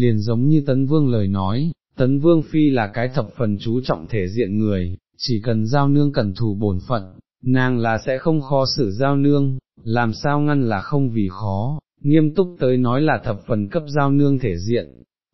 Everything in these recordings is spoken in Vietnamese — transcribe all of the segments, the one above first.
liền giống như tấn vương lời nói, tấn vương phi là cái thập phần chú trọng thể diện người, chỉ cần giao nương cẩn thù bổn phận, nàng là sẽ không khó xử giao nương, làm sao ngăn là không vì khó, nghiêm túc tới nói là thập phần cấp giao nương thể diện.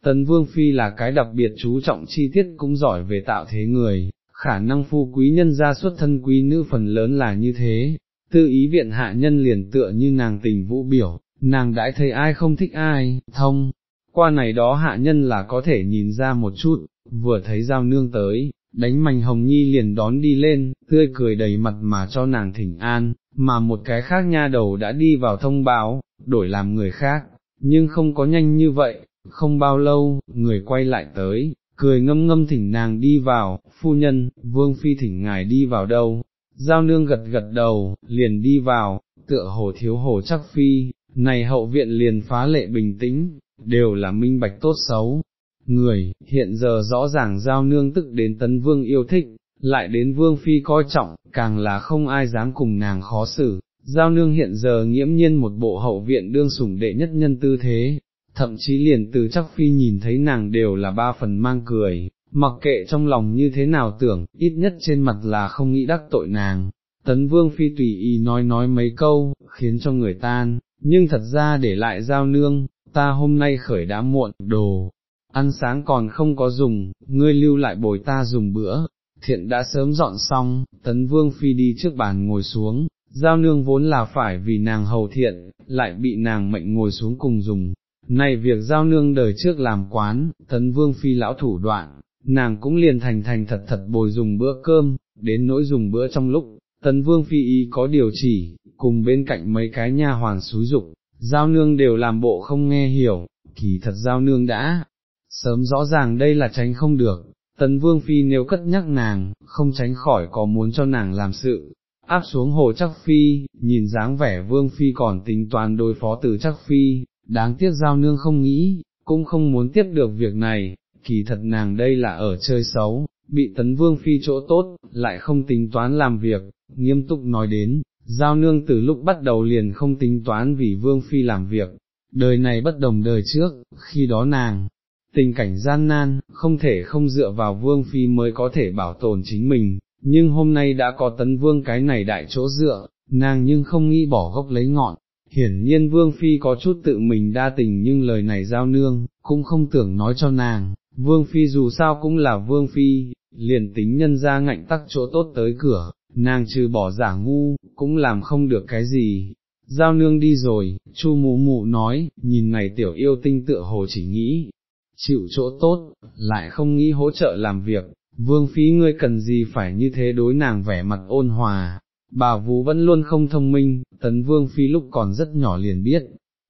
Tấn Vương Phi là cái đặc biệt chú trọng chi tiết cũng giỏi về tạo thế người, khả năng phu quý nhân ra xuất thân quý nữ phần lớn là như thế, tư ý viện hạ nhân liền tựa như nàng tình vũ biểu, nàng đãi thấy ai không thích ai, thông, qua này đó hạ nhân là có thể nhìn ra một chút, vừa thấy giao nương tới, đánh mảnh hồng nhi liền đón đi lên, tươi cười đầy mặt mà cho nàng thỉnh an, mà một cái khác nha đầu đã đi vào thông báo, đổi làm người khác, nhưng không có nhanh như vậy, không bao lâu, người quay lại tới, cười ngâm ngâm thỉnh nàng đi vào, phu nhân, vương phi thỉnh ngài đi vào đâu, giao nương gật gật đầu, liền đi vào, tựa hồ thiếu hồ chắc phi, này hậu viện liền phá lệ bình tĩnh, đều là minh bạch tốt xấu. Người, hiện giờ rõ ràng giao nương tức đến tấn vương yêu thích, lại đến vương phi coi trọng, càng là không ai dám cùng nàng khó xử. Giao nương hiện giờ nghiễm nhiên một bộ hậu viện đương sủng đệ nhất nhân tư thế, thậm chí liền từ chắc phi nhìn thấy nàng đều là ba phần mang cười, mặc kệ trong lòng như thế nào tưởng, ít nhất trên mặt là không nghĩ đắc tội nàng. Tấn vương phi tùy ý nói nói mấy câu, khiến cho người tan, nhưng thật ra để lại giao nương, ta hôm nay khởi đã muộn, đồ, ăn sáng còn không có dùng, ngươi lưu lại bồi ta dùng bữa, thiện đã sớm dọn xong, tấn vương phi đi trước bàn ngồi xuống, giao nương vốn là phải vì nàng hầu thiện, lại bị nàng mệnh ngồi xuống cùng dùng. Này việc giao nương đời trước làm quán, tấn vương phi lão thủ đoạn, nàng cũng liền thành thành thật thật bồi dùng bữa cơm, đến nỗi dùng bữa trong lúc, tấn vương phi y có điều chỉ, cùng bên cạnh mấy cái nha hoàn xúi dục, giao nương đều làm bộ không nghe hiểu, kỳ thật giao nương đã, sớm rõ ràng đây là tránh không được, tấn vương phi nếu cất nhắc nàng, không tránh khỏi có muốn cho nàng làm sự, áp xuống hồ chắc phi, nhìn dáng vẻ vương phi còn tính toán đối phó từ chắc phi, đáng tiếc giao nương không nghĩ, cũng không muốn tiếp được việc này, kỳ thật nàng đây là ở chơi xấu, bị tấn vương phi chỗ tốt, lại không tính toán làm việc, nghiêm túc nói đến, giao nương từ lúc bắt đầu liền không tính toán vì vương phi làm việc, đời này bất đồng đời trước, khi đó nàng, tình cảnh gian nan, không thể không dựa vào vương phi mới có thể bảo tồn chính mình, nhưng hôm nay đã có tấn vương cái này đại chỗ dựa, nàng nhưng không nghĩ bỏ gốc lấy ngọn. Hiển nhiên Vương Phi có chút tự mình đa tình nhưng lời này giao nương, cũng không tưởng nói cho nàng, Vương Phi dù sao cũng là Vương Phi, liền tính nhân ra ngạnh tắc chỗ tốt tới cửa, nàng trừ bỏ giả ngu, cũng làm không được cái gì. Giao nương đi rồi, chu mụ mụ nói, nhìn này tiểu yêu tinh tựa hồ chỉ nghĩ, chịu chỗ tốt, lại không nghĩ hỗ trợ làm việc, vương phí ngươi cần gì phải như thế đối nàng vẻ mặt ôn hòa. Bà Vũ vẫn luôn không thông minh, tấn vương phi lúc còn rất nhỏ liền biết,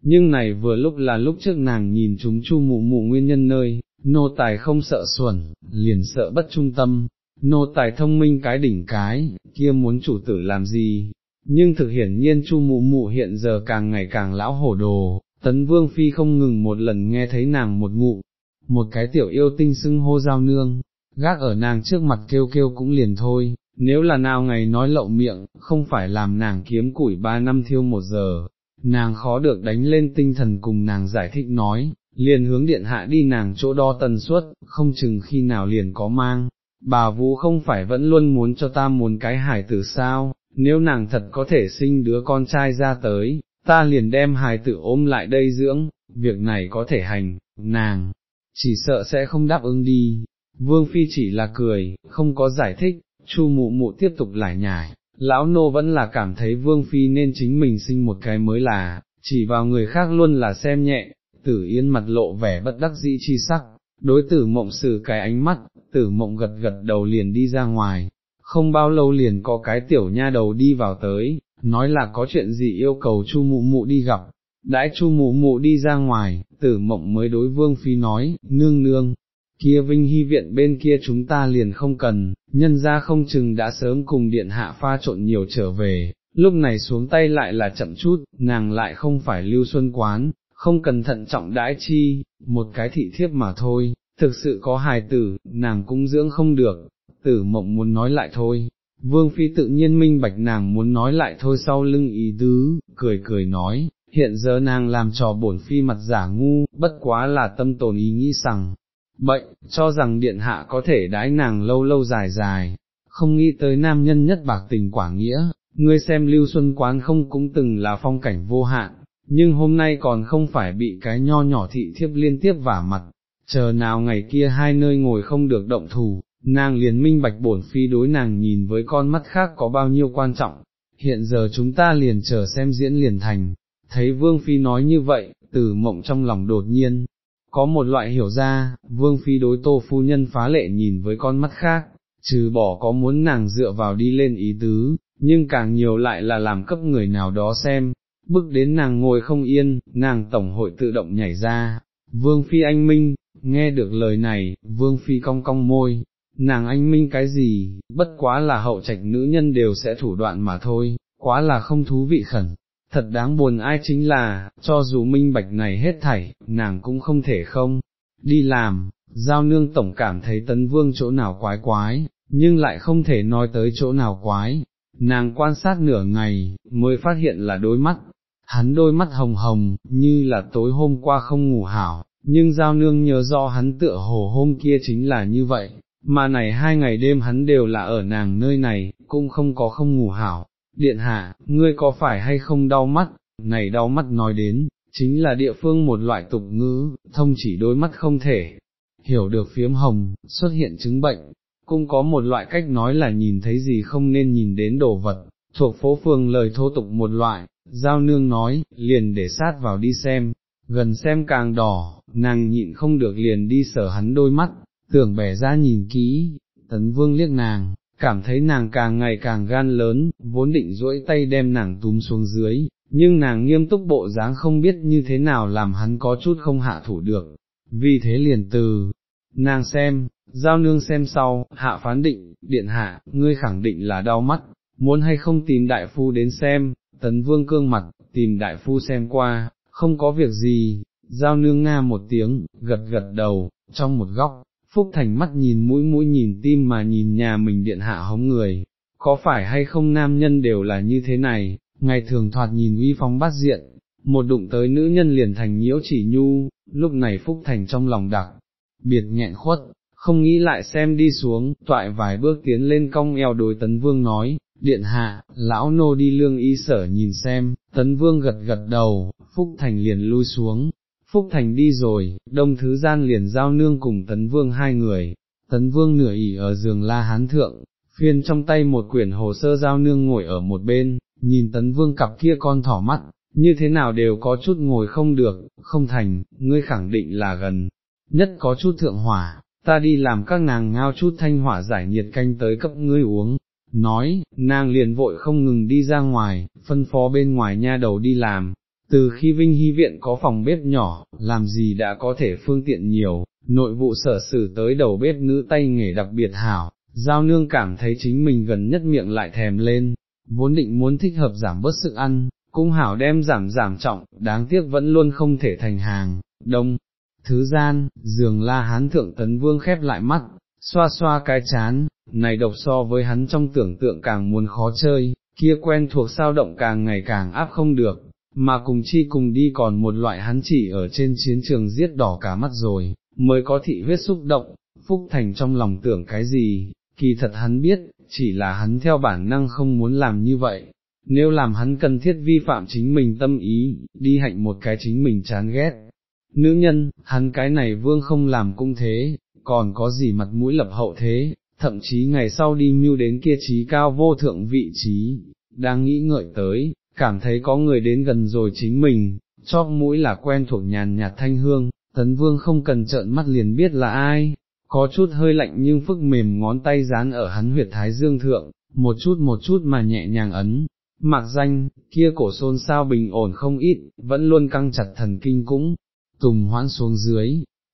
nhưng này vừa lúc là lúc trước nàng nhìn chúng chu mụ mụ nguyên nhân nơi, nô tài không sợ xuẩn, liền sợ bất trung tâm, nô tài thông minh cái đỉnh cái, kia muốn chủ tử làm gì, nhưng thực hiển nhiên chu mụ mụ hiện giờ càng ngày càng lão hổ đồ, tấn vương phi không ngừng một lần nghe thấy nàng một ngụ, một cái tiểu yêu tinh xưng hô giao nương, gác ở nàng trước mặt kêu kêu cũng liền thôi, nếu là nào ngày nói lậu miệng, không phải làm nàng kiếm củi ba năm thiêu một giờ, nàng khó được đánh lên tinh thần cùng nàng giải thích nói, liền hướng điện hạ đi nàng chỗ đo tần suất, không chừng khi nào liền có mang, bà Vũ không phải vẫn luôn muốn cho ta muốn cái hài tử sao, nếu nàng thật có thể sinh đứa con trai ra tới, ta liền đem hài tử ôm lại đây dưỡng, việc này có thể hành, nàng, chỉ sợ sẽ không đáp ứng đi. Vương Phi chỉ là cười, không có giải thích, Chu mụ mụ tiếp tục lải nhải, lão nô vẫn là cảm thấy Vương Phi nên chính mình sinh một cái mới là, chỉ vào người khác luôn là xem nhẹ, tử yên mặt lộ vẻ bất đắc dĩ chi sắc, đối tử mộng xử cái ánh mắt, tử mộng gật gật đầu liền đi ra ngoài, không bao lâu liền có cái tiểu nha đầu đi vào tới, nói là có chuyện gì yêu cầu chu mụ mụ đi gặp, đãi chu mụ mụ đi ra ngoài, tử mộng mới đối vương phi nói, nương nương, kia vinh hy viện bên kia chúng ta liền không cần, nhân ra không chừng đã sớm cùng điện hạ pha trộn nhiều trở về, lúc này xuống tay lại là chậm chút, nàng lại không phải lưu xuân quán, không cần thận trọng đãi chi, một cái thị thiếp mà thôi, thực sự có hài tử, nàng cũng dưỡng không được, tử mộng muốn nói lại thôi. Vương Phi tự nhiên minh bạch nàng muốn nói lại thôi sau lưng ý tứ, cười cười nói, hiện giờ nàng làm trò bổn phi mặt giả ngu, bất quá là tâm tồn ý nghĩ rằng, bệnh, cho rằng điện hạ có thể đãi nàng lâu lâu dài dài, không nghĩ tới nam nhân nhất bạc tình quả nghĩa, ngươi xem lưu xuân quán không cũng từng là phong cảnh vô hạn, nhưng hôm nay còn không phải bị cái nho nhỏ thị thiếp liên tiếp vả mặt, chờ nào ngày kia hai nơi ngồi không được động thủ, nàng liền minh bạch bổn phi đối nàng nhìn với con mắt khác có bao nhiêu quan trọng, hiện giờ chúng ta liền chờ xem diễn liền thành, thấy vương phi nói như vậy, từ mộng trong lòng đột nhiên, có một loại hiểu ra, vương phi đối tô phu nhân phá lệ nhìn với con mắt khác, trừ bỏ có muốn nàng dựa vào đi lên ý tứ, nhưng càng nhiều lại là làm cấp người nào đó xem, bước đến nàng ngồi không yên, nàng tổng hội tự động nhảy ra, vương phi anh minh, nghe được lời này, vương phi cong cong môi, nàng anh minh cái gì, bất quá là hậu trạch nữ nhân đều sẽ thủ đoạn mà thôi, quá là không thú vị khẩn. Thật đáng buồn ai chính là, cho dù minh bạch này hết thảy, nàng cũng không thể không, đi làm, giao nương tổng cảm thấy tấn vương chỗ nào quái quái, nhưng lại không thể nói tới chỗ nào quái, nàng quan sát nửa ngày, mới phát hiện là đôi mắt, hắn đôi mắt hồng hồng, như là tối hôm qua không ngủ hảo, nhưng giao nương nhớ do hắn tựa hồ hôm kia chính là như vậy, mà này hai ngày đêm hắn đều là ở nàng nơi này, cũng không có không ngủ hảo. Điện hạ, ngươi có phải hay không đau mắt, này đau mắt nói đến, chính là địa phương một loại tục ngữ, thông chỉ đôi mắt không thể, hiểu được phiếm hồng, xuất hiện chứng bệnh, cũng có một loại cách nói là nhìn thấy gì không nên nhìn đến đồ vật, thuộc phố phường lời thô tục một loại, giao nương nói, liền để sát vào đi xem, gần xem càng đỏ, nàng nhịn không được liền đi sở hắn đôi mắt, tưởng bẻ ra nhìn kỹ, tấn vương liếc nàng, cảm thấy nàng càng ngày càng gan lớn, vốn định duỗi tay đem nàng túm xuống dưới, nhưng nàng nghiêm túc bộ dáng không biết như thế nào làm hắn có chút không hạ thủ được, vì thế liền từ, nàng xem, giao nương xem sau, hạ phán định, điện hạ, ngươi khẳng định là đau mắt, muốn hay không tìm đại phu đến xem, tấn vương cương mặt, tìm đại phu xem qua, không có việc gì, giao nương nga một tiếng, gật gật đầu, trong một góc, Phúc Thành mắt nhìn mũi mũi nhìn tim mà nhìn nhà mình điện hạ hống người, có phải hay không nam nhân đều là như thế này, ngày thường thoạt nhìn uy phong bát diện, một đụng tới nữ nhân liền thành nhiễu chỉ nhu, lúc này Phúc Thành trong lòng đặc, biệt nghẹn khuất, không nghĩ lại xem đi xuống, toại vài bước tiến lên cong eo đối tấn vương nói, điện hạ, lão nô đi lương y sở nhìn xem, tấn vương gật gật đầu, Phúc Thành liền lui xuống, Phúc Thành đi rồi, đông thứ gian liền giao nương cùng tấn vương hai người, tấn vương nửa ỉ ở giường la hán thượng, phiên trong tay một quyển hồ sơ giao nương ngồi ở một bên, nhìn tấn vương cặp kia con thỏ mắt, như thế nào đều có chút ngồi không được, không thành, ngươi khẳng định là gần, nhất có chút thượng hỏa, ta đi làm các nàng ngao chút thanh hỏa giải nhiệt canh tới cấp ngươi uống, nói, nàng liền vội không ngừng đi ra ngoài, phân phó bên ngoài nha đầu đi làm, từ khi Vinh Hy Viện có phòng bếp nhỏ, làm gì đã có thể phương tiện nhiều, nội vụ sở xử tới đầu bếp nữ tay nghề đặc biệt hảo, giao nương cảm thấy chính mình gần nhất miệng lại thèm lên, vốn định muốn thích hợp giảm bớt sự ăn, cũng hảo đem giảm giảm trọng, đáng tiếc vẫn luôn không thể thành hàng, đông. Thứ gian, giường la hán thượng tấn vương khép lại mắt, xoa xoa cái chán, này độc so với hắn trong tưởng tượng càng muốn khó chơi, kia quen thuộc sao động càng ngày càng áp không được, mà cùng chi cùng đi còn một loại hắn chỉ ở trên chiến trường giết đỏ cả mắt rồi, mới có thị huyết xúc động, Phúc Thành trong lòng tưởng cái gì, kỳ thật hắn biết, chỉ là hắn theo bản năng không muốn làm như vậy, nếu làm hắn cần thiết vi phạm chính mình tâm ý, đi hạnh một cái chính mình chán ghét. Nữ nhân, hắn cái này vương không làm cung thế, còn có gì mặt mũi lập hậu thế, thậm chí ngày sau đi mưu đến kia trí cao vô thượng vị trí, đang nghĩ ngợi tới, cảm thấy có người đến gần rồi chính mình, chóp mũi là quen thuộc nhàn nhạt thanh hương, tấn vương không cần trợn mắt liền biết là ai, có chút hơi lạnh nhưng phức mềm ngón tay dán ở hắn huyệt thái dương thượng, một chút một chút mà nhẹ nhàng ấn, mặc danh, kia cổ xôn sao bình ổn không ít, vẫn luôn căng chặt thần kinh cũng, tùng hoãn xuống dưới,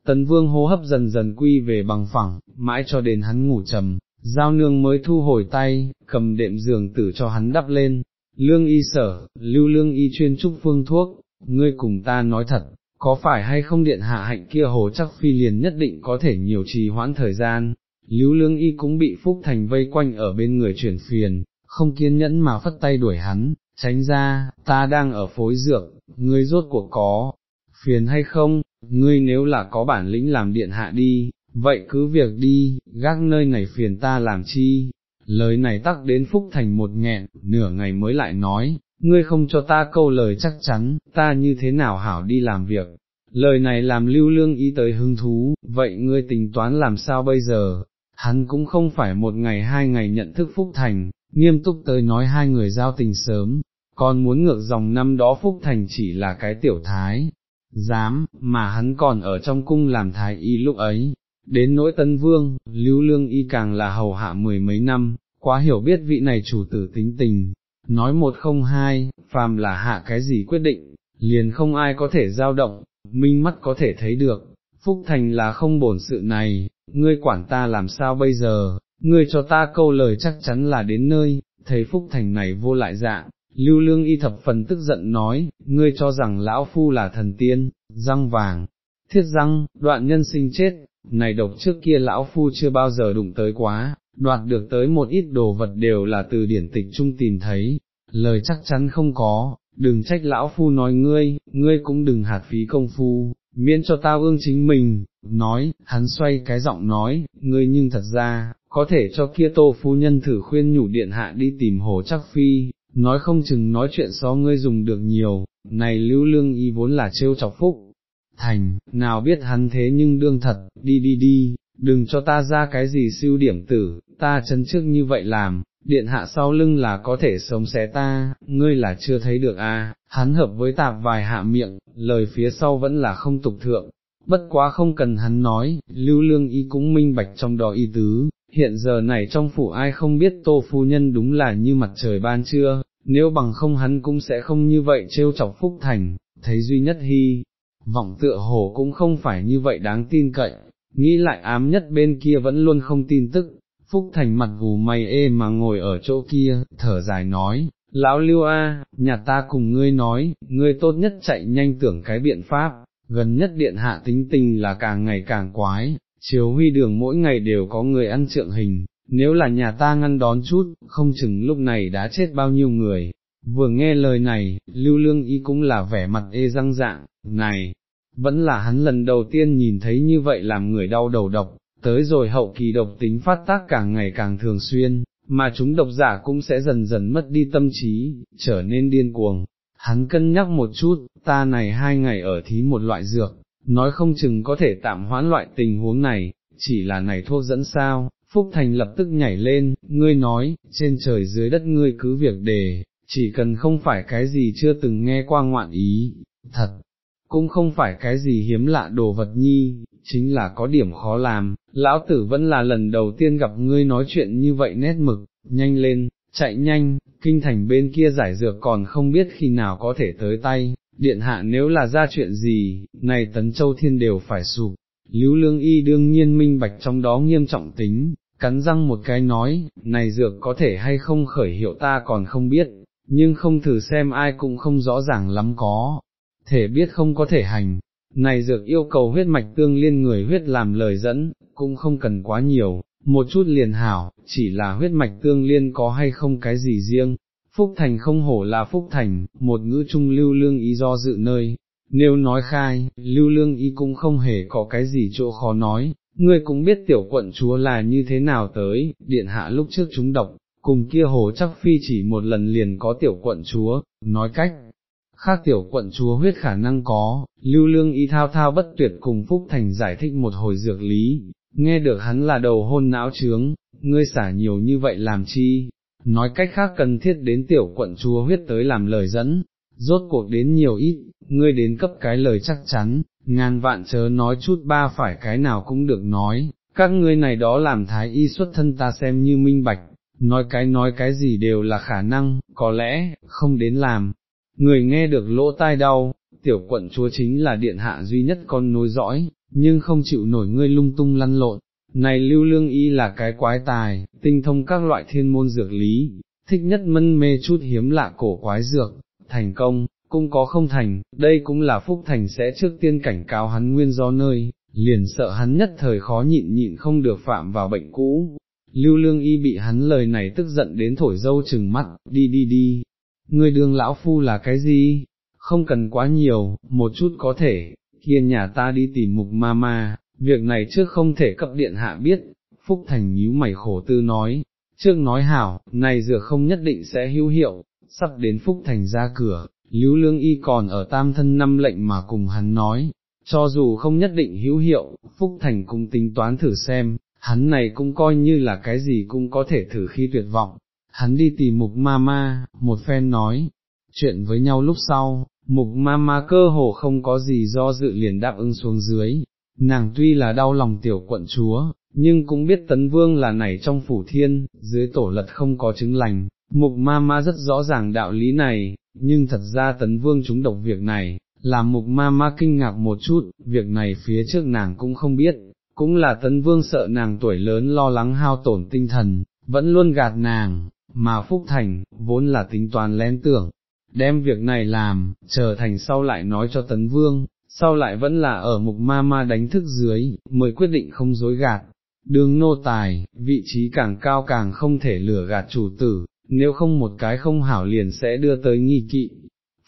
tấn vương hô hấp dần dần quy về bằng phẳng, mãi cho đến hắn ngủ trầm, giao nương mới thu hồi tay, cầm đệm giường tử cho hắn đắp lên, lương y sở, lưu lương y chuyên trúc phương thuốc, ngươi cùng ta nói thật, có phải hay không điện hạ hạnh kia hồ chắc phi liền nhất định có thể nhiều trì hoãn thời gian, lưu lương y cũng bị Phúc Thành vây quanh ở bên người chuyển phiền, không kiên nhẫn mà phất tay đuổi hắn, tránh ra, ta đang ở phối dược, ngươi rốt cuộc có, phiền hay không, ngươi nếu là có bản lĩnh làm điện hạ đi, vậy cứ việc đi, gác nơi này phiền ta làm chi, lời này tắc đến Phúc Thành một nghẹn, nửa ngày mới lại nói, ngươi không cho ta câu lời chắc chắn, ta như thế nào hảo đi làm việc. Lời này làm lưu lương ý tới hứng thú, vậy ngươi tính toán làm sao bây giờ, hắn cũng không phải một ngày hai ngày nhận thức Phúc Thành, nghiêm túc tới nói hai người giao tình sớm, còn muốn ngược dòng năm đó Phúc Thành chỉ là cái tiểu thái, dám, mà hắn còn ở trong cung làm thái y lúc ấy, đến nỗi tân vương, lưu lương y càng là hầu hạ mười mấy năm, quá hiểu biết vị này chủ tử tính tình, nói một không hai, phàm là hạ cái gì quyết định, liền không ai có thể giao động, minh mắt có thể thấy được, Phúc Thành là không bổn sự này, ngươi quản ta làm sao bây giờ, ngươi cho ta câu lời chắc chắn là đến nơi, thấy Phúc Thành này vô lại dạng, lưu lương y thập phần tức giận nói, ngươi cho rằng lão phu là thần tiên, răng vàng, thiết răng, đoạn nhân sinh chết, này độc trước kia lão phu chưa bao giờ đụng tới quá, đoạt được tới một ít đồ vật đều là từ điển tịch trung tìm thấy, lời chắc chắn không có, đừng trách lão phu nói ngươi, ngươi cũng đừng hạt phí công phu, miễn cho tao ương chính mình, nói, hắn xoay cái giọng nói, ngươi nhưng thật ra, có thể cho kia tô phu nhân thử khuyên nhủ điện hạ đi tìm hồ chắc phi, nói không chừng nói chuyện so ngươi dùng được nhiều, này lưu lương y vốn là trêu chọc phúc. Thành, nào biết hắn thế nhưng đương thật, đi đi đi, đừng cho ta ra cái gì siêu điểm tử, ta chân trước như vậy làm, điện hạ sau lưng là có thể sống xé ta, ngươi là chưa thấy được. À? hắn hợp với tạp vài hạ miệng, lời phía sau vẫn là không tục thượng, bất quá không cần hắn nói, lưu lương y cũng minh bạch trong đó y tứ, hiện giờ này trong phủ ai không biết tô phu nhân đúng là như mặt trời ban trưa, nếu bằng không hắn cũng sẽ không như vậy trêu chọc phúc thành, thấy duy nhất hy, vọng tựa hồ cũng không phải như vậy đáng tin cậy, nghĩ lại ám nhất bên kia vẫn luôn không tin tức, Phúc Thành mặt vù mày ê mà ngồi ở chỗ kia, thở dài nói, Lão Lưu A, nhà ta cùng ngươi nói, ngươi tốt nhất chạy nhanh tưởng cái biện pháp, gần nhất điện hạ tính tình là càng ngày càng quái, chiếu huy đường mỗi ngày đều có người ăn trượng hình, nếu là nhà ta ngăn đón chút, không chừng lúc này đã chết bao nhiêu người. Vừa nghe lời này, Lưu Lương Y cũng là vẻ mặt ê răng dạng, này, vẫn là hắn lần đầu tiên nhìn thấy như vậy làm người đau đầu độc, tới rồi hậu kỳ độc tính phát tác càng ngày càng thường xuyên, mà chúng độc giả cũng sẽ dần dần mất đi tâm trí, trở nên điên cuồng. Hắn cân nhắc một chút, ta này hai ngày ở thí một loại dược, nói không chừng có thể tạm hoãn loại tình huống này, chỉ là này thuốc dẫn sao, Phúc Thành lập tức nhảy lên, ngươi nói, trên trời dưới đất ngươi cứ việc đề, chỉ cần không phải cái gì chưa từng nghe qua ngoạn ý, thật, cũng không phải cái gì hiếm lạ đồ vật nhi, chính là có điểm khó làm, lão tử vẫn là lần đầu tiên gặp ngươi nói chuyện như vậy nét mực, nhanh lên, chạy nhanh, kinh thành bên kia giải dược còn không biết khi nào có thể tới tay, điện hạ nếu là ra chuyện gì, này tấn châu thiên đều phải sụp. Lưu lương y đương nhiên minh bạch trong đó nghiêm trọng tính, cắn răng một cái nói, này dược có thể hay không khởi hiệu ta còn không biết, nhưng không thử xem ai cũng không rõ ràng lắm có, thể biết không có thể hành, này dược yêu cầu huyết mạch tương liên người huyết làm lời dẫn, cũng không cần quá nhiều, một chút liền hảo, chỉ là huyết mạch tương liên có hay không cái gì riêng. Phúc Thành không hổ là Phúc Thành, một ngữ trung lưu lương ý do dự nơi, nếu nói khai, lưu lương y cũng không hề có cái gì chỗ khó nói, ngươi cũng biết tiểu quận chúa là như thế nào tới, điện hạ lúc trước chúng độc, cùng kia hồ chắc phi chỉ một lần liền có tiểu quận chúa, nói cách, khác tiểu quận chúa huyết khả năng có, lưu lương y thao thao bất tuyệt cùng Phúc Thành giải thích một hồi dược lý, nghe được hắn là đầu hôn não trướng, ngươi xả nhiều như vậy làm chi, nói cách khác cần thiết đến tiểu quận chúa huyết tới làm lời dẫn, rốt cuộc đến nhiều ít, ngươi đến cấp cái lời chắc chắn, ngàn vạn chớ nói chút ba phải cái nào cũng được nói, các ngươi này đó làm thái y xuất thân ta xem như minh bạch, nói cái nói cái gì đều là khả năng, có lẽ, không đến làm, người nghe được lỗ tai đau, tiểu quận chúa chính là điện hạ duy nhất con nối dõi, nhưng không chịu nổi ngươi lung tung lăn lộn, này lưu lương y là cái quái tài, tinh thông các loại thiên môn dược lý, thích nhất mân mê chút hiếm lạ cổ quái dược, thành công, cũng có không thành, đây cũng là phúc thành sẽ trước tiên cảnh cáo hắn nguyên do nơi, liền sợ hắn nhất thời khó nhịn nhịn không được phạm vào bệnh cũ. Lưu lương y bị hắn lời này tức giận đến thổi dâu chừng mắt, đi đi đi, ngươi đương lão phu là cái gì, không cần quá nhiều, một chút có thể, kia nhà ta đi tìm mục ma ma, việc này trước không thể cấp điện hạ biết, Phúc Thành nhíu mày khổ tư nói, trước nói hảo, này dược không nhất định sẽ hữu hiệu, sắp đến Phúc Thành ra cửa, Lưu Lương Y còn ở tam thân năm lệnh mà cùng hắn nói, cho dù không nhất định hữu hiệu, Phúc Thành cũng tính toán thử xem, hắn này cũng coi như là cái gì cũng có thể thử khi tuyệt vọng. Hắn đi tìm mục ma ma, một phen nói, chuyện với nhau lúc sau, mục ma ma cơ hồ không có gì do dự liền đáp ứng xuống dưới, nàng tuy là đau lòng tiểu quận chúa, nhưng cũng biết tấn vương là nảy trong phủ thiên, dưới tổ lật không có chứng lành, mục ma ma rất rõ ràng đạo lý này, nhưng thật ra tấn vương chúng độc việc này, làm mục ma ma kinh ngạc một chút, việc này phía trước nàng cũng không biết, cũng là tấn vương sợ nàng tuổi lớn lo lắng hao tổn tinh thần, vẫn luôn gạt nàng, mà Phúc Thành, vốn là tính toán lén tưởng, đem việc này làm, trở thành sau lại nói cho tấn vương, sau lại vẫn là ở mục ma ma đánh thức dưới, mới quyết định không dối gạt. Đường nô tài, vị trí càng cao càng không thể lừa gạt chủ tử, nếu không một cái không hảo liền sẽ đưa tới nghi kỵ.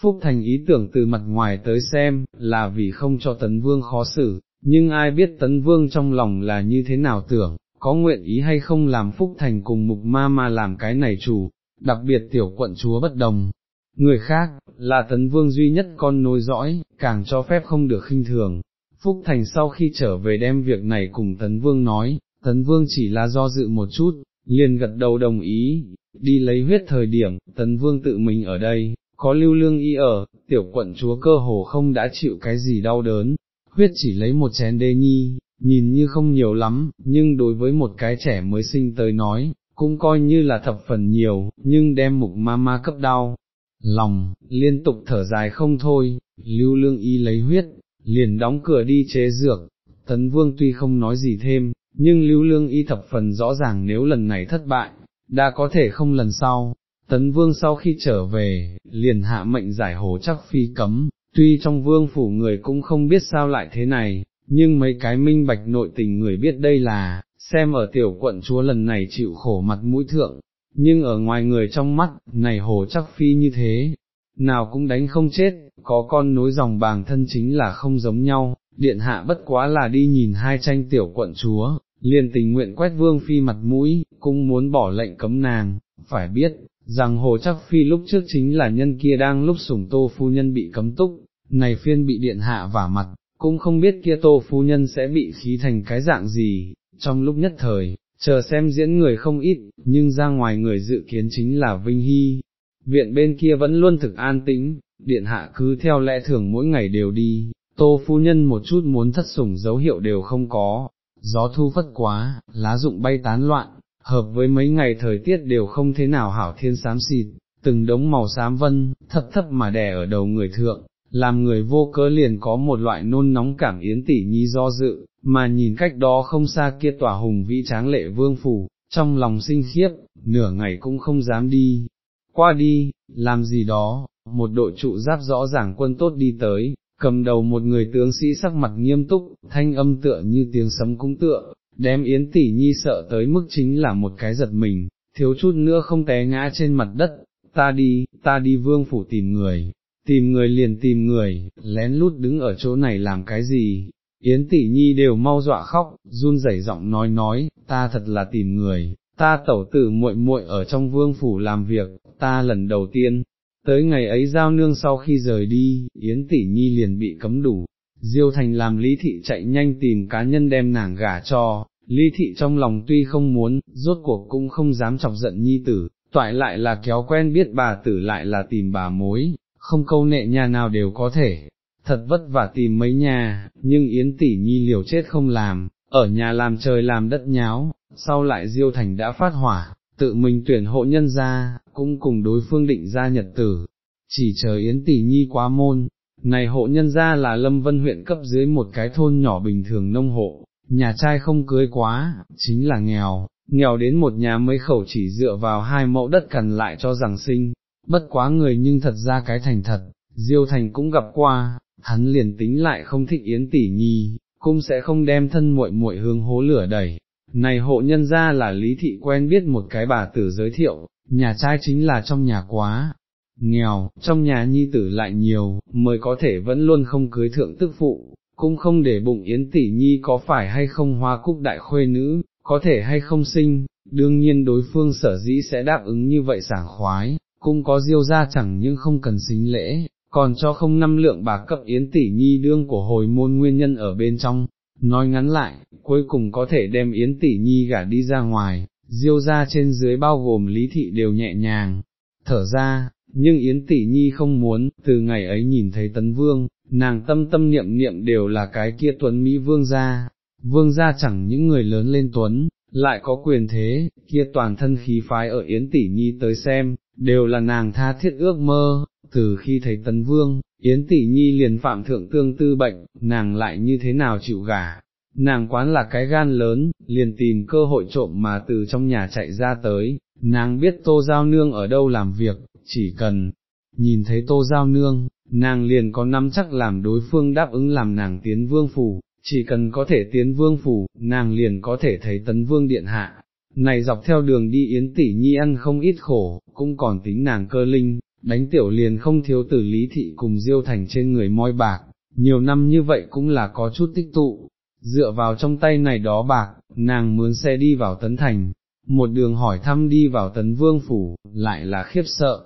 Phúc Thành ý tưởng từ mặt ngoài tới xem, là vì không cho Tấn Vương khó xử, nhưng ai biết Tấn Vương trong lòng là như thế nào tưởng, có nguyện ý hay không làm Phúc Thành cùng mục ma ma làm cái này chủ, đặc biệt tiểu quận chúa bất đồng. Người khác, là Tấn Vương duy nhất con nối dõi, càng cho phép không được khinh thường. Phúc Thành sau khi trở về đem việc này cùng Tấn Vương nói, Tấn Vương chỉ là do dự một chút, liền gật đầu đồng ý, đi lấy huyết thời điểm, Tấn Vương tự mình ở đây, có lưu lương y ở, tiểu quận chúa cơ hồ không đã chịu cái gì đau đớn, huyết chỉ lấy một chén đê nhi, nhìn như không nhiều lắm, nhưng đối với một cái trẻ mới sinh tới nói, cũng coi như là thập phần nhiều, nhưng đem mục ma ma cấp đau. Lòng, liên tục thở dài không thôi, lưu lương y lấy huyết, liền đóng cửa đi chế dược, tấn vương tuy không nói gì thêm, nhưng lưu lương y thập phần rõ ràng nếu lần này thất bại, đã có thể không lần sau. Tấn vương sau khi trở về, liền hạ mệnh giải hồ chắc phi cấm, tuy trong vương phủ người cũng không biết sao lại thế này, nhưng mấy cái minh bạch nội tình người biết đây là, xem ở tiểu quận chúa lần này chịu khổ mặt mũi thượng, nhưng ở ngoài người trong mắt, này hồ chắc phi như thế, nào cũng đánh không chết, có con nối dòng bàng thân chính là không giống nhau, điện hạ bất quá là đi nhìn hai tranh tiểu quận chúa, liền tình nguyện quét vương phi mặt mũi, cũng muốn bỏ lệnh cấm nàng, phải biết, rằng hồ chắc phi lúc trước chính là nhân kia đang lúc sủng tô phu nhân bị cấm túc, này phiên bị điện hạ vả mặt, cũng không biết kia tô phu nhân sẽ bị khí thành cái dạng gì, trong lúc nhất thời, chờ xem diễn người không ít, nhưng ra ngoài người dự kiến chính là Vinh Hy. Viện bên kia vẫn luôn thực an tĩnh, điện hạ cứ theo lẽ thường mỗi ngày đều đi, tô phu nhân một chút muốn thất sủng dấu hiệu đều không có, gió thu phất quá, lá rụng bay tán loạn, hợp với mấy ngày thời tiết đều không thế nào hảo thiên xám xịt, từng đống màu xám vân, thấp thấp mà đè ở đầu người thượng, làm người vô cớ liền có một loại nôn nóng cảm yến tỉ nhi do dự, mà nhìn cách đó không xa kia tỏa hùng vĩ tráng lệ vương phủ, trong lòng sinh khiếp, nửa ngày cũng không dám đi. Qua đi, làm gì đó, một đội trụ giáp rõ ràng quân tốt đi tới, cầm đầu một người tướng sĩ sắc mặt nghiêm túc, thanh âm tựa như tiếng sấm cũng tựa, đem Yến Tỷ Nhi sợ tới mức chính là một cái giật mình, thiếu chút nữa không té ngã trên mặt đất, ta đi, ta đi vương phủ tìm người, tìm người liền tìm người, lén lút đứng ở chỗ này làm cái gì, Yến Tỷ Nhi đều mau dọa khóc, run rẩy giọng nói nói, ta thật là tìm người, ta tẩu tử muội muội ở trong vương phủ làm việc, ta lần đầu tiên, tới ngày ấy giao nương sau khi rời đi, Yến Tỷ Nhi liền bị cấm đủ, Diêu Thành làm Lý Thị chạy nhanh tìm cá nhân đem nàng gả cho, Lý Thị trong lòng tuy không muốn, rốt cuộc cũng không dám chọc giận Nhi tử, toại lại là kéo quen biết bà tử lại là tìm bà mối, không câu nệ nhà nào đều có thể, thật vất vả tìm mấy nhà, nhưng Yến Tỷ Nhi liều chết không làm, ở nhà làm trời làm đất nháo, sau lại Diêu Thành đã phát hỏa, tự mình tuyển hộ nhân ra, cũng cùng đối phương định ra nhật tử, chỉ chờ Yến Tỷ Nhi quá môn, này hộ nhân ra là Lâm Vân huyện cấp dưới một cái thôn nhỏ bình thường nông hộ, nhà trai không cưới quá, chính là nghèo, nghèo đến một nhà mấy khẩu chỉ dựa vào hai mẫu đất cần lại cho rằng sinh, bất quá người nhưng thật ra cái thành thật, Diêu Thành cũng gặp qua, hắn liền tính lại không thích Yến Tỷ Nhi, cũng sẽ không đem thân muội muội hướng hố lửa đẩy, này hộ nhân ra là lý thị quen biết một cái bà tử giới thiệu, nhà trai chính là trong nhà quá, nghèo, trong nhà nhi tử lại nhiều, mới có thể vẫn luôn không cưới thượng tức phụ, cũng không để bụng Yến tỷ nhi có phải hay không hoa cúc đại khuê nữ, có thể hay không sinh, đương nhiên đối phương sở dĩ sẽ đáp ứng như vậy sảng khoái, cũng có diêu ra chẳng nhưng không cần xính lễ, còn cho không năm lượng bạc cấp Yến tỷ nhi đương của hồi môn nguyên nhân ở bên trong. Nói ngắn lại, cuối cùng có thể đem Yến tỷ nhi gả đi ra ngoài, diêu ra trên dưới bao gồm lý thị đều nhẹ nhàng, thở ra, nhưng Yến tỷ nhi không muốn, từ ngày ấy nhìn thấy tấn vương, nàng tâm tâm niệm niệm đều là cái kia tuấn Mỹ vương gia, vương gia chẳng những người lớn lên tuấn, lại có quyền thế, kia toàn thân khí phái ở Yến tỷ nhi tới xem, đều là nàng tha thiết ước mơ, từ khi thấy tấn vương, Yến tỷ nhi liền phạm thượng tương tư bệnh, nàng lại như thế nào chịu gả. Nàng quán là cái gan lớn, liền tìm cơ hội trộm mà từ trong nhà chạy ra tới, nàng biết tô giao nương ở đâu làm việc, chỉ cần nhìn thấy tô giao nương, nàng liền có nắm chắc làm đối phương đáp ứng làm nàng tiến vương phủ, chỉ cần có thể tiến vương phủ, nàng liền có thể thấy tấn vương điện hạ. Này dọc theo đường đi yến tỷ nhi ăn không ít khổ, cũng còn tính nàng cơ linh, đánh tiểu liền không thiếu từ lý thị cùng diêu thành trên người moi bạc, nhiều năm như vậy cũng là có chút tích tụ, dựa vào trong tay này đó bạc, nàng muốn xe đi vào tấn thành, một đường hỏi thăm đi vào tấn vương phủ, lại là khiếp sợ.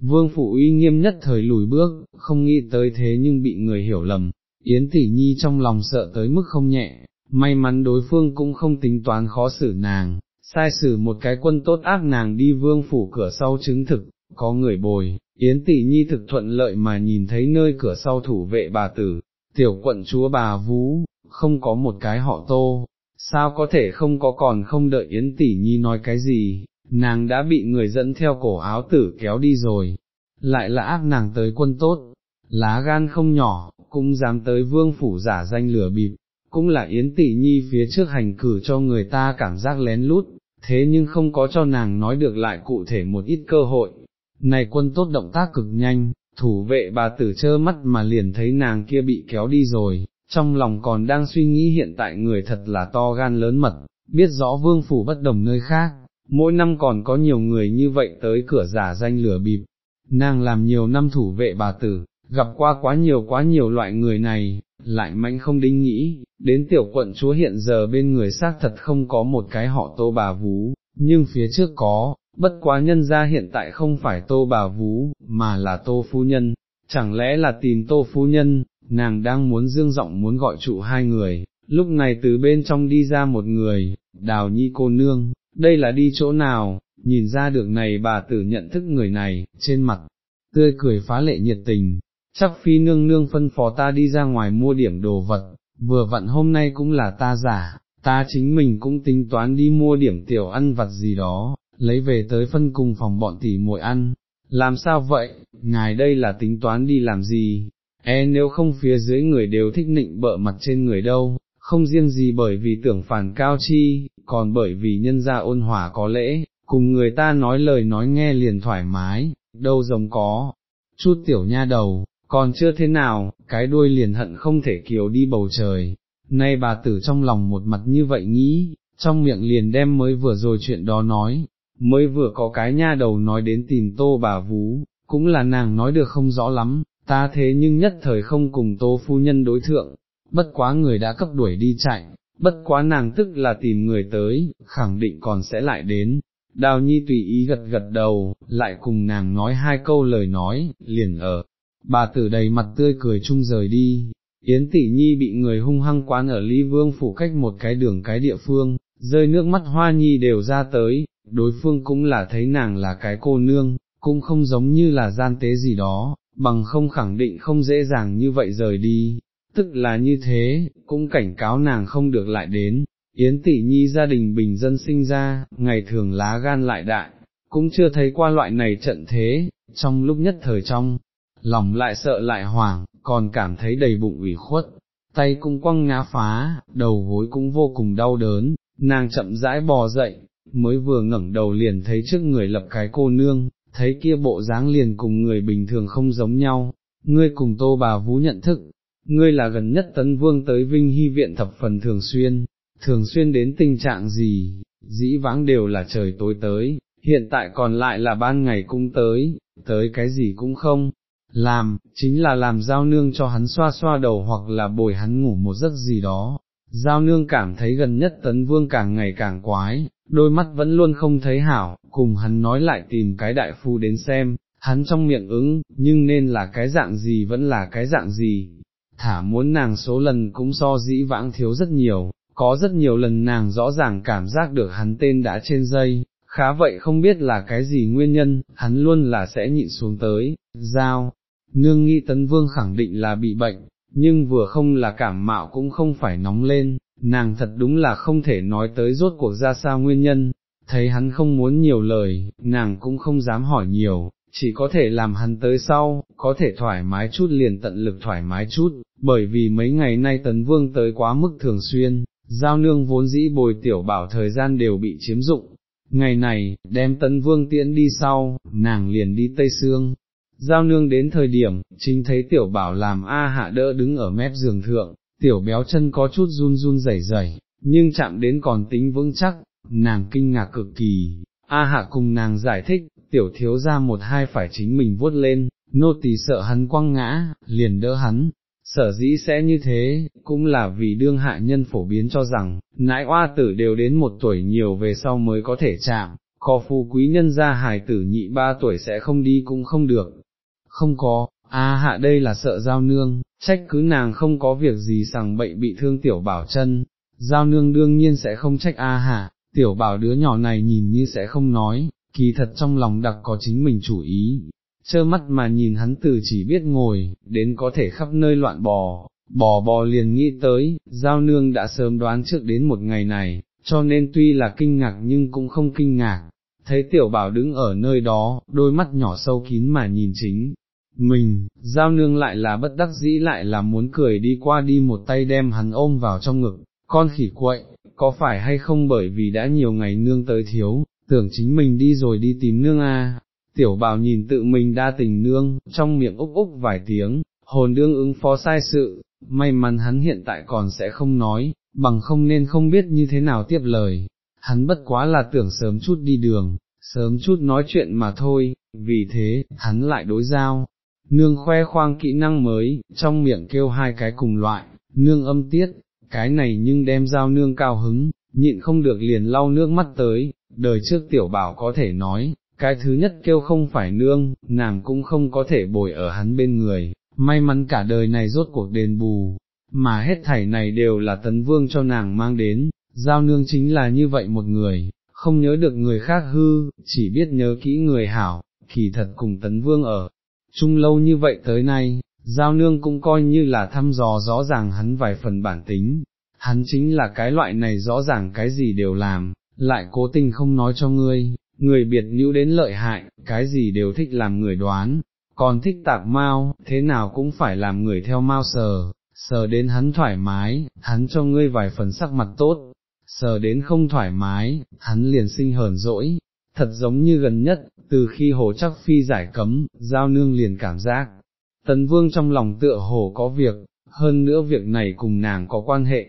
Vương phủ uy nghiêm nhất thời lùi bước, không nghĩ tới thế nhưng bị người hiểu lầm, Yến tỷ nhi trong lòng sợ tới mức không nhẹ, may mắn đối phương cũng không tính toán khó xử nàng, sai xử một cái quân tốt ác nàng đi vương phủ cửa sau chứng thực, có người bồi, Yến tỷ nhi thực thuận lợi mà nhìn thấy nơi cửa sau thủ vệ bà tử, tiểu quận chúa bà Vú, không có một cái họ tô, sao có thể không có còn không đợi Yến tỷ nhi nói cái gì, nàng đã bị người dẫn theo cổ áo tử kéo đi rồi, lại là ác nàng tới quân tốt, lá gan không nhỏ, cũng dám tới vương phủ giả danh lửa bịp, cũng là Yến tỷ nhi phía trước hành cử cho người ta cảm giác lén lút, thế nhưng không có cho nàng nói được lại cụ thể một ít cơ hội. Này quân tốt động tác cực nhanh, thủ vệ bà tử trơ mắt mà liền thấy nàng kia bị kéo đi rồi, trong lòng còn đang suy nghĩ hiện tại người thật là to gan lớn mật, biết rõ vương phủ bất đồng nơi khác, mỗi năm còn có nhiều người như vậy tới cửa giả danh lửa bịp, nàng làm nhiều năm thủ vệ bà tử, gặp qua quá nhiều quá nhiều loại người này, lại mạnh không đinh nghĩ, đến tiểu quận chúa hiện giờ bên người xác thật không có một cái họ tô bà vú, nhưng phía trước có, bất quá nhân ra hiện tại không phải tô bà vú, mà là tô phu nhân, chẳng lẽ là tìm tô phu nhân, nàng đang muốn dương giọng muốn gọi trụ hai người, lúc này từ bên trong đi ra một người, đào nhi cô nương, đây là đi chỗ nào, nhìn ra được này bà tử nhận thức người này, trên mặt, tươi cười phá lệ nhiệt tình, chắc phi nương nương phân phó ta đi ra ngoài mua điểm đồ vật, vừa vặn hôm nay cũng là ta giả, ta chính mình cũng tính toán đi mua điểm tiểu ăn vặt gì đó, lấy về tới phân cùng phòng bọn tỷ muội ăn. Làm sao vậy, ngài đây là tính toán đi làm gì, e nếu không phía dưới người đều thích nịnh bợ mặt trên người đâu, không riêng gì bởi vì tưởng phản cao chi, còn bởi vì nhân gia ôn hòa có lễ, cùng người ta nói lời nói nghe liền thoải mái, đâu giống có, chút tiểu nha đầu, còn chưa thế nào, cái đuôi liền hận không thể kiều đi bầu trời, nay bà tử trong lòng một mặt như vậy nghĩ, trong miệng liền đem mới vừa rồi chuyện đó nói, mới vừa có cái nha đầu nói đến tìm tô bà vú, cũng là nàng nói được không rõ lắm, ta thế nhưng nhất thời không cùng tô phu nhân đối thượng, bất quá người đã cấp đuổi đi chạy, bất quá nàng tức là tìm người tới, khẳng định còn sẽ lại đến. Đào Nhi tùy ý gật gật đầu, lại cùng nàng nói hai câu lời nói, liền ở, bà tử đầy mặt tươi cười chung rời đi, Yến tỷ nhi bị người hung hăng quán ở ly vương phủ cách một cái đường cái địa phương, rơi nước mắt hoa nhi đều ra tới, đối phương cũng là thấy nàng là cái cô nương, cũng không giống như là gian tế gì đó, bằng không khẳng định không dễ dàng như vậy rời đi, tức là như thế, cũng cảnh cáo nàng không được lại đến. Yến tỷ nhi gia đình bình dân sinh ra, ngày thường lá gan lại đại, cũng chưa thấy qua loại này trận thế, trong lúc nhất thời trong, lòng lại sợ lại hoảng, còn cảm thấy đầy bụng ủy khuất, tay cũng quăng ngã phá, đầu gối cũng vô cùng đau đớn, nàng chậm rãi bò dậy, mới vừa ngẩng đầu liền thấy trước người lập cái cô nương, thấy kia bộ dáng liền cùng người bình thường không giống nhau, ngươi cùng tô bà vú nhận thức, ngươi là gần nhất tấn vương tới vinh hy viện thập phần thường xuyên, thường xuyên đến tình trạng gì, dĩ vãng đều là trời tối tới, hiện tại còn lại là ban ngày cung tới, tới cái gì cũng không, làm, chính là làm giao nương cho hắn xoa xoa đầu hoặc là bồi hắn ngủ một giấc gì đó. Giao nương cảm thấy gần nhất tấn vương càng ngày càng quái, đôi mắt vẫn luôn không thấy hảo, cùng hắn nói lại tìm cái đại phu đến xem, hắn trong miệng ứng, nhưng nên là cái dạng gì vẫn là cái dạng gì, thả muốn nàng số lần cũng so dĩ vãng thiếu rất nhiều, có rất nhiều lần nàng rõ ràng cảm giác được hắn tên đã trên dây, khá vậy không biết là cái gì nguyên nhân, hắn luôn là sẽ nhịn xuống tới, giao, nương nghĩ tấn vương khẳng định là bị bệnh, nhưng vừa không là cảm mạo cũng không phải nóng lên, nàng thật đúng là không thể nói tới rốt cuộc ra sao nguyên nhân, thấy hắn không muốn nhiều lời, nàng cũng không dám hỏi nhiều, chỉ có thể làm hắn tới sau, có thể thoải mái chút liền tận lực thoải mái chút, bởi vì mấy ngày nay tấn vương tới quá mức thường xuyên, giao nương vốn dĩ bồi tiểu bảo thời gian đều bị chiếm dụng. Ngày này, đem tấn vương tiễn đi sau, nàng liền đi Tây Sương. Giao nương đến thời điểm, chính thấy tiểu bảo làm A hạ đỡ đứng ở mép giường thượng, tiểu béo chân có chút run run rẩy rẩy, nhưng chạm đến còn tính vững chắc, nàng kinh ngạc cực kỳ. A hạ cùng nàng giải thích, tiểu thiếu ra một hai phải chính mình vuốt lên, nô tỳ sợ hắn quăng ngã, liền đỡ hắn, sở dĩ sẽ như thế, cũng là vì đương hạ nhân phổ biến cho rằng, nãi oa tử đều đến một tuổi nhiều về sau mới có thể chạm, có phù quý nhân gia hài tử nhị ba tuổi sẽ không đi cũng không được. Không có, a hạ đây là sợ giao nương, trách cứ nàng không có việc gì sằng bệnh bị thương tiểu bảo chân, giao nương đương nhiên sẽ không trách a hạ, tiểu bảo đứa nhỏ này nhìn như sẽ không nói, kỳ thật trong lòng đặc có chính mình chủ ý, trơ mắt mà nhìn hắn từ chỉ biết ngồi, đến có thể khắp nơi loạn bò, bò bò liền nghĩ tới, giao nương đã sớm đoán trước đến một ngày này, cho nên tuy là kinh ngạc nhưng cũng không kinh ngạc, thấy tiểu bảo đứng ở nơi đó, đôi mắt nhỏ sâu kín mà nhìn chính. Mình, giao nương lại là bất đắc dĩ lại là muốn cười đi qua đi một tay đem hắn ôm vào trong ngực, con khỉ quậy, có phải hay không bởi vì đã nhiều ngày nương tới thiếu, tưởng chính mình đi rồi đi tìm nương a. Tiểu bào nhìn tự mình đa tình nương, trong miệng úc úc vài tiếng, hồn đương ứng phó sai sự, may mắn hắn hiện tại còn sẽ không nói, bằng không nên không biết như thế nào tiếp lời, hắn bất quá là tưởng sớm chút đi đường, sớm chút nói chuyện mà thôi, vì thế, hắn lại đối giao, nương khoe khoang kỹ năng mới, trong miệng kêu hai cái cùng loại, nương âm tiết, cái này nhưng đem giao nương cao hứng, nhịn không được liền lau nước mắt tới, đời trước tiểu bảo có thể nói, cái thứ nhất kêu không phải nương, nàng cũng không có thể bồi ở hắn bên người, may mắn cả đời này rốt cuộc đền bù, mà hết thảy này đều là tấn vương cho nàng mang đến, giao nương chính là như vậy một người, không nhớ được người khác hư, chỉ biết nhớ kỹ người hảo, kỳ thật cùng tấn vương ở, chung lâu như vậy tới nay, giao nương cũng coi như là thăm dò rõ ràng hắn vài phần bản tính, hắn chính là cái loại này rõ ràng cái gì đều làm, lại cố tình không nói cho ngươi, người biệt nhũ đến lợi hại, cái gì đều thích làm người đoán, còn thích tạc mau, thế nào cũng phải làm người theo mau sờ, sờ đến hắn thoải mái, hắn cho ngươi vài phần sắc mặt tốt, sờ đến không thoải mái, hắn liền sinh hờn dỗi, thật giống như gần nhất, từ khi hồ chắc phi giải cấm, giao nương liền cảm giác, tấn vương trong lòng tựa hồ có việc, hơn nữa việc này cùng nàng có quan hệ,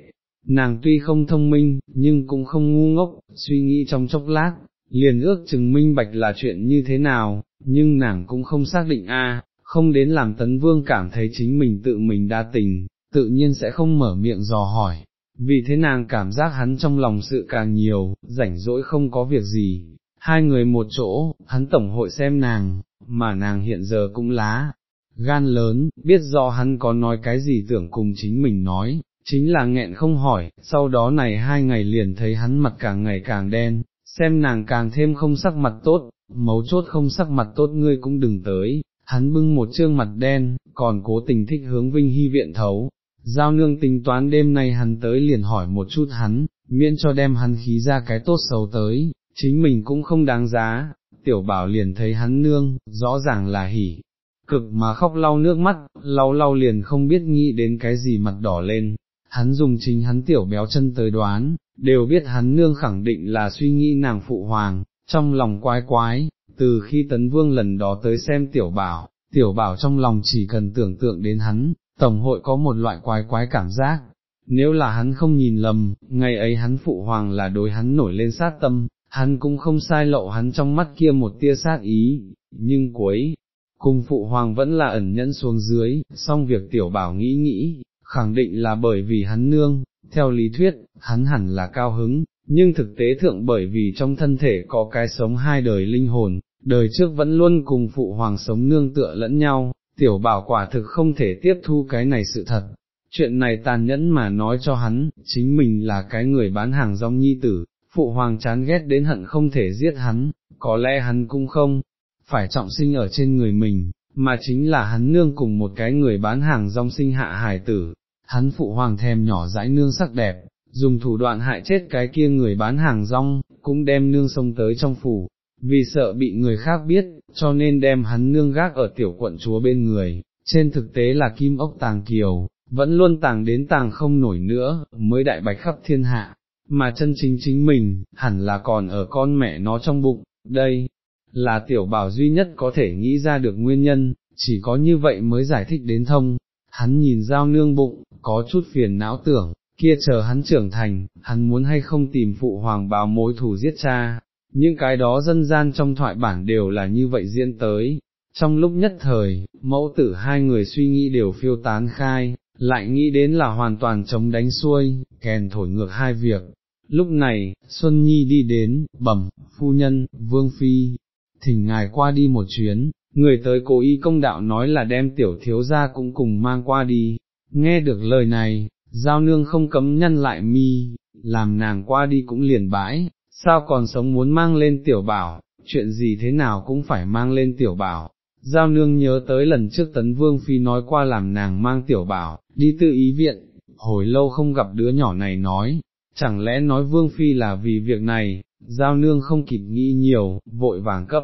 nàng tuy không thông minh, nhưng cũng không ngu ngốc, suy nghĩ trong chốc lát, liền ước chứng minh bạch là chuyện như thế nào, nhưng nàng cũng không xác định a, không đến làm tấn vương cảm thấy chính mình tự mình đa tình, tự nhiên sẽ không mở miệng dò hỏi, vì thế nàng cảm giác hắn trong lòng sự càng nhiều, rảnh rỗi không có việc gì, hai người một chỗ, hắn tổng hội xem nàng, mà nàng hiện giờ cũng lá, gan lớn, biết do hắn có nói cái gì tưởng cùng chính mình nói, chính là nghẹn không hỏi, sau đó này hai ngày liền thấy hắn mặt càng ngày càng đen, xem nàng càng thêm không sắc mặt tốt, mấu chốt không sắc mặt tốt ngươi cũng đừng tới, hắn bưng một trương mặt đen, còn cố tình thích hướng Vinh Hy viện thấu. Giao nương tính toán đêm nay hắn tới liền hỏi một chút hắn, miễn cho đem hắn khí ra cái tốt xấu tới, chính mình cũng không đáng giá, tiểu bảo liền thấy hắn nương, rõ ràng là hỉ, cực mà khóc lau nước mắt, lau lau liền không biết nghĩ đến cái gì mặt đỏ lên, hắn dùng chính hắn tiểu béo chân tới đoán, đều biết hắn nương khẳng định là suy nghĩ nàng phụ hoàng, trong lòng quái quái, từ khi tấn vương lần đó tới xem tiểu bảo, tiểu bảo trong lòng chỉ cần tưởng tượng đến hắn, tổng hội có một loại quái quái cảm giác, nếu là hắn không nhìn lầm, ngày ấy hắn phụ hoàng là đối hắn nổi lên sát tâm, hắn cũng không sai lộ hắn trong mắt kia một tia sát ý, nhưng cuối, cùng phụ hoàng vẫn là ẩn nhẫn xuống dưới, xong việc tiểu bảo nghĩ nghĩ, khẳng định là bởi vì hắn nương, theo lý thuyết, hắn hẳn là cao hứng, nhưng thực tế thượng bởi vì trong thân thể có cái sống hai đời linh hồn, đời trước vẫn luôn cùng phụ hoàng sống nương tựa lẫn nhau, tiểu bảo quả thực không thể tiếp thu cái này sự thật. Chuyện này tàn nhẫn mà nói cho hắn, chính mình là cái người bán hàng rong nhi tử, phụ hoàng chán ghét đến hận không thể giết hắn, có lẽ hắn cũng không, phải trọng sinh ở trên người mình, mà chính là hắn nương cùng một cái người bán hàng rong sinh hạ hài tử, hắn phụ hoàng thèm nhỏ dãi nương sắc đẹp, dùng thủ đoạn hại chết cái kia người bán hàng rong, cũng đem nương sông tới trong phủ, vì sợ bị người khác biết, cho nên đem hắn nương gác ở tiểu quận chúa bên người, trên thực tế là kim ốc tàng kiều, vẫn luôn tàng đến tàng không nổi nữa, mới đại bạch khắp thiên hạ, mà chân chính chính mình, hẳn là còn ở con mẹ nó trong bụng, đây, là tiểu bảo duy nhất có thể nghĩ ra được nguyên nhân, chỉ có như vậy mới giải thích đến thông, hắn nhìn giao nương bụng, có chút phiền não tưởng, kia chờ hắn trưởng thành, hắn muốn hay không tìm phụ hoàng báo mối thù giết cha, những cái đó dân gian trong thoại bản đều là như vậy diễn tới. Trong lúc nhất thời, mẫu tử hai người suy nghĩ đều phiêu tán khai, lại nghĩ đến là hoàn toàn chống đánh xuôi, kèn thổi ngược hai việc. Lúc này, Xuân Nhi đi đến, bẩm, phu nhân, vương phi, thỉnh ngài qua đi một chuyến, người tới cố ý công đạo nói là đem tiểu thiếu gia cũng cùng mang qua đi. Nghe được lời này, giao nương không cấm nhăn lại mi, làm nàng qua đi cũng liền bãi, sao còn sống muốn mang lên tiểu bảo, chuyện gì thế nào cũng phải mang lên tiểu bảo. Giao nương nhớ tới lần trước tấn vương phi nói qua làm nàng mang tiểu bảo, đi tự ý viện, hồi lâu không gặp đứa nhỏ này nói, chẳng lẽ nói vương phi là vì việc này, giao nương không kịp nghĩ nhiều, vội vàng cấp.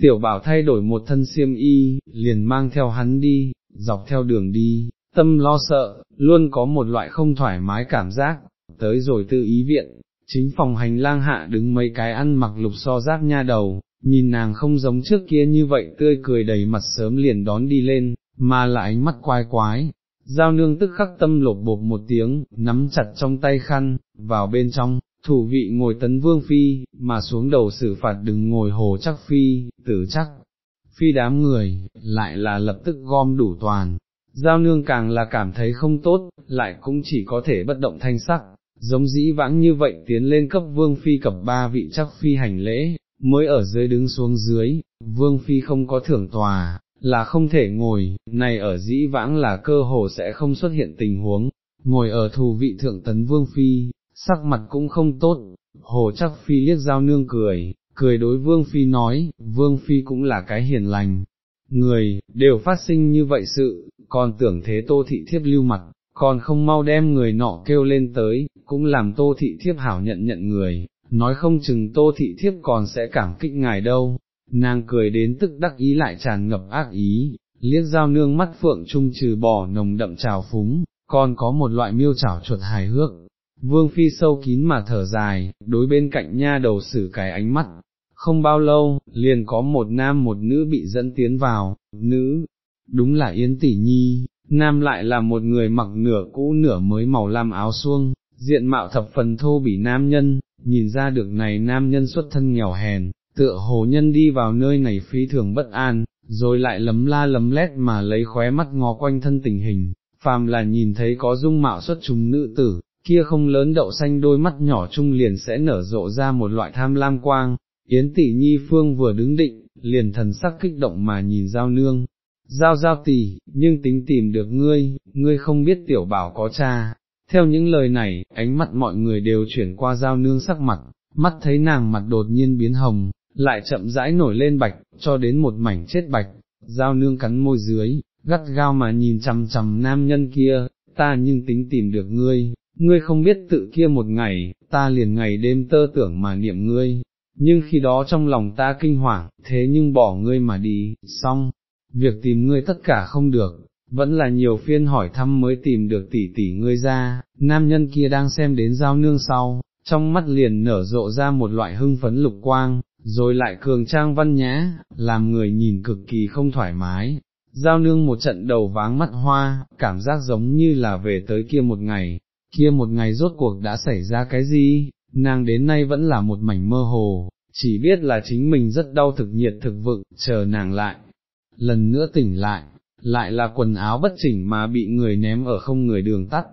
Tiểu bảo thay đổi một thân xiêm y, liền mang theo hắn đi, dọc theo đường đi, tâm lo sợ, luôn có một loại không thoải mái cảm giác, tới rồi tự ý viện, chính phòng hành lang hạ đứng mấy cái ăn mặc lục so rác nha đầu, nhìn nàng không giống trước kia như vậy tươi cười đầy mặt sớm liền đón đi lên, mà là ánh mắt quái quái. Giao nương tức khắc tâm lột bột một tiếng, nắm chặt trong tay khăn, vào bên trong, thủ vị ngồi tấn vương phi, mà xuống đầu xử phạt đừng ngồi hồ chắc phi, tử chắc. Phi đám người, lại là lập tức gom đủ toàn, giao nương càng là cảm thấy không tốt, lại cũng chỉ có thể bất động thanh sắc, giống dĩ vãng như vậy tiến lên cấp vương phi cập ba vị chắc phi hành lễ, mới ở dưới đứng xuống dưới, vương phi không có thưởng tòa, là không thể ngồi, này ở dĩ vãng là cơ hồ sẽ không xuất hiện tình huống, ngồi ở thù vị thượng tấn vương phi, sắc mặt cũng không tốt, hồ chắc phi liếc giao nương cười, cười đối vương phi nói, vương phi cũng là cái hiền lành, người, đều phát sinh như vậy sự, còn tưởng thế tô thị thiếp lưu mặt, còn không mau đem người nọ kêu lên tới, cũng làm tô thị thiếp hảo nhận nhận người, nói không chừng tô thị thiếp còn sẽ cảm kích ngài đâu, nàng cười đến tức đắc ý lại tràn ngập ác ý, liếc dao nương mắt phượng trung trừ bỏ nồng đậm trào phúng, còn có một loại miêu trảo chuột hài hước. Vương phi sâu kín mà thở dài, đối bên cạnh nha đầu xử cái ánh mắt, không bao lâu, liền có một nam một nữ bị dẫn tiến vào, nữ, đúng là Yến Tỷ Nhi, nam lại là một người mặc nửa cũ nửa mới màu lam áo xuông, diện mạo thập phần thô bỉ nam nhân, nhìn ra được này nam nhân xuất thân nghèo hèn, tựa hồ nhân đi vào nơi này phí thường bất an, rồi lại lấm la lấm lét mà lấy khóe mắt ngó quanh thân tình hình, phàm là nhìn thấy có dung mạo xuất chúng nữ tử, kia không lớn đậu xanh đôi mắt nhỏ trung liền sẽ nở rộ ra một loại tham lam quang, Yến tỷ nhi phương vừa đứng định, liền thần sắc kích động mà nhìn giao nương, giao giao tỷ, nhưng tính tìm được ngươi, ngươi không biết tiểu bảo có cha. Theo những lời này, ánh mặt mọi người đều chuyển qua giao nương sắc mặt, mắt thấy nàng mặt đột nhiên biến hồng, lại chậm rãi nổi lên bạch, cho đến một mảnh chết bạch, giao nương cắn môi dưới, gắt gao mà nhìn chằm chằm nam nhân kia, ta nhưng tính tìm được ngươi, ngươi không biết tự kia một ngày, ta liền ngày đêm tơ tưởng mà niệm ngươi, nhưng khi đó trong lòng ta kinh hoàng, thế nhưng bỏ ngươi mà đi, xong, việc tìm ngươi tất cả không được, vẫn là nhiều phiên hỏi thăm mới tìm được tỷ tỷ ngươi ra, nam nhân kia đang xem đến giao nương sau, trong mắt liền nở rộ ra một loại hưng phấn lục quang, rồi lại cường trang văn nhã, làm người nhìn cực kỳ không thoải mái. Giao nương một trận đầu váng mắt hoa, cảm giác giống như là về tới kia một ngày, kia một ngày rốt cuộc đã xảy ra cái gì, nàng đến nay vẫn là một mảnh mơ hồ, chỉ biết là chính mình rất đau thực nhiệt thực vựng, chờ nàng lại, lần nữa tỉnh lại, lại là quần áo bất chỉnh mà bị người ném ở không người đường tắt,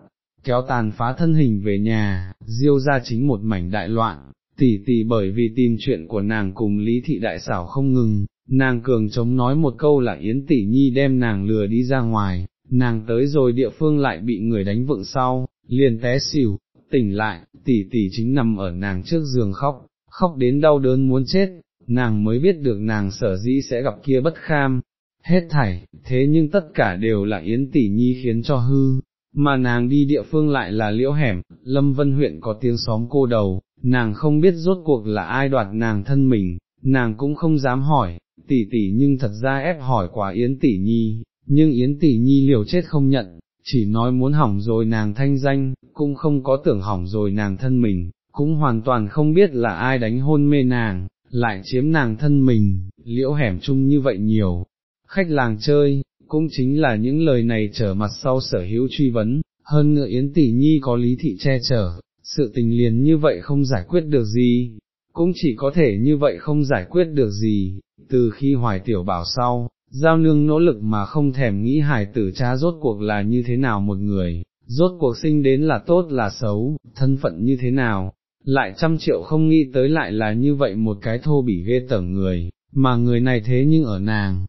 kéo tàn phá thân hình về nhà, diêu ra chính một mảnh đại loạn, tỷ tỷ bởi vì tìm chuyện của nàng cùng Lý Thị Đại xảo không ngừng, nàng cường chống nói một câu là Yến tỷ nhi đem nàng lừa đi ra ngoài, nàng tới rồi địa phương lại bị người đánh vựng sau, liền té xỉu, tỉnh lại, tỷ tỷ chính nằm ở nàng trước giường khóc, khóc đến đau đớn muốn chết, nàng mới biết được nàng sở dĩ sẽ gặp kia bất kham, hết thảy, thế nhưng tất cả đều là Yến tỷ nhi khiến cho hư, mà nàng đi địa phương lại là liễu hẻm, Lâm Vân huyện có tiếng xóm cô đầu, nàng không biết rốt cuộc là ai đoạt nàng thân mình, nàng cũng không dám hỏi, tỷ tỷ nhưng thật ra ép hỏi quá Yến tỷ nhi, nhưng Yến tỷ nhi liều chết không nhận, chỉ nói muốn hỏng rồi nàng thanh danh, cũng không có tưởng hỏng rồi nàng thân mình, cũng hoàn toàn không biết là ai đánh hôn mê nàng, lại chiếm nàng thân mình, liễu hẻm chung như vậy nhiều, khách làng chơi, cũng chính là những lời này trở mặt sau sở hữu truy vấn, hơn nữa Yến Tỷ Nhi có lý thị che chở, sự tình liền như vậy không giải quyết được gì, cũng chỉ có thể như vậy không giải quyết được gì, từ khi hoài tiểu bảo sau, giao nương nỗ lực mà không thèm nghĩ hài tử cha rốt cuộc là như thế nào một người, rốt cuộc sinh đến là tốt là xấu, thân phận như thế nào, lại trăm triệu không nghĩ tới lại là như vậy một cái thô bỉ ghê tởm người, mà người này thế nhưng ở nàng,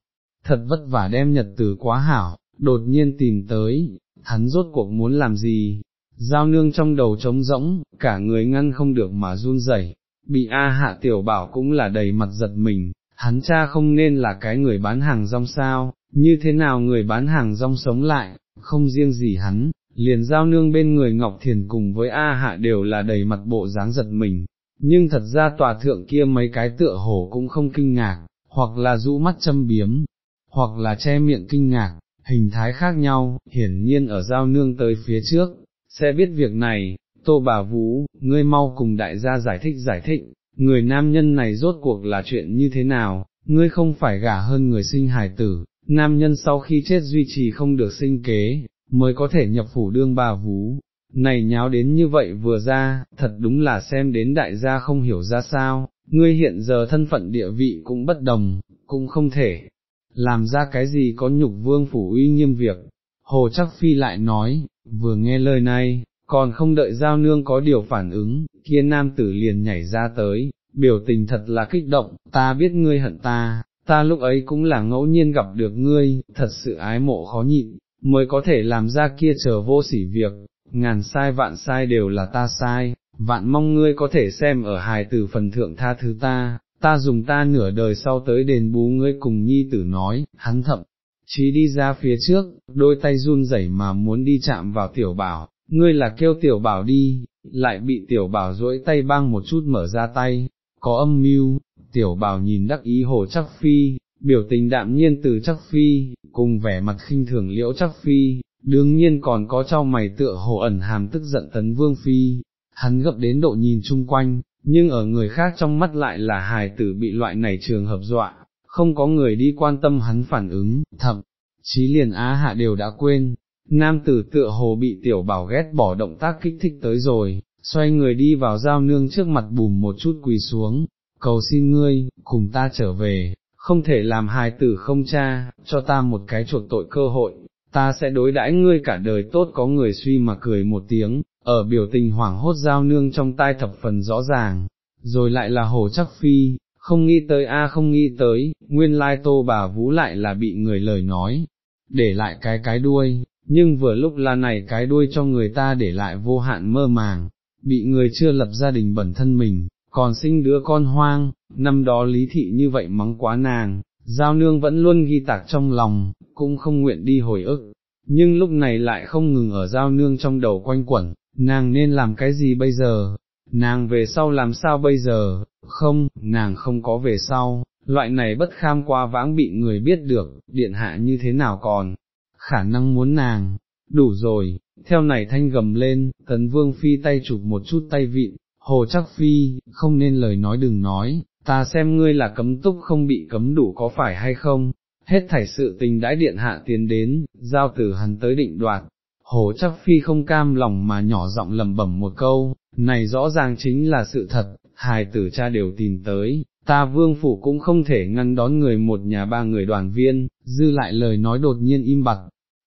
thật vất vả đem nhật tử quá hảo, đột nhiên tìm tới, hắn rốt cuộc muốn làm gì, giao nương trong đầu trống rỗng, cả người ngăn không được mà run rẩy. bị A hạ tiểu bảo cũng là đầy mặt giật mình, hắn cha không nên là cái người bán hàng rong sao, như thế nào người bán hàng rong sống lại, không riêng gì hắn, liền giao nương bên người Ngọc Thiền cùng với A hạ đều là đầy mặt bộ dáng giật mình, nhưng thật ra tòa thượng kia mấy cái tựa hổ cũng không kinh ngạc, hoặc là rũ mắt châm biếm, hoặc là che miệng kinh ngạc, hình thái khác nhau, hiển nhiên ở giao nương tới phía trước, sẽ biết việc này, tô bà vũ, ngươi mau cùng đại gia giải thích giải thích, người nam nhân này rốt cuộc là chuyện như thế nào, ngươi không phải gả hơn người sinh hài tử, nam nhân sau khi chết duy trì không được sinh kế, mới có thể nhập phủ đương bà vũ. Này nháo đến như vậy vừa ra, thật đúng là xem đến đại gia không hiểu ra sao, ngươi hiện giờ thân phận địa vị cũng bất đồng, cũng không thể, làm ra cái gì có nhục vương phủ uy nghiêm việc. Hồ chắc phi lại nói, vừa nghe lời này, còn không đợi giao nương có điều phản ứng, kia nam tử liền nhảy ra tới, biểu tình thật là kích động, ta biết ngươi hận ta, ta lúc ấy cũng là ngẫu nhiên gặp được ngươi, thật sự ái mộ khó nhịn, mới có thể làm ra kia chờ vô sỉ việc, ngàn sai vạn sai đều là ta sai, vạn mong ngươi có thể xem ở hài tử phần thượng tha thứ ta, ta dùng ta nửa đời sau tới đền bú ngươi cùng nhi tử nói, hắn thậm chí đi ra phía trước, đôi tay run rẩy mà muốn đi chạm vào tiểu bảo, ngươi là kêu tiểu bảo đi, lại bị tiểu bảo duỗi tay băng một chút mở ra tay, có âm mưu, tiểu bảo nhìn đắc ý hồ chắc phi, biểu tình đạm nhiên từ chắc phi, cùng vẻ mặt khinh thường liễu chắc phi, đương nhiên còn có trao mày tựa hồ ẩn hàm tức giận tấn vương phi, hắn gấp đến độ nhìn chung quanh, nhưng ở người khác trong mắt lại là hài tử bị loại này trường hợp dọa, không có người đi quan tâm hắn phản ứng, thậm chí liền á hạ đều đã quên, nam tử tựa hồ bị tiểu bảo ghét bỏ động tác kích thích tới rồi, xoay người đi vào giao nương trước mặt bùm một chút quỳ xuống, cầu xin ngươi, cùng ta trở về, không thể làm hài tử không cha, cho ta một cái chuộc tội cơ hội, ta sẽ đối đãi ngươi cả đời tốt có người suy mà cười một tiếng, ở biểu tình hoảng hốt giao nương trong tai thập phần rõ ràng, rồi lại là hồ chắc phi, không nghĩ tới a à, không nghĩ tới, nguyên lai tô bà vũ lại là bị người lời nói, để lại cái cái đuôi, nhưng vừa lúc là này cái đuôi cho người ta để lại vô hạn mơ màng, bị người chưa lập gia đình bẩn thân mình, còn sinh đứa con hoang, năm đó lý thị như vậy mắng quá nàng, giao nương vẫn luôn ghi tạc trong lòng, cũng không nguyện đi hồi ức, nhưng lúc này lại không ngừng ở giao nương trong đầu quanh quẩn, nàng nên làm cái gì bây giờ, nàng về sau làm sao bây giờ, không, nàng không có về sau, loại này bất kham qua vãng bị người biết được, điện hạ như thế nào còn, khả năng muốn nàng, đủ rồi, theo này thanh gầm lên, tấn vương phi tay chụp một chút tay vịn, hồ chắc phi, không nên lời nói đừng nói, ta xem ngươi là cấm túc không bị cấm đủ có phải hay không, hết thảy sự tình đãi điện hạ tiến đến, giao tử hắn tới định đoạt, hồ chắc phi không cam lòng mà nhỏ giọng lầm bẩm một câu, này rõ ràng chính là sự thật, hài tử cha đều tìm tới, ta vương phủ cũng không thể ngăn đón người một nhà ba người đoàn viên, dư lại lời nói đột nhiên im bặt,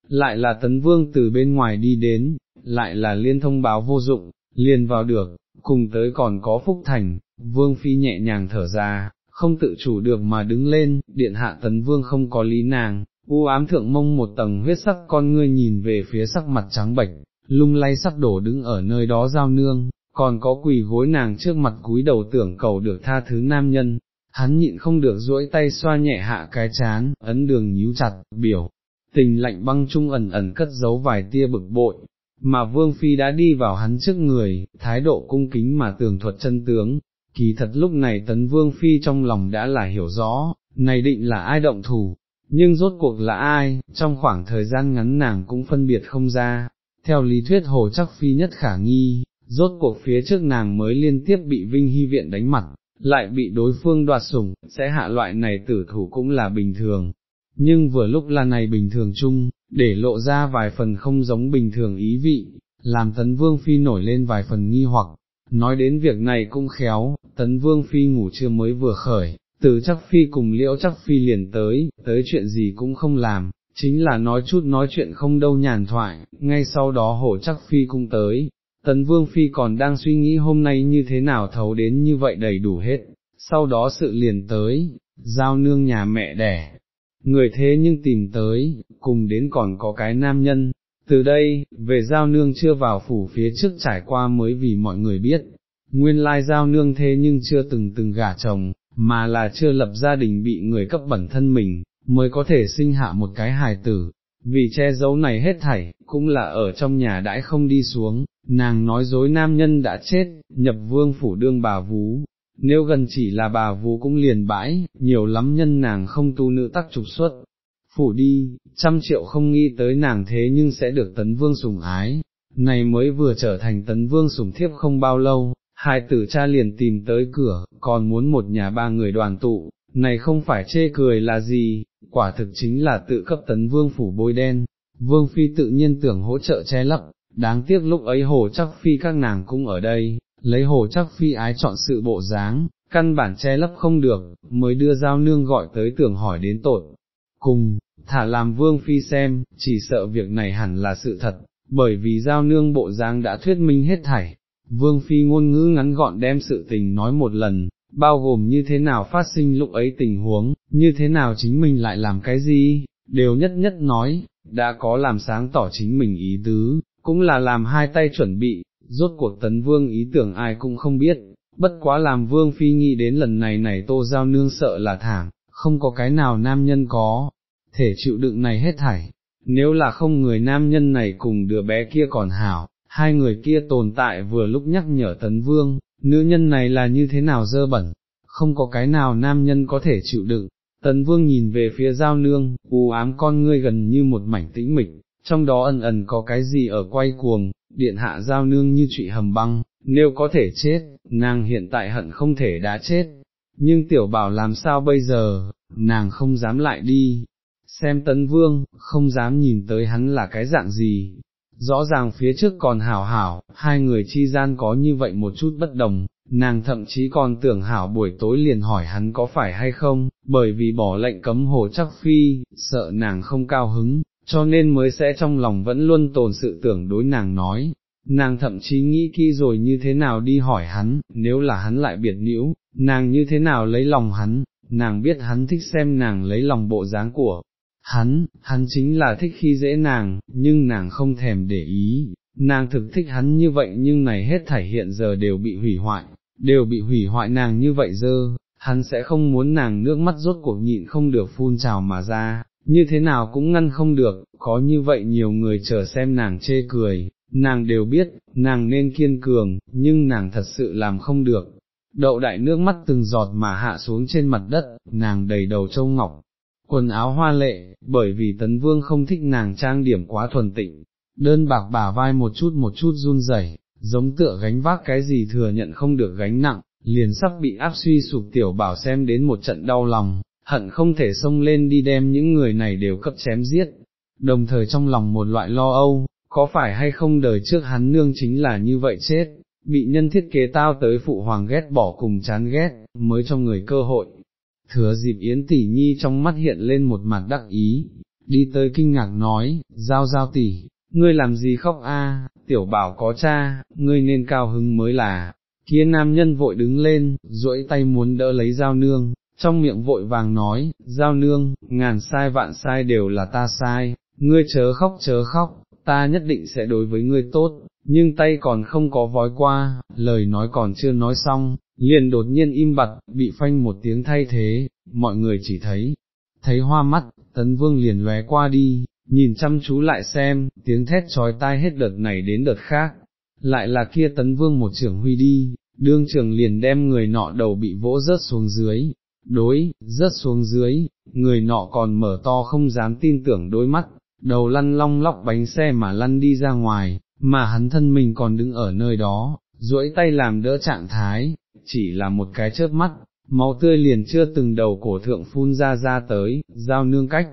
lại là tấn vương từ bên ngoài đi đến, lại là liên thông báo vô dụng, liền vào được, cùng tới còn có phúc thành, vương phi nhẹ nhàng thở ra, không tự chủ được mà đứng lên, điện hạ tấn vương không có lý nàng, u ám thượng mông một tầng huyết sắc con ngươi nhìn về phía sắc mặt trắng bệch, lung lay sắp đổ đứng ở nơi đó giao nương, còn có quỳ gối nàng trước mặt cúi đầu tưởng cầu được tha thứ nam nhân, hắn nhịn không được duỗi tay xoa nhẹ hạ cái chán, ấn đường nhíu chặt, biểu, tình lạnh băng trung ẩn ẩn cất giấu vài tia bực bội, mà Vương Phi đã đi vào hắn trước người, thái độ cung kính mà tường thuật chân tướng, kỳ thật lúc này tấn Vương Phi trong lòng đã là hiểu rõ, này định là ai động thủ, nhưng rốt cuộc là ai, trong khoảng thời gian ngắn nàng cũng phân biệt không ra, theo lý thuyết hồ chắc Phi nhất khả nghi, rốt cuộc phía trước nàng mới liên tiếp bị Vinh Hy Viện đánh mặt, lại bị đối phương đoạt sủng, sẽ hạ loại này tử thủ cũng là bình thường, nhưng vừa lúc là này bình thường chung, để lộ ra vài phần không giống bình thường ý vị, làm tấn vương phi nổi lên vài phần nghi hoặc, nói đến việc này cũng khéo, tấn vương phi ngủ chưa mới vừa khởi, từ chắc phi cùng liễu chắc phi liền tới, tới chuyện gì cũng không làm, chính là nói chút nói chuyện không đâu nhàn thoại, ngay sau đó hổ chắc phi cũng tới, tấn vương phi còn đang suy nghĩ hôm nay như thế nào thấu đến như vậy đầy đủ hết, sau đó sự liền tới, giao nương nhà mẹ đẻ, người thế nhưng tìm tới, cùng đến còn có cái nam nhân, từ đây, về giao nương chưa vào phủ phía trước trải qua mới vì mọi người biết, nguyên lai giao nương thế nhưng chưa từng từng gả chồng, mà là chưa lập gia đình bị người cấp bẩn thân mình, mới có thể sinh hạ một cái hài tử, vì che giấu này hết thảy, cũng là ở trong nhà đãi không đi xuống, nàng nói dối nam nhân đã chết, nhập vương phủ đương bà vú, nếu gần chỉ là bà vú cũng liền bãi, nhiều lắm nhân nàng không tu nữ tắc trục xuất, phủ đi, trăm triệu không nghĩ tới nàng thế nhưng sẽ được tấn vương sủng ái, này mới vừa trở thành tấn vương sủng thiếp không bao lâu, hai tử cha liền tìm tới cửa, còn muốn một nhà ba người đoàn tụ, này không phải chê cười là gì, quả thực chính là tự cấp tấn vương phủ bôi đen, vương phi tự nhiên tưởng hỗ trợ che lấp, đáng tiếc lúc ấy hồ chắc phi các nàng cũng ở đây, lấy hồ chắc phi ái chọn sự bộ dáng, căn bản che lấp không được, mới đưa giao nương gọi tới tưởng hỏi đến tội. Cùng, thả làm vương phi xem, chỉ sợ việc này hẳn là sự thật, bởi vì giao nương bộ dáng đã thuyết minh hết thảy. Vương phi ngôn ngữ ngắn gọn đem sự tình nói một lần, bao gồm như thế nào phát sinh lúc ấy tình huống, như thế nào chính mình lại làm cái gì, đều nhất nhất nói, đã có làm sáng tỏ chính mình ý tứ, cũng là làm hai tay chuẩn bị, rốt cuộc tấn vương ý tưởng ai cũng không biết, bất quá làm vương phi nghĩ đến lần này này tô giao nương sợ là thảm, không có cái nào nam nhân có, thể chịu đựng này hết thảy, nếu là không người nam nhân này cùng đứa bé kia còn hảo, hai người kia tồn tại vừa lúc nhắc nhở tấn vương, nữ nhân này là như thế nào dơ bẩn, không có cái nào nam nhân có thể chịu đựng. Tấn vương nhìn về phía giao nương, u ám con ngươi gần như một mảnh tĩnh mịch, trong đó ẩn ẩn có cái gì ở quay cuồng, điện hạ giao nương như trụy hầm băng, nếu có thể chết, nàng hiện tại hận không thể đã chết, nhưng tiểu bảo làm sao bây giờ, nàng không dám lại đi, xem tấn vương, không dám nhìn tới hắn là cái dạng gì. Rõ ràng phía trước còn hảo hảo, hai người chi gian có như vậy một chút bất đồng, nàng thậm chí còn tưởng hảo buổi tối liền hỏi hắn có phải hay không, bởi vì bỏ lệnh cấm hồ chắc phi, sợ nàng không cao hứng, cho nên mới sẽ trong lòng vẫn luôn tồn sự tưởng đối nàng nói, nàng thậm chí nghĩ kỹ rồi như thế nào đi hỏi hắn, nếu là hắn lại biệt nữ, nàng như thế nào lấy lòng hắn, nàng biết hắn thích xem nàng lấy lòng bộ dáng của hắn, hắn chính là thích khi dễ nàng, nhưng nàng không thèm để ý, nàng thực thích hắn như vậy nhưng này hết thảy hiện giờ đều bị hủy hoại, đều bị hủy hoại nàng như vậy dơ, hắn sẽ không muốn nàng nước mắt rốt cuộc nhịn không được phun trào mà ra, như thế nào cũng ngăn không được, có như vậy nhiều người chờ xem nàng chê cười, nàng đều biết, nàng nên kiên cường, nhưng nàng thật sự làm không được. Đậu đại nước mắt từng giọt mà hạ xuống trên mặt đất, nàng đầy đầu trâu ngọc, quần áo hoa lệ, bởi vì tấn vương không thích nàng trang điểm quá thuần tịnh, đơn bạc bả vai một chút một chút run rẩy, giống tựa gánh vác cái gì thừa nhận không được gánh nặng, liền sắp bị áp suy sụp tiểu bảo xem đến một trận đau lòng, hận không thể xông lên đi đem những người này đều cấp chém giết, đồng thời trong lòng một loại lo âu, có phải hay không đời trước hắn nương chính là như vậy chết, bị nhân thiết kế tao tới phụ hoàng ghét bỏ cùng chán ghét, mới cho người cơ hội. Thừa dịp Yến tỷ nhi trong mắt hiện lên một mặt đắc ý, đi tới kinh ngạc nói, giao giao tỷ, ngươi làm gì khóc a? tiểu bảo có cha, ngươi nên cao hứng mới là, kia nam nhân vội đứng lên, duỗi tay muốn đỡ lấy giao nương, trong miệng vội vàng nói, giao nương, ngàn sai vạn sai đều là ta sai, ngươi chớ khóc chớ khóc, ta nhất định sẽ đối với ngươi tốt, nhưng tay còn không có vói qua, lời nói còn chưa nói xong, liền đột nhiên im bặt, bị phanh một tiếng thay thế, mọi người chỉ thấy, thấy hoa mắt, tấn vương liền lóe qua đi, nhìn chăm chú lại xem, tiếng thét trói tai hết đợt này đến đợt khác, lại là kia tấn vương một trưởng huy đi, đương trưởng liền đem người nọ đầu bị vỗ rớt xuống dưới, đối, rớt xuống dưới, người nọ còn mở to không dám tin tưởng đôi mắt, đầu lăn long lóc bánh xe mà lăn đi ra ngoài, mà hắn thân mình còn đứng ở nơi đó, duỗi tay làm đỡ trạng thái, chỉ là một cái chớp mắt, máu tươi liền chưa từng đầu cổ thượng phun ra ra tới, giao nương cách.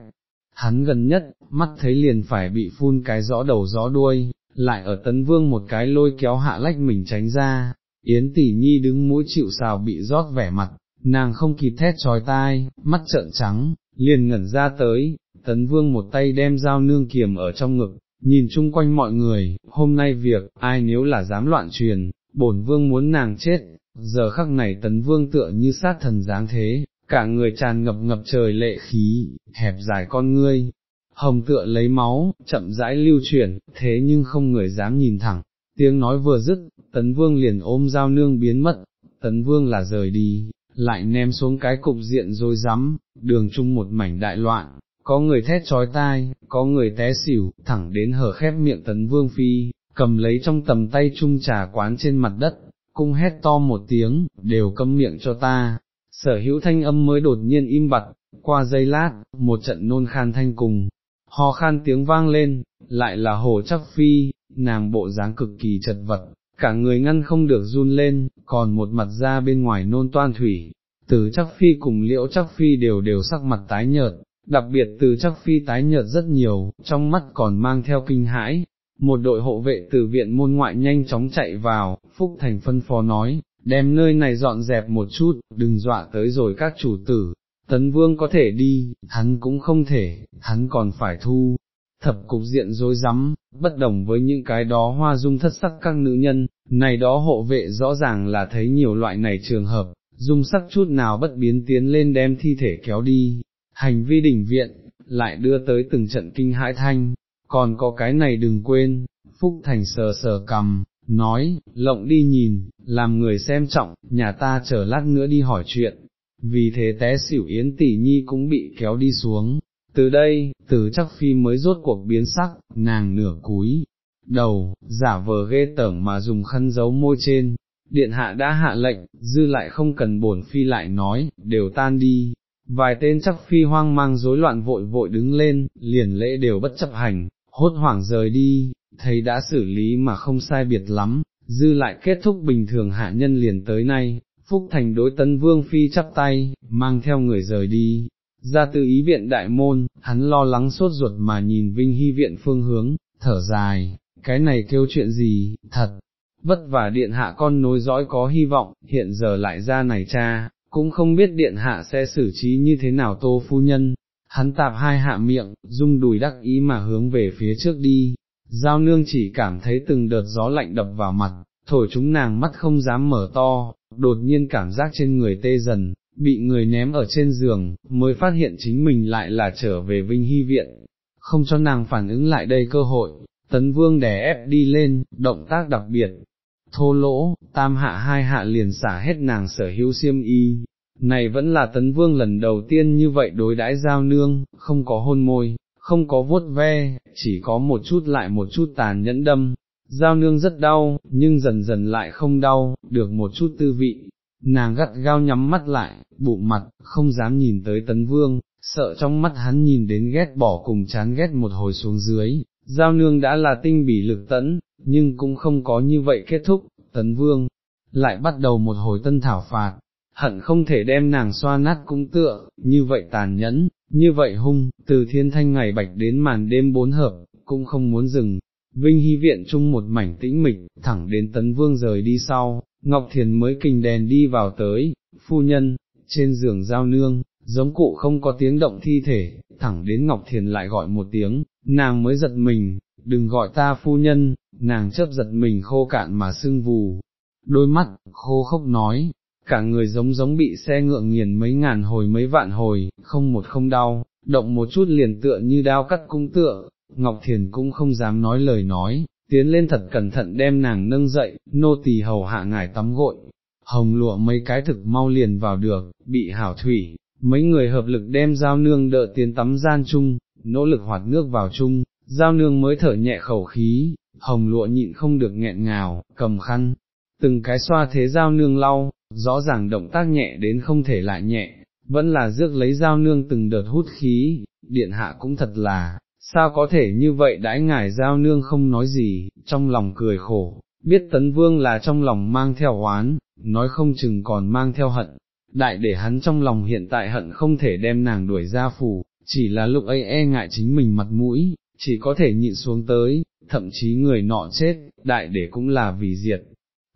Hắn gần nhất, mắt thấy liền phải bị phun cái rõ đầu rõ đuôi, lại ở tấn vương một cái lôi kéo hạ lách mình tránh ra, Yến tỷ nhi đứng mũi chịu xào bị rót vẻ mặt, nàng không kịp thét trói tai, mắt trợn trắng, liền ngẩn ra tới, tấn vương một tay đem dao nương kiềm ở trong ngực, nhìn chung quanh mọi người, hôm nay việc, ai nếu là dám loạn truyền, bổn vương muốn nàng chết, giờ khắc này tấn vương tựa như sát thần dáng thế, cả người tràn ngập ngập trời lệ khí, hẹp dài con ngươi, hồng tựa lấy máu, chậm rãi lưu chuyển, thế nhưng không người dám nhìn thẳng, tiếng nói vừa dứt, tấn vương liền ôm dao nương biến mất, tấn vương là rời đi, lại ném xuống cái cục diện rồi rắm, đường chung một mảnh đại loạn, có người thét trói tai, có người té xỉu, thẳng đến hở khép miệng tấn vương phi, cầm lấy trong tầm tay chung trà quán trên mặt đất, cung hét to một tiếng, đều câm miệng cho ta, sở hữu thanh âm mới đột nhiên im bặt, qua giây lát, một trận nôn khan thanh cùng, ho khan tiếng vang lên, lại là hồ chắc phi, nàng bộ dáng cực kỳ chật vật, cả người ngăn không được run lên, còn một mặt ra bên ngoài nôn toan thủy, từ chắc phi cùng liễu chắc phi đều đều sắc mặt tái nhợt, đặc biệt từ chắc phi tái nhợt rất nhiều, trong mắt còn mang theo kinh hãi. Một đội hộ vệ từ viện môn ngoại nhanh chóng chạy vào, Phúc Thành phân phó nói, đem nơi này dọn dẹp một chút, đừng dọa tới rồi các chủ tử, tấn vương có thể đi, hắn cũng không thể, hắn còn phải thu, thập cục diện rối rắm, bất đồng với những cái đó hoa dung thất sắc các nữ nhân, này đó hộ vệ rõ ràng là thấy nhiều loại này trường hợp, dung sắc chút nào bất biến tiến lên đem thi thể kéo đi, hành vi đỉnh viện, lại đưa tới từng trận kinh hãi thanh, còn có cái này đừng quên, Phúc Thành sờ sờ cầm, nói, lộng đi nhìn, làm người xem trọng, nhà ta chờ lát nữa đi hỏi chuyện, vì thế té xỉu Yến Tỷ Nhi cũng bị kéo đi xuống. Từ đây, từ chắc phi mới rốt cuộc biến sắc, nàng nửa cúi, đầu, giả vờ ghê tởm mà dùng khăn giấu môi trên, điện hạ đã hạ lệnh, dư lại không cần bổn phi lại nói, đều tan đi, vài tên chắc phi hoang mang rối loạn vội vội đứng lên, liền lễ đều bất chấp hành, hốt hoảng rời đi, thấy đã xử lý mà không sai biệt lắm, dư lại kết thúc bình thường hạ nhân liền tới nay, Phúc Thành đối tân vương phi chắp tay, mang theo người rời đi, ra từ ý viện đại môn, hắn lo lắng sốt ruột mà nhìn Vinh Hy viện phương hướng, thở dài, cái này kêu chuyện gì, thật, vất vả điện hạ con nối dõi có hy vọng, hiện giờ lại ra này cha, cũng không biết điện hạ sẽ xử trí như thế nào tô phu nhân, hắn tạp hai hạ miệng, dung đùi đắc ý mà hướng về phía trước đi, giao nương chỉ cảm thấy từng đợt gió lạnh đập vào mặt, thổi chúng nàng mắt không dám mở to, đột nhiên cảm giác trên người tê dần, bị người ném ở trên giường, mới phát hiện chính mình lại là trở về Vinh Hy Viện, không cho nàng phản ứng lại đây cơ hội, tấn vương đè ép đi lên, động tác đặc biệt, thô lỗ, tam hạ hai hạ liền xả hết nàng sở hữu xiêm y, này vẫn là tấn vương lần đầu tiên như vậy đối đãi giao nương, không có hôn môi, không có vuốt ve, chỉ có một chút lại một chút tàn nhẫn đâm, giao nương rất đau, nhưng dần dần lại không đau, được một chút tư vị, nàng gắt gao nhắm mắt lại, bụng mặt, không dám nhìn tới tấn vương, sợ trong mắt hắn nhìn đến ghét bỏ cùng chán ghét một hồi xuống dưới, giao nương đã là tinh bỉ lực tấn, nhưng cũng không có như vậy kết thúc, tấn vương, lại bắt đầu một hồi tân thảo phạt, hận không thể đem nàng xoa nát cũng tựa, như vậy tàn nhẫn, như vậy hung, từ thiên thanh ngày bạch đến màn đêm bốn hợp, cũng không muốn dừng, Vinh Hy viện chung một mảnh tĩnh mịch, thẳng đến tấn vương rời đi sau, Ngọc Thiền mới kình đèn đi vào tới, phu nhân, trên giường giao nương, giống cụ không có tiếng động thi thể, thẳng đến Ngọc Thiền lại gọi một tiếng, nàng mới giật mình, đừng gọi ta phu nhân, nàng chấp giật mình khô cạn mà sưng vù, đôi mắt, khô khốc nói, cả người giống giống bị xe ngựa nghiền mấy ngàn hồi mấy vạn hồi, không một không đau, động một chút liền tựa như đao cắt cung tựa, Ngọc Thiền cũng không dám nói lời nói, tiến lên thật cẩn thận đem nàng nâng dậy, nô tỳ hầu hạ ngài tắm gội, hồng lụa mấy cái thực mau liền vào được, bị hảo thủy, mấy người hợp lực đem giao nương đỡ tiến tắm gian chung, nỗ lực hoạt nước vào chung, giao nương mới thở nhẹ khẩu khí, hồng lụa nhịn không được nghẹn ngào, cầm khăn, từng cái xoa thế giao nương lau, rõ ràng động tác nhẹ đến không thể lại nhẹ, vẫn là rước lấy giao nương từng đợt hút khí, điện hạ cũng thật là, sao có thể như vậy đãi ngài giao nương không nói gì, trong lòng cười khổ, biết tấn vương là trong lòng mang theo oán, nói không chừng còn mang theo hận, đại để hắn trong lòng hiện tại hận không thể đem nàng đuổi ra phủ, chỉ là lúc ấy e ngại chính mình mặt mũi, chỉ có thể nhịn xuống tới, thậm chí người nọ chết, đại để cũng là vì diệt.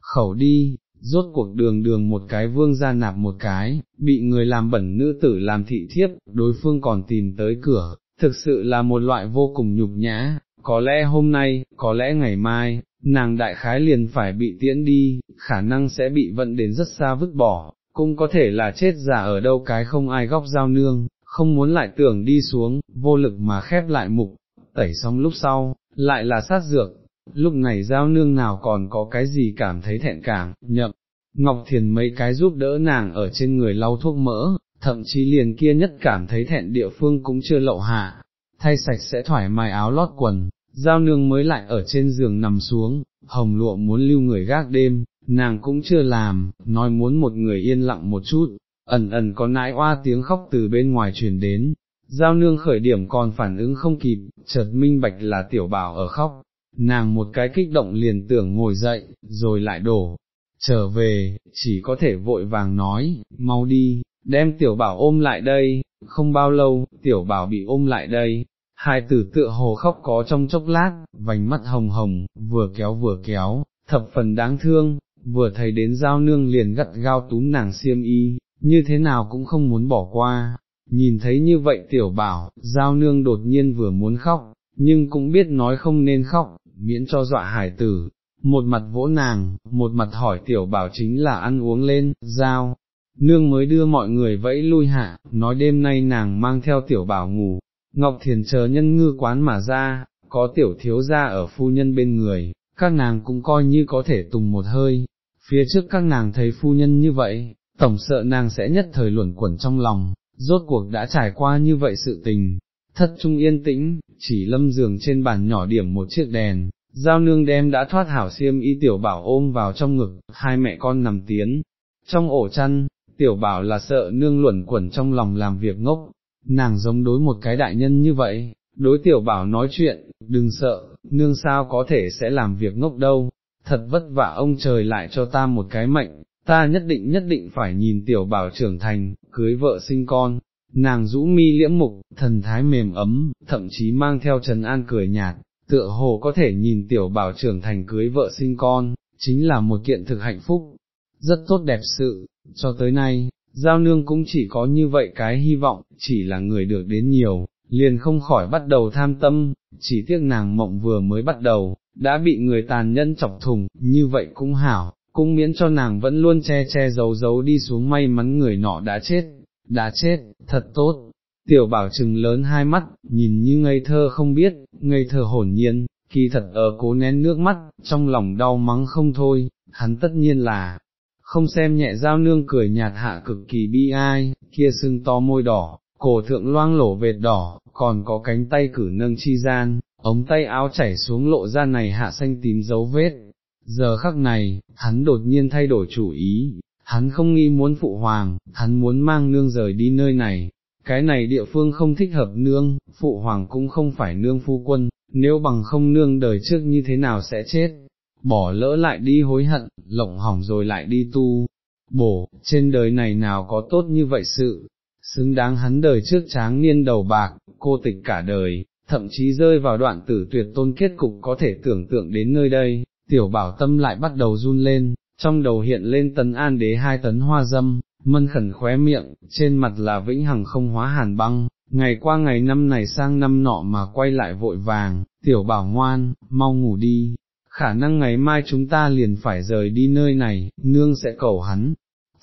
Khẩu đi, rốt cuộc đường đường một cái vương ra nạp một cái, bị người làm bẩn nữ tử làm thị thiếp, đối phương còn tìm tới cửa, thực sự là một loại vô cùng nhục nhã, có lẽ hôm nay, có lẽ ngày mai, nàng đại khái liền phải bị tiễn đi, khả năng sẽ bị vận đến rất xa vứt bỏ, cũng có thể là chết giả ở đâu cái không ai góc giao nương, không muốn lại tưởng đi xuống, vô lực mà khép lại mục, tẩy xong lúc sau, lại là sát dược, lúc này giao nương nào còn có cái gì cảm thấy thẹn cảm, nhậm, Ngọc Thiền mấy cái giúp đỡ nàng ở trên người lau thuốc mỡ, thậm chí liền kia nhất cảm thấy thẹn địa phương cũng chưa lậu hạ, thay sạch sẽ thoải mái áo lót quần, giao nương mới lại ở trên giường nằm xuống, hồng lụa muốn lưu người gác đêm, nàng cũng chưa làm, nói muốn một người yên lặng một chút, ẩn ẩn có nãi oa tiếng khóc từ bên ngoài truyền đến, giao nương khởi điểm còn phản ứng không kịp, chợt minh bạch là tiểu bảo ở khóc, nàng một cái kích động liền tưởng ngồi dậy, rồi lại đổ, trở về, chỉ có thể vội vàng nói, mau đi, đem tiểu bảo ôm lại đây, không bao lâu, tiểu bảo bị ôm lại đây, hai tử tựa hồ khóc có trong chốc lát, vành mắt hồng hồng, vừa kéo vừa kéo, thập phần đáng thương, vừa thấy đến giao nương liền gặt gao túm nàng xiêm y, như thế nào cũng không muốn bỏ qua, nhìn thấy như vậy tiểu bảo, giao nương đột nhiên vừa muốn khóc, nhưng cũng biết nói không nên khóc, miễn cho dọa hải tử, một mặt vỗ nàng, một mặt hỏi tiểu bảo chính là ăn uống lên, giao, nương mới đưa mọi người vẫy lui hạ, nói đêm nay nàng mang theo tiểu bảo ngủ, Ngọc Thiền chờ nhân ngư quán mà ra, có tiểu thiếu ra ở phu nhân bên người, các nàng cũng coi như có thể tùng một hơi, phía trước các nàng thấy phu nhân như vậy, tổng sợ nàng sẽ nhất thời luẩn quẩn trong lòng, rốt cuộc đã trải qua như vậy sự tình, thất trung yên tĩnh, chỉ lâm giường trên bàn nhỏ điểm một chiếc đèn, giao nương đem đã thoát hảo xiêm y tiểu bảo ôm vào trong ngực, hai mẹ con nằm tiến, trong ổ chăn, tiểu bảo là sợ nương luẩn quẩn trong lòng làm việc ngốc, nàng giống đối một cái đại nhân như vậy, đối tiểu bảo nói chuyện, đừng sợ, nương sao có thể sẽ làm việc ngốc đâu, thật vất vả ông trời lại cho ta một cái mệnh, ta nhất định nhất định phải nhìn tiểu bảo trưởng thành, cưới vợ sinh con, nàng rũ mi liễm mục, thần thái mềm ấm, thậm chí mang theo trần an cười nhạt, tựa hồ có thể nhìn tiểu bảo trưởng thành cưới vợ sinh con, chính là một kiện thực hạnh phúc, rất tốt đẹp sự, cho tới nay, giao nương cũng chỉ có như vậy cái hy vọng, chỉ là người được đến nhiều, liền không khỏi bắt đầu tham tâm, chỉ tiếc nàng mộng vừa mới bắt đầu, đã bị người tàn nhân chọc thùng, như vậy cũng hảo, cũng miễn cho nàng vẫn luôn che che giấu giấu đi xuống may mắn người nọ đã chết, đã chết, thật tốt. Tiểu bảo trừng lớn hai mắt, nhìn như ngây thơ không biết, ngây thơ hồn nhiên, kỳ thật ở cố nén nước mắt, trong lòng đau mắng không thôi, hắn tất nhiên là, không xem nhẹ giao nương cười nhạt hạ cực kỳ bi ai, kia sưng to môi đỏ, cổ thượng loang lổ vệt đỏ, còn có cánh tay cử nâng chi gian, ống tay áo chảy xuống lộ ra này hạ xanh tím dấu vết. Giờ khắc này, hắn đột nhiên thay đổi chủ ý, hắn không nghĩ muốn phụ hoàng, hắn muốn mang nương rời đi nơi này, cái này địa phương không thích hợp nương, phụ hoàng cũng không phải nương phu quân, nếu bằng không nương đời trước như thế nào sẽ chết, bỏ lỡ lại đi hối hận, lộng hỏng rồi lại đi tu, bổ, trên đời này nào có tốt như vậy sự, xứng đáng hắn đời trước tráng niên đầu bạc, cô tịch cả đời, thậm chí rơi vào đoạn tử tuyệt tôn kết cục có thể tưởng tượng đến nơi đây, tiểu bảo tâm lại bắt đầu run lên, trong đầu hiện lên tấn an đế hai tấn hoa dâm, mân khẩn khóe miệng, trên mặt là vĩnh hằng không hóa hàn băng, ngày qua ngày năm này sang năm nọ mà quay lại vội vàng, tiểu bảo ngoan, mau ngủ đi, khả năng ngày mai chúng ta liền phải rời đi nơi này, nương sẽ cầu hắn,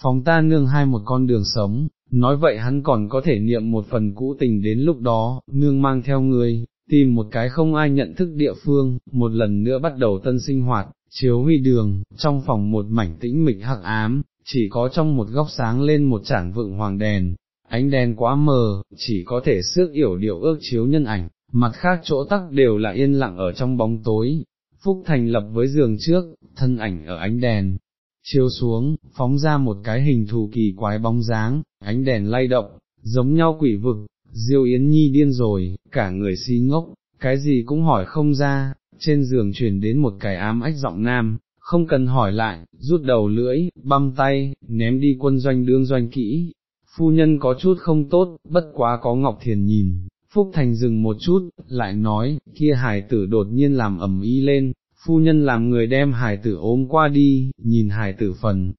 phóng ta nương hai một con đường sống, nói vậy hắn còn có thể niệm một phần cũ tình đến lúc đó, nương mang theo người, tìm một cái không ai nhận thức địa phương, một lần nữa bắt đầu tân sinh hoạt, chiếu huy đường, trong phòng một mảnh tĩnh mịch hắc ám, chỉ có trong một góc sáng lên một chản vượng hoàng đèn, ánh đèn quá mờ, chỉ có thể xước yểu điệu ước chiếu nhân ảnh, mặt khác chỗ tắc đều là yên lặng ở trong bóng tối. Phúc Thành lập với giường trước, thân ảnh ở ánh đèn, chiếu xuống, phóng ra một cái hình thù kỳ quái bóng dáng, ánh đèn lay động, giống nhau quỷ vực, Diêu Yến Nhi điên rồi, cả người si ngốc, cái gì cũng hỏi không ra, trên giường truyền đến một cái ám ách giọng nam, không cần hỏi lại, rút đầu lưỡi, băm tay, ném đi quân doanh đương doanh kỹ. Phu nhân có chút không tốt, bất quá có Ngọc Thiền nhìn, Phúc Thành dừng một chút, lại nói, kia hải tử đột nhiên làm ẩm ý lên, phu nhân làm người đem hải tử ôm qua đi, nhìn hải tử phần,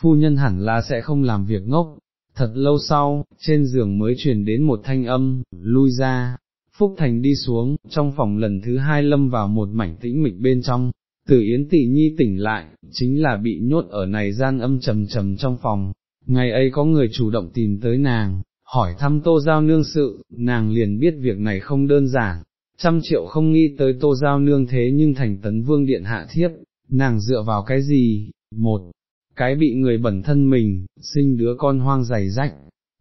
phu nhân hẳn là sẽ không làm việc ngốc. Thật lâu sau, trên giường mới truyền đến một thanh âm, lui ra, Phúc Thành đi xuống, trong phòng lần thứ hai lâm vào một mảnh tĩnh mịch bên trong, Tử Yến Tỷ Nhi tỉnh lại, chính là bị nhốt ở này gian âm trầm trầm trong phòng, ngày ấy có người chủ động tìm tới nàng, hỏi thăm Tô Giao Nương sự, nàng liền biết việc này không đơn giản, trăm triệu không nghĩ tới Tô Giao Nương thế nhưng thành tấn vương điện hạ thiếp, nàng dựa vào cái gì, một, cái bị người bẩn thân mình, sinh đứa con hoang dày rách,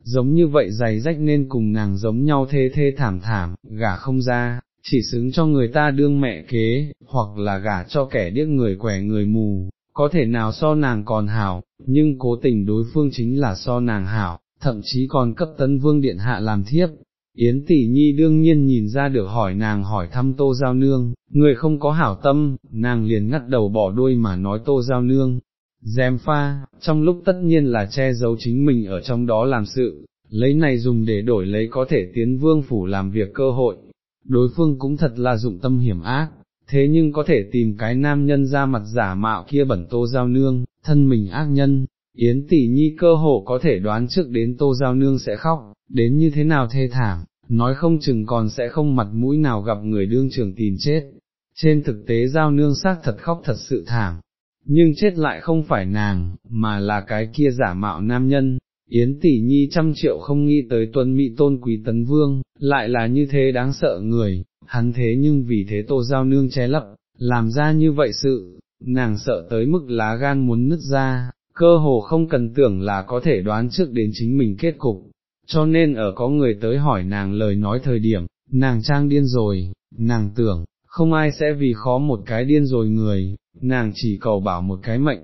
giống như vậy dày rách nên cùng nàng giống nhau thê thê thảm thảm, gả không ra, chỉ xứng cho người ta đương mẹ kế, hoặc là gả cho kẻ điếc người quẻ người mù, có thể nào so nàng còn hảo, nhưng cố tình đối phương chính là so nàng hảo, thậm chí còn cấp tấn vương điện hạ làm thiếp. Yến tỷ nhi đương nhiên nhìn ra được hỏi nàng hỏi thăm tô giao nương, người không có hảo tâm, nàng liền ngắt đầu bỏ đuôi mà nói tô giao nương, dèm pha, trong lúc tất nhiên là che giấu chính mình ở trong đó làm sự, lấy này dùng để đổi lấy có thể tiến vương phủ làm việc cơ hội, đối phương cũng thật là dụng tâm hiểm ác, thế nhưng có thể tìm cái nam nhân ra mặt giả mạo kia bẩn tô giao nương, thân mình ác nhân, yến tỷ nhi cơ hộ có thể đoán trước đến tô giao nương sẽ khóc, đến như thế nào thê thảm, nói không chừng còn sẽ không mặt mũi nào gặp người đương trường tìm chết. Trên thực tế giao nương xác thật khóc thật sự thảm, nhưng chết lại không phải nàng, mà là cái kia giả mạo nam nhân, Yến tỷ nhi trăm triệu không nghĩ tới tuân mỹ tôn quý tấn vương, lại là như thế đáng sợ người, hắn thế nhưng vì thế tô giao nương ché lấp, làm ra như vậy sự, nàng sợ tới mức lá gan muốn nứt ra, cơ hồ không cần tưởng là có thể đoán trước đến chính mình kết cục, cho nên ở có người tới hỏi nàng lời nói thời điểm, nàng trang điên rồi, nàng tưởng, không ai sẽ vì khó một cái điên rồi người, nàng chỉ cầu bảo một cái mệnh,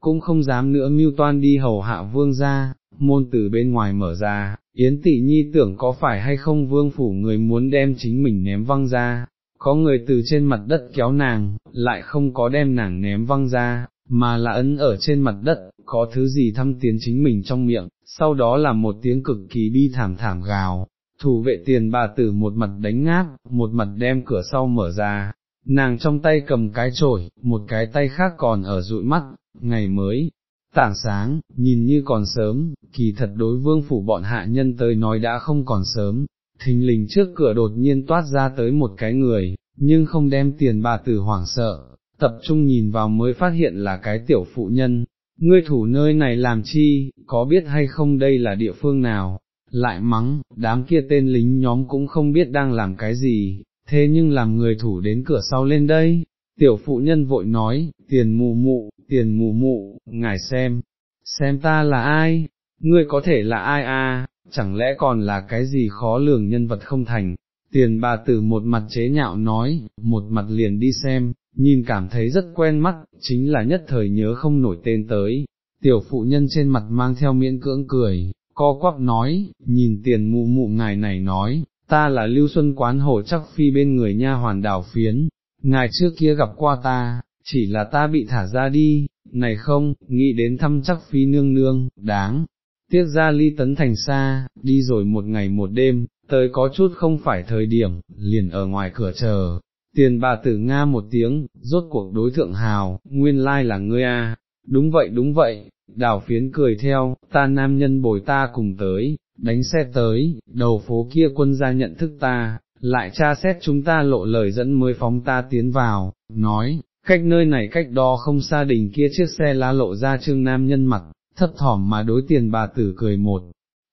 cũng không dám nữa mưu toan đi hầu hạ vương ra, môn từ bên ngoài mở ra, Yến Tỷ Nhi tưởng có phải hay không vương phủ người muốn đem chính mình ném văng ra, có người từ trên mặt đất kéo nàng, lại không có đem nàng ném văng ra, mà là ấn ở trên mặt đất, có thứ gì thăm tiến chính mình trong miệng, sau đó là một tiếng cực kỳ bi thảm thảm gào, thủ vệ tiền bà tử một mặt đánh ngáp, một mặt đem cửa sau mở ra, nàng trong tay cầm cái chổi, một cái tay khác còn ở dụi mắt, ngày mới, tảng sáng, nhìn như còn sớm, kỳ thật đối vương phủ bọn hạ nhân tới nói đã không còn sớm, thình lình trước cửa đột nhiên toát ra tới một cái người, nhưng không đem tiền bà tử hoảng sợ, tập trung nhìn vào mới phát hiện là cái tiểu phụ nhân, ngươi thủ nơi này làm chi, có biết hay không đây là địa phương nào, lại mắng, đám kia tên lính nhóm cũng không biết đang làm cái gì, thế nhưng làm người thủ đến cửa sau lên đây, tiểu phụ nhân vội nói, tiền mù mụ, tiền mù mụ, ngài xem, xem ta là ai, ngươi có thể là ai à, chẳng lẽ còn là cái gì khó lường nhân vật không thành, tiền bà tử một mặt chế nhạo nói, một mặt liền đi xem, nhìn cảm thấy rất quen mắt, chính là nhất thời nhớ không nổi tên tới, tiểu phụ nhân trên mặt mang theo miễn cưỡng cười, co quắp nói, nhìn tiền mụ mụ ngài này nói, ta là lưu xuân quán hổ chắc phi bên người nha hoàn đảo phiến, ngài trước kia gặp qua ta, chỉ là ta bị thả ra đi, này không, nghĩ đến thăm chắc phi nương nương, đáng, tiếc ra ly tấn thành xa, đi rồi một ngày một đêm, tới có chút không phải thời điểm, liền ở ngoài cửa chờ. Tiền bà tử Nga một tiếng, rốt cuộc đối thượng hào, nguyên lai là ngươi a. đúng vậy đúng vậy, đào phiến cười theo, ta nam nhân bồi ta cùng tới, đánh xe tới, đầu phố kia quân gia nhận thức ta, lại tra xét chúng ta lộ lời dẫn mới phóng ta tiến vào, nói, cách nơi này cách đó không xa đình kia chiếc xe lá lộ ra trương nam nhân mặt, thấp thỏm mà đối tiền bà tử cười một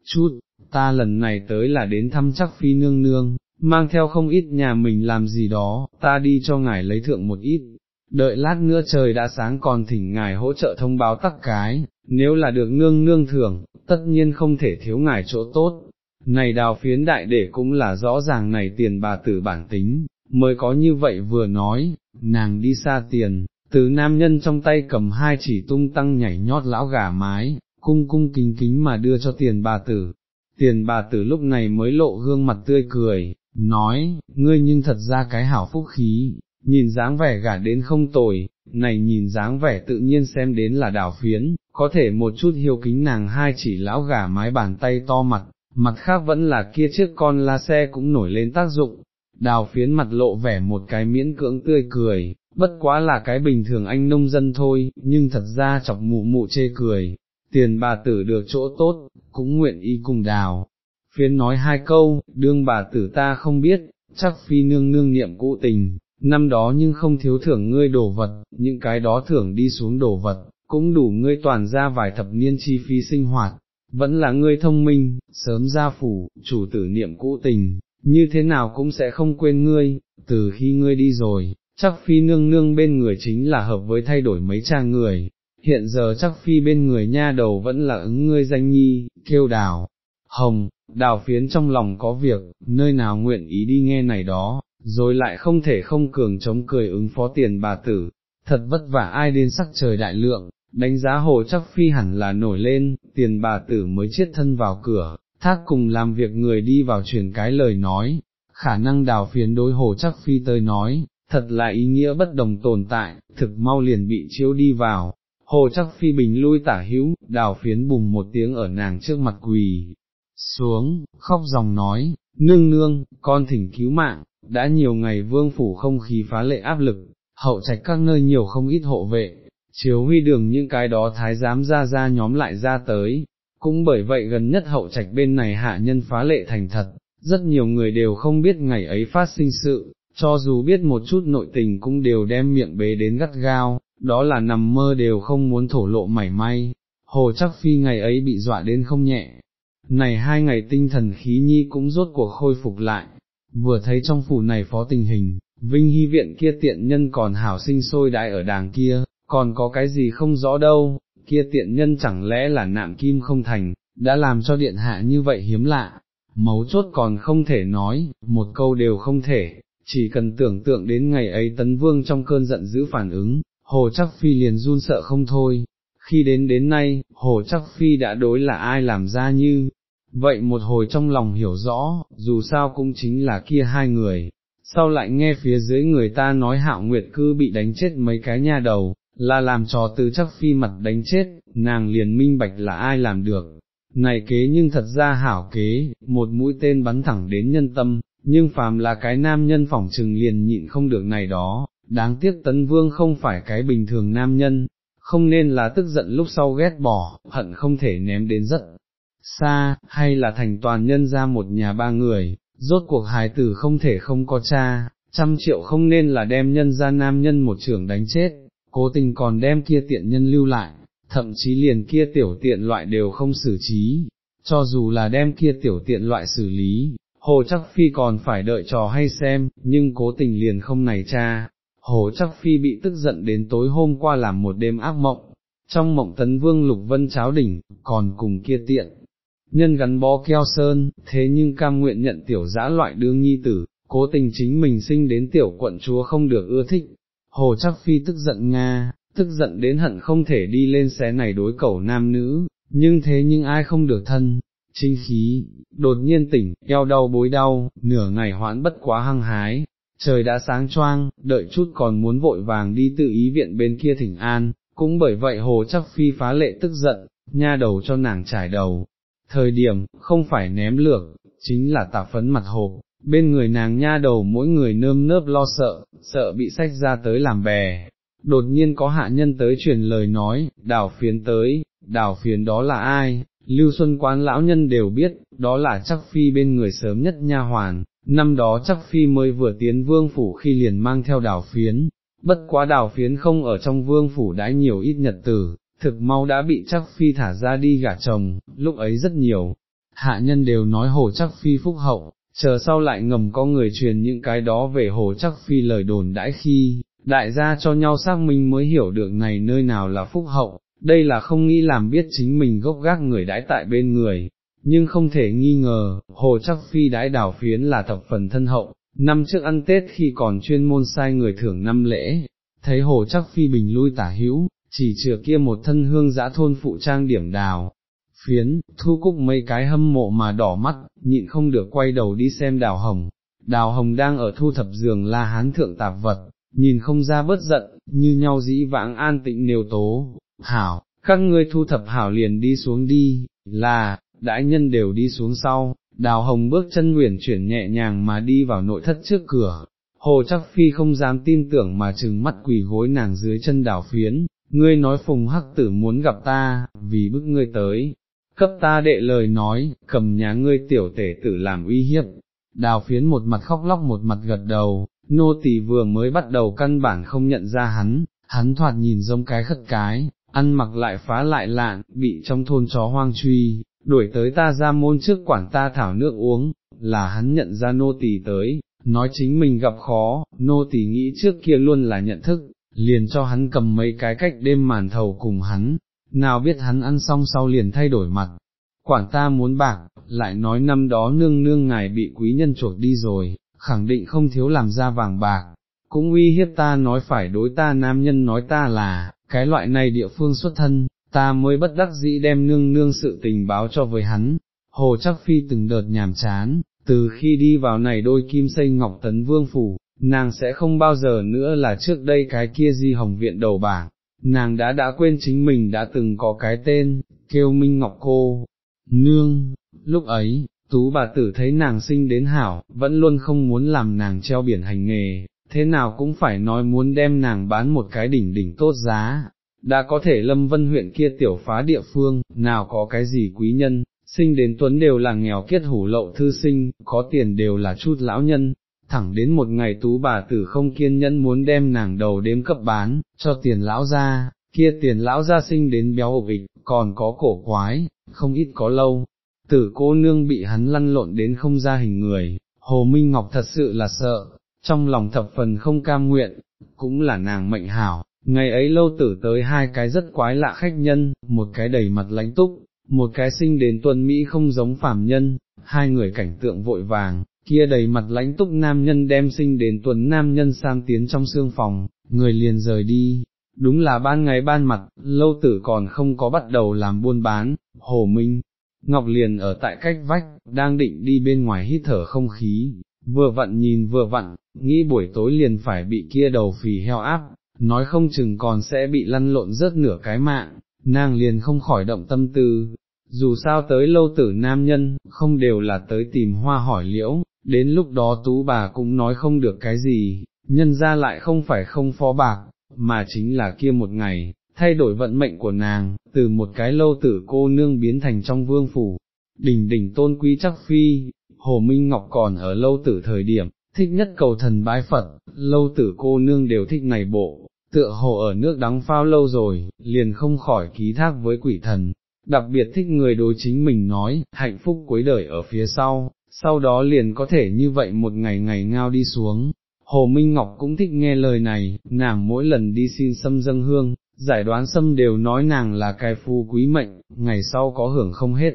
chút, ta lần này tới là đến thăm chắc phi nương nương, mang theo không ít nhà mình làm gì đó, ta đi cho ngài lấy thượng một ít, đợi lát nữa trời đã sáng còn thỉnh ngài hỗ trợ thông báo tắc cái, nếu là được nương nương thưởng, tất nhiên không thể thiếu ngài chỗ tốt. Này đào phiến đại để cũng là rõ ràng này tiền bà tử bản tính, mới có như vậy vừa nói, nàng đi xa tiền, từ nam nhân trong tay cầm hai chỉ tung tăng nhảy nhót lão gà mái, cung cung kính kính mà đưa cho tiền bà tử. Tiền bà tử lúc này mới lộ gương mặt tươi cười, nói, ngươi nhưng thật ra cái hảo phúc khí, nhìn dáng vẻ gả đến không tồi, này nhìn dáng vẻ tự nhiên xem đến là đảo phiến, có thể một chút hiếu kính nàng hai chỉ lão gà mái bàn tay to mặt, mặt khác vẫn là kia chiếc con la xe cũng nổi lên tác dụng, đào phiến mặt lộ vẻ một cái miễn cưỡng tươi cười, bất quá là cái bình thường anh nông dân thôi, nhưng thật ra chọc mụ mụ chê cười, tiền bà tử được chỗ tốt, cũng nguyện ý cùng đào. Phiến nói hai câu, đương bà tử ta không biết, chắc phi nương nương niệm cũ tình, năm đó nhưng không thiếu thưởng ngươi đồ vật, những cái đó thưởng đi xuống đồ vật, cũng đủ ngươi toàn ra vài thập niên chi phí sinh hoạt, vẫn là ngươi thông minh, sớm ra phủ, chủ tử niệm cũ tình, như thế nào cũng sẽ không quên ngươi, từ khi ngươi đi rồi, chắc phi nương nương bên người chính là hợp với thay đổi mấy cha người, hiện giờ chắc phi bên người nha đầu vẫn là ứng ngươi danh nhi, kêu đào, hồng, đào phiến trong lòng có việc, nơi nào nguyện ý đi nghe này đó, rồi lại không thể không cường chống cười ứng phó tiền bà tử, thật vất vả ai đến sắc trời đại lượng, đánh giá hồ chắc phi hẳn là nổi lên, tiền bà tử mới chết thân vào cửa, thác cùng làm việc người đi vào truyền cái lời nói, khả năng đào phiến đối hồ chắc phi tới nói, thật là ý nghĩa bất đồng tồn tại, thực mau liền bị chiếu đi vào. Hồ chắc phi bình lui tả hữu, đào phiến bùng một tiếng ở nàng trước mặt quỳ, xuống, khóc dòng nói, nương nương, con thỉnh cứu mạng, đã nhiều ngày vương phủ không khí phá lệ áp lực, hậu trạch các nơi nhiều không ít hộ vệ, chiếu huy đường những cái đó thái giám ra ra nhóm lại ra tới, cũng bởi vậy gần nhất hậu trạch bên này hạ nhân phá lệ thành thật, rất nhiều người đều không biết ngày ấy phát sinh sự, cho dù biết một chút nội tình cũng đều đem miệng bế đến gắt gao, đó là nằm mơ đều không muốn thổ lộ mảy may, hồ chắc phi ngày ấy bị dọa đến không nhẹ. Này hai ngày tinh thần khí nhi cũng rốt cuộc khôi phục lại, vừa thấy trong phủ này phó tình hình, Vinh Hy viện kia tiện nhân còn hảo sinh sôi đại ở đàng kia, còn có cái gì không rõ đâu, kia tiện nhân chẳng lẽ là nạm kim không thành, đã làm cho điện hạ như vậy hiếm lạ, mấu chốt còn không thể nói, một câu đều không thể, chỉ cần tưởng tượng đến ngày ấy tấn vương trong cơn giận dữ phản ứng, hồ chắc phi liền run sợ không thôi, khi đến đến nay, hồ chắc phi đã đối là ai làm ra như, vậy một hồi trong lòng hiểu rõ, dù sao cũng chính là kia hai người, sau lại nghe phía dưới người ta nói hạo nguyệt cư bị đánh chết mấy cái nha đầu, là làm trò từ chắc phi mặt đánh chết, nàng liền minh bạch là ai làm được. Này kế nhưng thật ra hảo kế, một mũi tên bắn thẳng đến nhân tâm, nhưng phàm là cái nam nhân phỏng trừng liền nhịn không được này đó, đáng tiếc tấn vương không phải cái bình thường nam nhân, không nên là tức giận lúc sau ghét bỏ, hận không thể ném đến rất xa, hay là thành toàn nhân ra một nhà ba người, rốt cuộc hài tử không thể không có cha, trăm triệu không nên là đem nhân ra nam nhân một trưởng đánh chết, cố tình còn đem kia tiện nhân lưu lại, thậm chí liền kia tiểu tiện loại đều không xử trí, cho dù là đem kia tiểu tiện loại xử lý, hồ chắc phi còn phải đợi trò hay xem, nhưng cố tình liền không này cha, hồ chắc phi bị tức giận đến tối hôm qua làm một đêm ác mộng, trong mộng tấn vương lục vân cháo đỉnh, còn cùng kia tiện. Nhân gắn bó keo sơn, thế nhưng cam nguyện nhận tiểu dã loại đương nhi tử, cố tình chính mình sinh đến tiểu quận chúa không được ưa thích, Hồ chắc phi tức giận Nga, tức giận đến hận không thể đi lên xé này đối cầu nam nữ, nhưng thế nhưng ai không được thân, chính khí, đột nhiên tỉnh, eo đau bối đau, nửa ngày hoãn bất quá hăng hái, trời đã sáng choang, đợi chút còn muốn vội vàng đi tự ý viện bên kia thỉnh an, cũng bởi vậy hồ chắc phi phá lệ tức giận, nha đầu cho nàng trải đầu, thời điểm, không phải ném lược, chính là tạp phấn mặt hồ. bên người nàng nha đầu mỗi người nơm nớp lo sợ, sợ bị sách ra tới làm bè. Đột nhiên có hạ nhân tới truyền lời nói, đào phiến tới, đào phiến đó là ai, Lưu Xuân Quán lão nhân đều biết, đó là chắc phi bên người sớm nhất nha hoàn, năm đó chắc phi mới vừa tiến vương phủ khi liền mang theo đào phiến, bất quá đào phiến không ở trong vương phủ đãi nhiều ít nhật tử, thực mau đã bị chắc phi thả ra đi gả chồng, lúc ấy rất nhiều, hạ nhân đều nói hồ chắc phi phúc hậu, chờ sau lại ngầm có người truyền những cái đó về hồ chắc phi lời đồn đãi khi, đại gia cho nhau xác minh mới hiểu được này nơi nào là phúc hậu, đây là không nghĩ làm biết chính mình gốc gác người đãi tại bên người, nhưng không thể nghi ngờ, hồ chắc phi đãi đảo phiến là thập phần thân hậu, năm trước ăn Tết khi còn chuyên môn sai người thưởng năm lễ, thấy hồ chắc phi bình lui tả hữu, chỉ chừa kia một thân hương giã thôn phụ trang điểm đào. Phiến, thu cúc mấy cái hâm mộ mà đỏ mắt, nhịn không được quay đầu đi xem đào hồng. Đào hồng đang ở thu thập giường la hán thượng tạp vật, nhìn không ra bớt giận, như nhau dĩ vãng an tịnh nêu tố, hảo, các ngươi thu thập hảo liền đi xuống đi, là, đại nhân đều đi xuống sau, đào hồng bước chân nguyển chuyển nhẹ nhàng mà đi vào nội thất trước cửa, hồ chắc phi không dám tin tưởng mà trừng mắt quỳ gối nàng dưới chân đào phiến, ngươi nói phùng hắc tử muốn gặp ta, vì bức ngươi tới, cấp ta đệ lời nói, cầm nhà ngươi tiểu tể tử làm uy hiếp, đào phiến một mặt khóc lóc một mặt gật đầu, nô tỳ vừa mới bắt đầu căn bản không nhận ra hắn, hắn thoạt nhìn giống cái khất cái, ăn mặc lại phá lại lạng bị trong thôn chó hoang truy, đuổi tới ta ra môn trước quản ta thảo nước uống, là hắn nhận ra nô tỳ tới, nói chính mình gặp khó, nô tỳ nghĩ trước kia luôn là nhận thức, liền cho hắn cầm mấy cái cách đêm màn thầu cùng hắn, nào biết hắn ăn xong sau liền thay đổi mặt, quản ta muốn bạc, lại nói năm đó nương nương ngài bị quý nhân chuộc đi rồi, khẳng định không thiếu làm ra vàng bạc, cũng uy hiếp ta nói phải đối ta nam nhân nói ta là, cái loại này địa phương xuất thân, ta mới bất đắc dĩ đem nương nương sự tình báo cho với hắn, hồ chắc phi từng đợt nhàm chán, từ khi đi vào này đôi kim xây ngọc tấn vương phủ, nàng sẽ không bao giờ nữa là trước đây cái kia di hồng viện đầu bảng, nàng đã đã quên chính mình đã từng có cái tên, kêu Minh Ngọc Cô, nương, lúc ấy, tú bà tử thấy nàng sinh đến hảo, vẫn luôn không muốn làm nàng treo biển hành nghề, thế nào cũng phải nói muốn đem nàng bán một cái đỉnh đỉnh tốt giá, đã có thể lâm vân huyện kia tiểu phá địa phương, nào có cái gì quý nhân, sinh đến tuấn đều là nghèo kiết hủ lậu thư sinh, có tiền đều là chút lão nhân, thẳng đến một ngày tú bà tử không kiên nhẫn muốn đem nàng đầu đếm cấp bán, cho tiền lão ra, kia tiền lão ra sinh đến béo ổ ịch, còn có cổ quái, không ít có lâu, tử cô nương bị hắn lăn lộn đến không ra hình người, Hồ Minh Ngọc thật sự là sợ, trong lòng thập phần không cam nguyện, cũng là nàng mệnh hảo, ngày ấy lâu tử tới hai cái rất quái lạ khách nhân, một cái đầy mặt lãnh túc, một cái sinh đến tuần Mỹ không giống phàm nhân, hai người cảnh tượng vội vàng, kia đầy mặt lãnh túc nam nhân đem sinh đến tuần nam nhân sang tiến trong xương phòng, người liền rời đi. Đúng là ban ngày ban mặt, lâu tử còn không có bắt đầu làm buôn bán, hồ minh, Ngọc liền ở tại cách vách, đang định đi bên ngoài hít thở không khí, vừa vặn nhìn vừa vặn, nghĩ buổi tối liền phải bị kia đầu phì heo áp, nói không chừng còn sẽ bị lăn lộn rớt nửa cái mạng, nàng liền không khỏi động tâm tư, dù sao tới lâu tử nam nhân, không đều là tới tìm hoa hỏi liễu, đến lúc đó tú bà cũng nói không được cái gì, nhân ra lại không phải không phó bạc, mà chính là kia một ngày, thay đổi vận mệnh của nàng, từ một cái lâu tử cô nương biến thành trong vương phủ, đỉnh đỉnh tôn quý chắc phi, Hồ Minh Ngọc còn ở lâu tử thời điểm, thích nhất cầu thần bái Phật, lâu tử cô nương đều thích này bộ, tựa hồ ở nước đắng phao lâu rồi, liền không khỏi ký thác với quỷ thần, đặc biệt thích người đối chính mình nói, hạnh phúc cuối đời ở phía sau, sau đó liền có thể như vậy một ngày ngày ngao đi xuống. Hồ Minh Ngọc cũng thích nghe lời này, nàng mỗi lần đi xin sâm dâng hương, giải đoán sâm đều nói nàng là cái phu quý mệnh, ngày sau có hưởng không hết.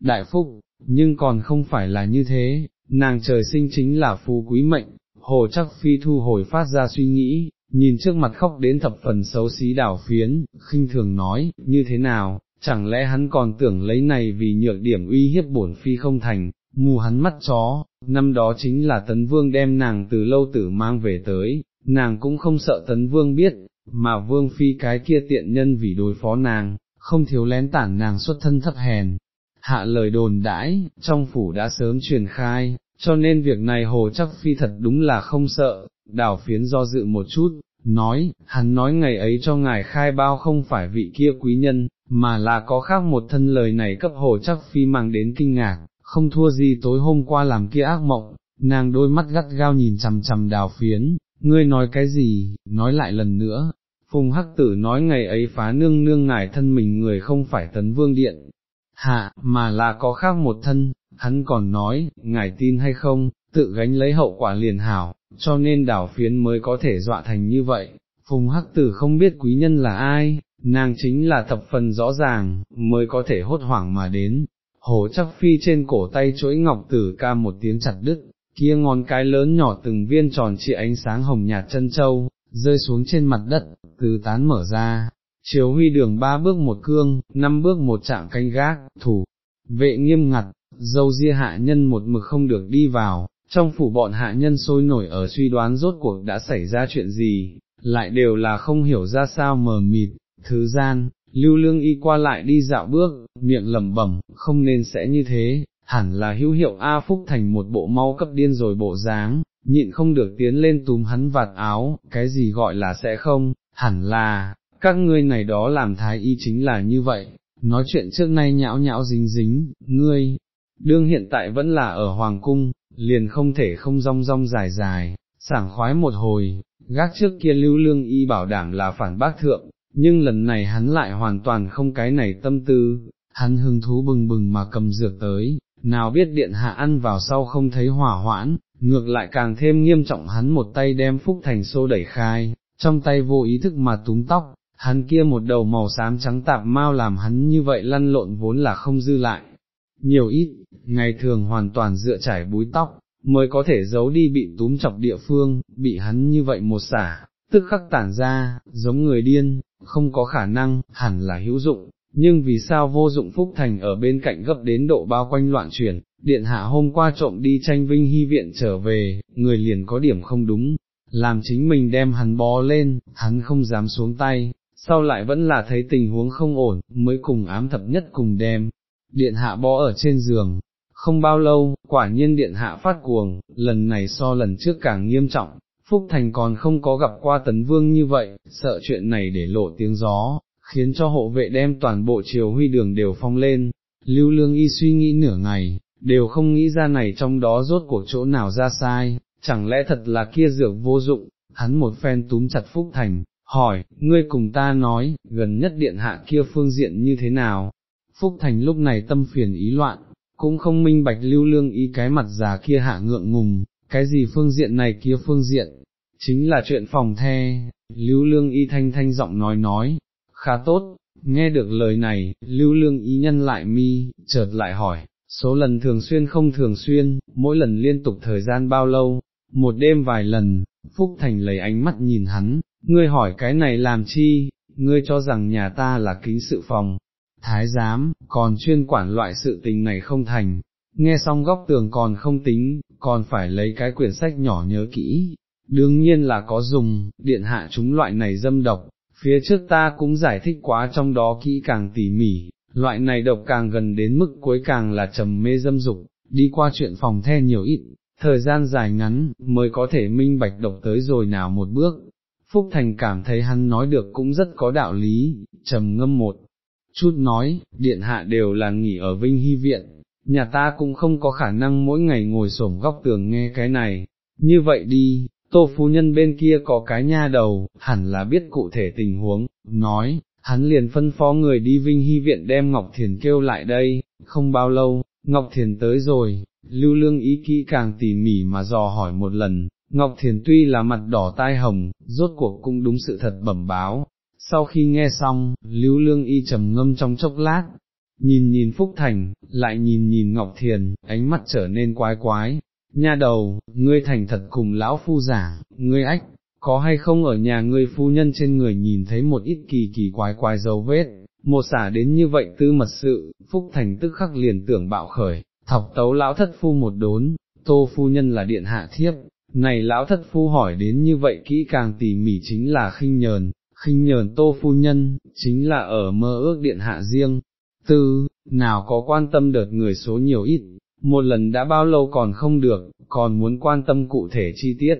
Đại phúc, nhưng còn không phải là như thế, nàng trời sinh chính là phu quý mệnh, hồ chắc phi thu hồi phát ra suy nghĩ, nhìn trước mặt khóc đến thập phần xấu xí đảo phiến, khinh thường nói, như thế nào, chẳng lẽ hắn còn tưởng lấy này vì nhược điểm uy hiếp bổn phi không thành, mù hắn mắt chó, năm đó chính là tấn vương đem nàng từ lâu tử mang về tới, nàng cũng không sợ tấn vương biết, mà vương phi cái kia tiện nhân vì đối phó nàng, không thiếu lén tản nàng xuất thân thấp hèn, hạ lời đồn đãi, trong phủ đã sớm truyền khai, cho nên việc này hồ chắc phi thật đúng là không sợ, đảo phiến do dự một chút, nói, hắn nói ngày ấy cho ngài khai bao không phải vị kia quý nhân, mà là có khác một thân lời này cấp hồ chắc phi mang đến kinh ngạc, không thua gì tối hôm qua làm kia ác mộng, nàng đôi mắt gắt gao nhìn chằm chằm đào phiến, ngươi nói cái gì, nói lại lần nữa. Phùng Hắc Tử nói ngày ấy phá nương nương ngài thân mình người không phải tấn vương điện, hạ, mà là có khác một thân, hắn còn nói, ngài tin hay không, tự gánh lấy hậu quả liền hảo, cho nên đảo phiến mới có thể dọa thành như vậy. Phùng Hắc Tử không biết quý nhân là ai, nàng chính là thập phần rõ ràng, mới có thể hốt hoảng mà đến. Hồ chắc phi trên cổ tay chuỗi ngọc tử ca một tiếng chặt đứt, kia ngón cái lớn nhỏ từng viên tròn trị ánh sáng hồng nhạt chân châu, rơi xuống trên mặt đất, từ tán mở ra, chiếu huy đường ba bước một cương, năm bước một trạng canh gác, thủ, vệ nghiêm ngặt, dâu ria hạ nhân một mực không được đi vào, trong phủ bọn hạ nhân sôi nổi ở suy đoán rốt cuộc đã xảy ra chuyện gì, lại đều là không hiểu ra sao mờ mịt, thứ gian, lưu lương y qua lại đi dạo bước, miệng lẩm bẩm, không nên sẽ như thế, hẳn là hữu hiệu A Phúc thành một bộ mau cấp điên rồi bộ dáng, nhịn không được tiến lên túm hắn vạt áo, cái gì gọi là sẽ không, hẳn là, các ngươi này đó làm thái y chính là như vậy, nói chuyện trước nay nhão nhão dính dính, ngươi, đương hiện tại vẫn là ở Hoàng Cung, liền không thể không rong rong dài dài, sảng khoái một hồi, gác trước kia lưu lương y bảo đảm là phản bác thượng, nhưng lần này hắn lại hoàn toàn không cái này tâm tư, hắn hứng thú bừng bừng mà cầm dược tới, nào biết điện hạ ăn vào sau không thấy hỏa hoãn, ngược lại càng thêm nghiêm trọng hắn một tay đem Phúc Thành xô đẩy khai, trong tay vô ý thức mà túm tóc, hắn kia một đầu màu xám trắng tạp mau làm hắn như vậy lăn lộn vốn là không dư lại. Nhiều ít, ngày thường hoàn toàn dựa trải búi tóc, mới có thể giấu đi bị túm chọc địa phương, bị hắn như vậy một xả, tức khắc tản ra, giống người điên, không có khả năng, hẳn là hữu dụng, nhưng vì sao vô dụng Phúc Thành ở bên cạnh gấp đến độ bao quanh loạn chuyển, điện hạ hôm qua trộm đi tranh vinh hy viện trở về, người liền có điểm không đúng, làm chính mình đem hắn bó lên, hắn không dám xuống tay, sau lại vẫn là thấy tình huống không ổn, mới cùng ám thập nhất cùng đem, điện hạ bó ở trên giường. Không bao lâu, quả nhiên điện hạ phát cuồng, lần này so lần trước càng nghiêm trọng, Phúc Thành còn không có gặp qua tấn vương như vậy, sợ chuyện này để lộ tiếng gió, khiến cho hộ vệ đem toàn bộ triều huy đường đều phong lên, lưu lương y suy nghĩ nửa ngày, đều không nghĩ ra này trong đó rốt cuộc chỗ nào ra sai, chẳng lẽ thật là kia dược vô dụng, hắn một phen túm chặt Phúc Thành, hỏi, ngươi cùng ta nói, gần nhất điện hạ kia phương diện như thế nào? Phúc Thành lúc này tâm phiền ý loạn, cũng không minh bạch lưu lương ý cái mặt già kia hạ ngượng ngùng, cái gì phương diện này kia phương diện, chính là chuyện phòng the, lưu lương y thanh thanh giọng nói nói, khá tốt, nghe được lời này, lưu lương Y nhân lại mi, chợt lại hỏi, số lần thường xuyên không thường xuyên, mỗi lần liên tục thời gian bao lâu, một đêm vài lần, Phúc Thành lấy ánh mắt nhìn hắn, ngươi hỏi cái này làm chi, ngươi cho rằng nhà ta là kính sự phòng, thái giám, còn chuyên quản loại sự tình này không thành, nghe xong góc tường còn không tính, còn phải lấy cái quyển sách nhỏ nhớ kỹ, đương nhiên là có dùng, điện hạ chúng loại này dâm độc, phía trước ta cũng giải thích quá trong đó kỹ càng tỉ mỉ, loại này độc càng gần đến mức cuối càng là trầm mê dâm dục, đi qua chuyện phòng the nhiều ít, thời gian dài ngắn, mới có thể minh bạch độc tới rồi nào một bước. Phúc Thành cảm thấy hắn nói được cũng rất có đạo lý, trầm ngâm một chút nói, điện hạ đều là nghỉ ở Vinh Hy Viện, nhà ta cũng không có khả năng mỗi ngày ngồi xổm góc tường nghe cái này, như vậy đi, tô phu nhân bên kia có cái nha đầu, hẳn là biết cụ thể tình huống, nói, hắn liền phân phó người đi Vinh Hy Viện đem Ngọc Thiền kêu lại đây, không bao lâu, Ngọc Thiền tới rồi, lưu lương ý kỹ càng tỉ mỉ mà dò hỏi một lần, Ngọc Thiền tuy là mặt đỏ tai hồng, rốt cuộc cũng đúng sự thật bẩm báo. Sau khi nghe xong, lưu lương y trầm ngâm trong chốc lát, nhìn nhìn Phúc Thành, lại nhìn nhìn Ngọc Thiền, ánh mắt trở nên quái quái, nha đầu, ngươi thành thật cùng lão phu giả ngươi ách, có hay không ở nhà ngươi phu nhân trên người nhìn thấy một ít kỳ kỳ quái quái dấu vết, một xả đến như vậy tư mật sự, Phúc Thành tức khắc liền tưởng bạo khởi, thọc tấu lão thất phu một đốn, tô phu nhân là điện hạ thiếp, này lão thất phu hỏi đến như vậy kỹ càng tỉ mỉ chính là khinh nhờn, khinh nhờn tô phu nhân, chính là ở mơ ước điện hạ riêng, tư, nào có quan tâm đợt người số nhiều ít, một lần đã bao lâu còn không được, còn muốn quan tâm cụ thể chi tiết.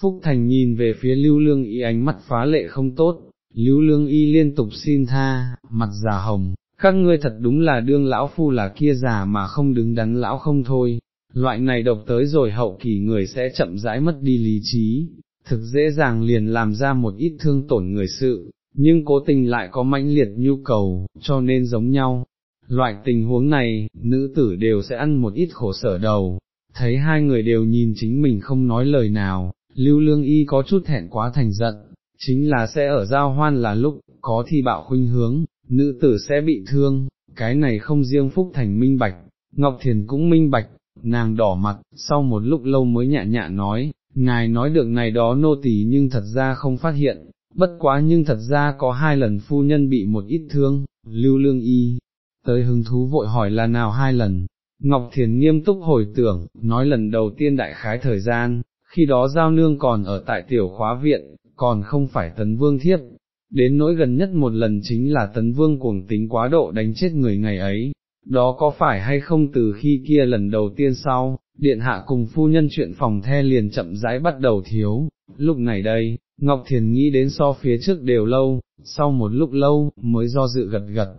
Phúc Thành nhìn về phía Lưu Lương Y ánh mắt phá lệ không tốt, Lưu Lương Y liên tục xin tha, mặt già hồng, các ngươi thật đúng là đương lão phu là kia già mà không đứng đắn lão không thôi, loại này độc tới rồi hậu kỳ người sẽ chậm rãi mất đi lý trí, thực dễ dàng liền làm ra một ít thương tổn người sự, nhưng cố tình lại có mãnh liệt nhu cầu, cho nên giống nhau. Loại tình huống này, nữ tử đều sẽ ăn một ít khổ sở đầu, thấy hai người đều nhìn chính mình không nói lời nào, lưu lương y có chút thẹn quá thành giận, chính là sẽ ở giao hoan là lúc, có thi bạo khuynh hướng, nữ tử sẽ bị thương, cái này không riêng Phúc Thành minh bạch, Ngọc Thiền cũng minh bạch, nàng đỏ mặt, sau một lúc lâu mới nhạ nhạ nói, ngài nói được này đó nô tỳ nhưng thật ra không phát hiện, bất quá nhưng thật ra có hai lần phu nhân bị một ít thương, lưu lương y, tới hứng thú vội hỏi là nào hai lần, Ngọc Thiền nghiêm túc hồi tưởng, nói lần đầu tiên đại khái thời gian, khi đó giao nương còn ở tại tiểu khóa viện, còn không phải tấn vương thiếp, đến nỗi gần nhất một lần chính là tấn vương cuồng tính quá độ đánh chết người ngày ấy, đó có phải hay không từ khi kia lần đầu tiên sau, điện hạ cùng phu nhân chuyện phòng the liền chậm rãi bắt đầu thiếu, lúc này đây, Ngọc Thiền nghĩ đến so phía trước đều lâu, sau một lúc lâu, mới do dự gật gật.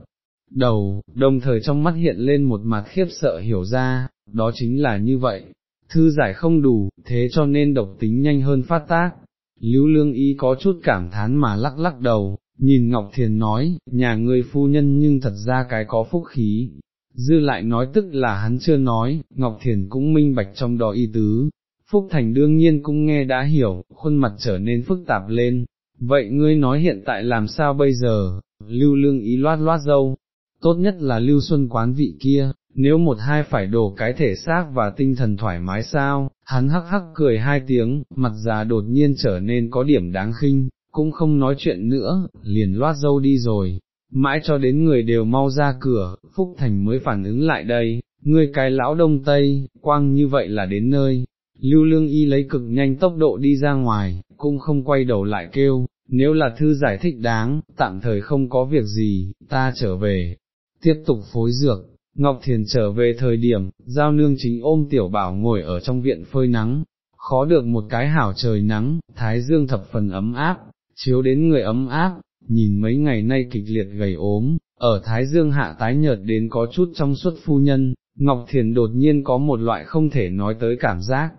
Đầu, đồng thời trong mắt hiện lên một mặt khiếp sợ hiểu ra, đó chính là như vậy, thư giải không đủ, thế cho nên độc tính nhanh hơn phát tác. Lưu lương ý có chút cảm thán mà lắc lắc đầu, nhìn Ngọc Thiền nói, nhà ngươi phu nhân nhưng thật ra cái có phúc khí, dư lại nói tức là hắn chưa nói, Ngọc Thiền cũng minh bạch trong đó y tứ, Phúc Thành đương nhiên cũng nghe đã hiểu, khuôn mặt trở nên phức tạp lên, vậy ngươi nói hiện tại làm sao bây giờ, lưu lương ý loát loát dâu, tốt nhất là lưu xuân quán vị kia, nếu một hai phải đổ cái thể xác và tinh thần thoải mái sao, hắn hắc hắc cười hai tiếng, mặt già đột nhiên trở nên có điểm đáng khinh, cũng không nói chuyện nữa, liền loát dâu đi rồi, mãi cho đến người đều mau ra cửa, Phúc Thành mới phản ứng lại đây, người cái lão đông tây, quang như vậy là đến nơi, lưu lương y lấy cực nhanh tốc độ đi ra ngoài, cũng không quay đầu lại kêu, nếu là thư giải thích đáng, tạm thời không có việc gì, ta trở về, tiếp tục phối dược. Ngọc Thiền trở về thời điểm, giao nương chính ôm tiểu bảo ngồi ở trong viện phơi nắng, khó được một cái hảo trời nắng, thái dương thập phần ấm áp, chiếu đến người ấm áp, nhìn mấy ngày nay kịch liệt gầy ốm, ở Thái Dương hạ tái nhợt đến có chút trong suốt phu nhân, Ngọc Thiền đột nhiên có một loại không thể nói tới cảm giác,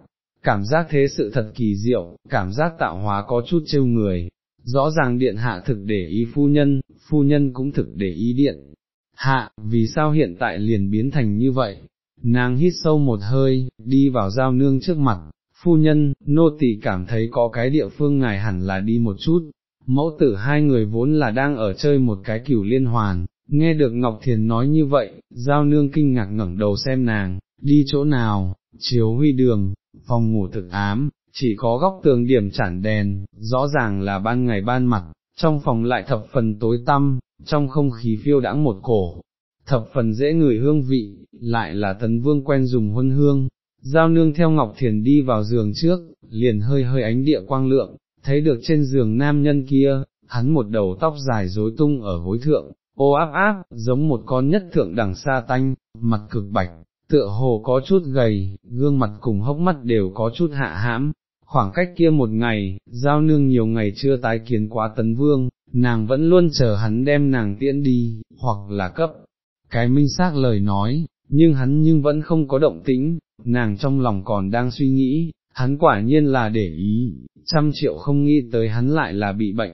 cảm giác thế sự thật kỳ diệu, cảm giác tạo hóa có chút trêu người, rõ ràng điện hạ thực để ý phu nhân, phu nhân cũng thực để ý điện. Hạ, vì sao hiện tại liền biến thành như vậy? Nàng hít sâu một hơi, đi vào giao nương trước mặt, phu nhân, nô tỳ cảm thấy có cái địa phương ngài hẳn là đi một chút, mẫu tử hai người vốn là đang ở chơi một cái cửu liên hoàn, nghe được Ngọc Thiền nói như vậy, giao nương kinh ngạc ngẩng đầu xem nàng, đi chỗ nào, chiếu huy đường, phòng ngủ thực ám, chỉ có góc tường điểm chản đèn, rõ ràng là ban ngày ban mặt, trong phòng lại thập phần tối tăm, trong không khí phiêu đãng một cổ, thập phần dễ ngửi hương vị, lại là tấn vương quen dùng huân hương. Giao nương theo Ngọc Thiền đi vào giường trước, liền hơi hơi ánh địa quang lượng, thấy được trên giường nam nhân kia, hắn một đầu tóc dài rối tung ở gối thượng, ô áp áp, giống một con nhất thượng đẳng sa tanh, mặt cực bạch, tựa hồ có chút gầy, gương mặt cùng hốc mắt đều có chút hạ hãm. Khoảng cách kia một ngày, giao nương nhiều ngày chưa tái kiến quá tấn vương, nàng vẫn luôn chờ hắn đem nàng tiễn đi, hoặc là cấp, cái minh xác lời nói, nhưng hắn nhưng vẫn không có động tĩnh, nàng trong lòng còn đang suy nghĩ, hắn quả nhiên là để ý, trăm triệu không nghĩ tới hắn lại là bị bệnh.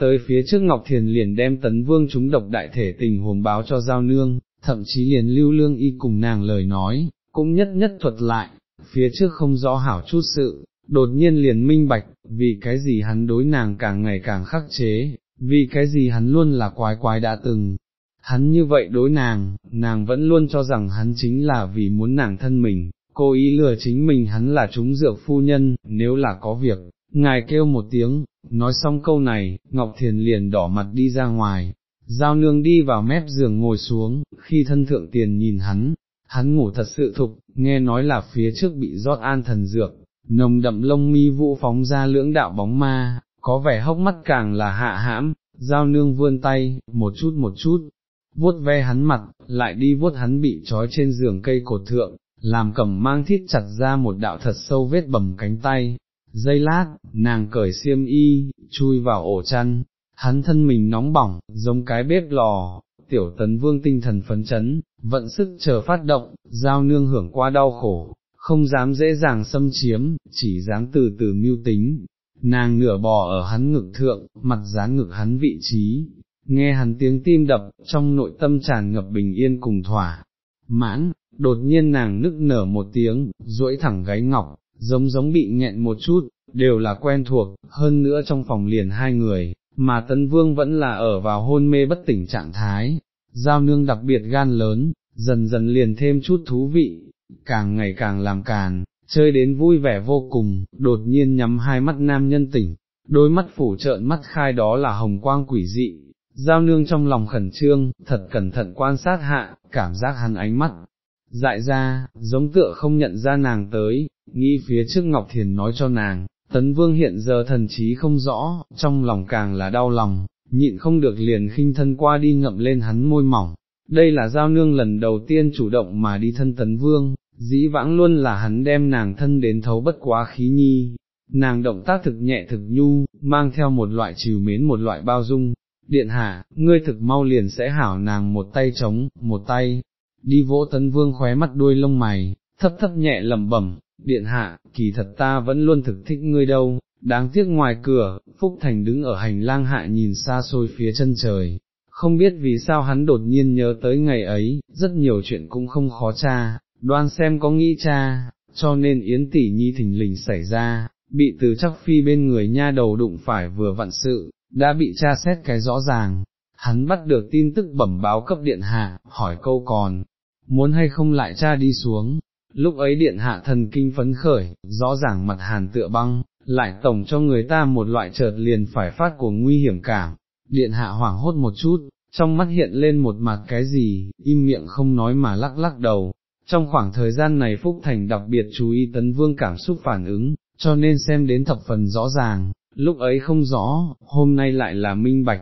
Tới phía trước Ngọc Thiền liền đem tấn vương chúng độc đại thể tình huống báo cho giao nương, thậm chí liền lưu lương y cùng nàng lời nói, cũng nhất nhất thuật lại, phía trước không rõ hảo chút sự, đột nhiên liền minh bạch, vì cái gì hắn đối nàng càng ngày càng khắc chế, vì cái gì hắn luôn là quái quái đã từng. Hắn như vậy đối nàng, nàng vẫn luôn cho rằng hắn chính là vì muốn nàng thân mình, cô ý lừa chính mình hắn là chúng dược phu nhân, nếu là có việc, ngài kêu một tiếng, nói xong câu này, Ngọc Thiền liền đỏ mặt đi ra ngoài, giao nương đi vào mép giường ngồi xuống, khi thân thượng tiền nhìn hắn, hắn ngủ thật sự thục, nghe nói là phía trước bị rót an thần dược, nồng đậm lông mi vũ phóng ra lưỡng đạo bóng ma, có vẻ hốc mắt càng là hạ hãm, giao nương vươn tay, một chút một chút, vuốt ve hắn mặt, lại đi vuốt hắn bị trói trên giường cây cột thượng, làm cẩm mang thiết chặt ra một đạo thật sâu vết bầm cánh tay. Giây lát, nàng cởi xiêm y, chui vào ổ chăn, hắn thân mình nóng bỏng, giống cái bếp lò, tiểu tấn vương tinh thần phấn chấn, vận sức chờ phát động, giao nương hưởng qua đau khổ, không dám dễ dàng xâm chiếm, chỉ dám từ từ mưu tính. Nàng nửa bò ở hắn ngực thượng, mặt dán ngực hắn vị trí, nghe hắn tiếng tim đập, trong nội tâm tràn ngập bình yên cùng thỏa. Mãn, đột nhiên nàng nức nở một tiếng, duỗi thẳng gáy ngọc, giống giống bị nghẹn một chút, đều là quen thuộc, hơn nữa trong phòng liền hai người, mà Tân Vương vẫn là ở vào hôn mê bất tỉnh trạng thái, giao nương đặc biệt gan lớn, dần dần liền thêm chút thú vị, càng ngày càng làm càn, chơi đến vui vẻ vô cùng, đột nhiên nhắm hai mắt nam nhân tỉnh, đôi mắt phủ trợn mắt khai đó là hồng quang quỷ dị, giao nương trong lòng khẩn trương, thật cẩn thận quan sát hạ, cảm giác hắn ánh mắt, dại ra, giống tựa không nhận ra nàng tới, nghĩ phía trước Ngọc Thiền nói cho nàng, tấn vương hiện giờ thần trí không rõ, trong lòng càng là đau lòng, nhịn không được liền khinh thân qua đi ngậm lên hắn môi mỏng. Đây là giao nương lần đầu tiên chủ động mà đi thân tấn vương, dĩ vãng luôn là hắn đem nàng thân đến thấu bất quá khí nhi, nàng động tác thực nhẹ thực nhu, mang theo một loại trìu mến một loại bao dung, điện hạ, ngươi thực mau liền sẽ hảo nàng một tay trống, một tay, đi vỗ tấn vương khóe mắt đuôi lông mày, thấp thấp nhẹ lẩm bẩm, điện hạ, kỳ thật ta vẫn luôn thực thích ngươi đâu, đáng tiếc ngoài cửa, Phúc Thành đứng ở hành lang hạ nhìn xa xôi phía chân trời, không biết vì sao hắn đột nhiên nhớ tới ngày ấy, rất nhiều chuyện cũng không khó cha đoan xem có nghĩ cha, cho nên Yến tỷ nhi thình lình xảy ra, bị từ chắc phi bên người nha đầu đụng phải vừa vặn sự, đã bị cha xét cái rõ ràng, hắn bắt được tin tức bẩm báo cấp điện hạ, hỏi câu còn, muốn hay không lại cha đi xuống, lúc ấy điện hạ thần kinh phấn khởi, rõ ràng mặt hàn tựa băng, lại tổng cho người ta một loại chợt liền phải phát của nguy hiểm cảm, điện hạ hoảng hốt một chút, trong mắt hiện lên một mặt cái gì, im miệng không nói mà lắc lắc đầu. Trong khoảng thời gian này Phúc Thành đặc biệt chú ý tấn vương cảm xúc phản ứng, cho nên xem đến thập phần rõ ràng, lúc ấy không rõ, hôm nay lại là minh bạch,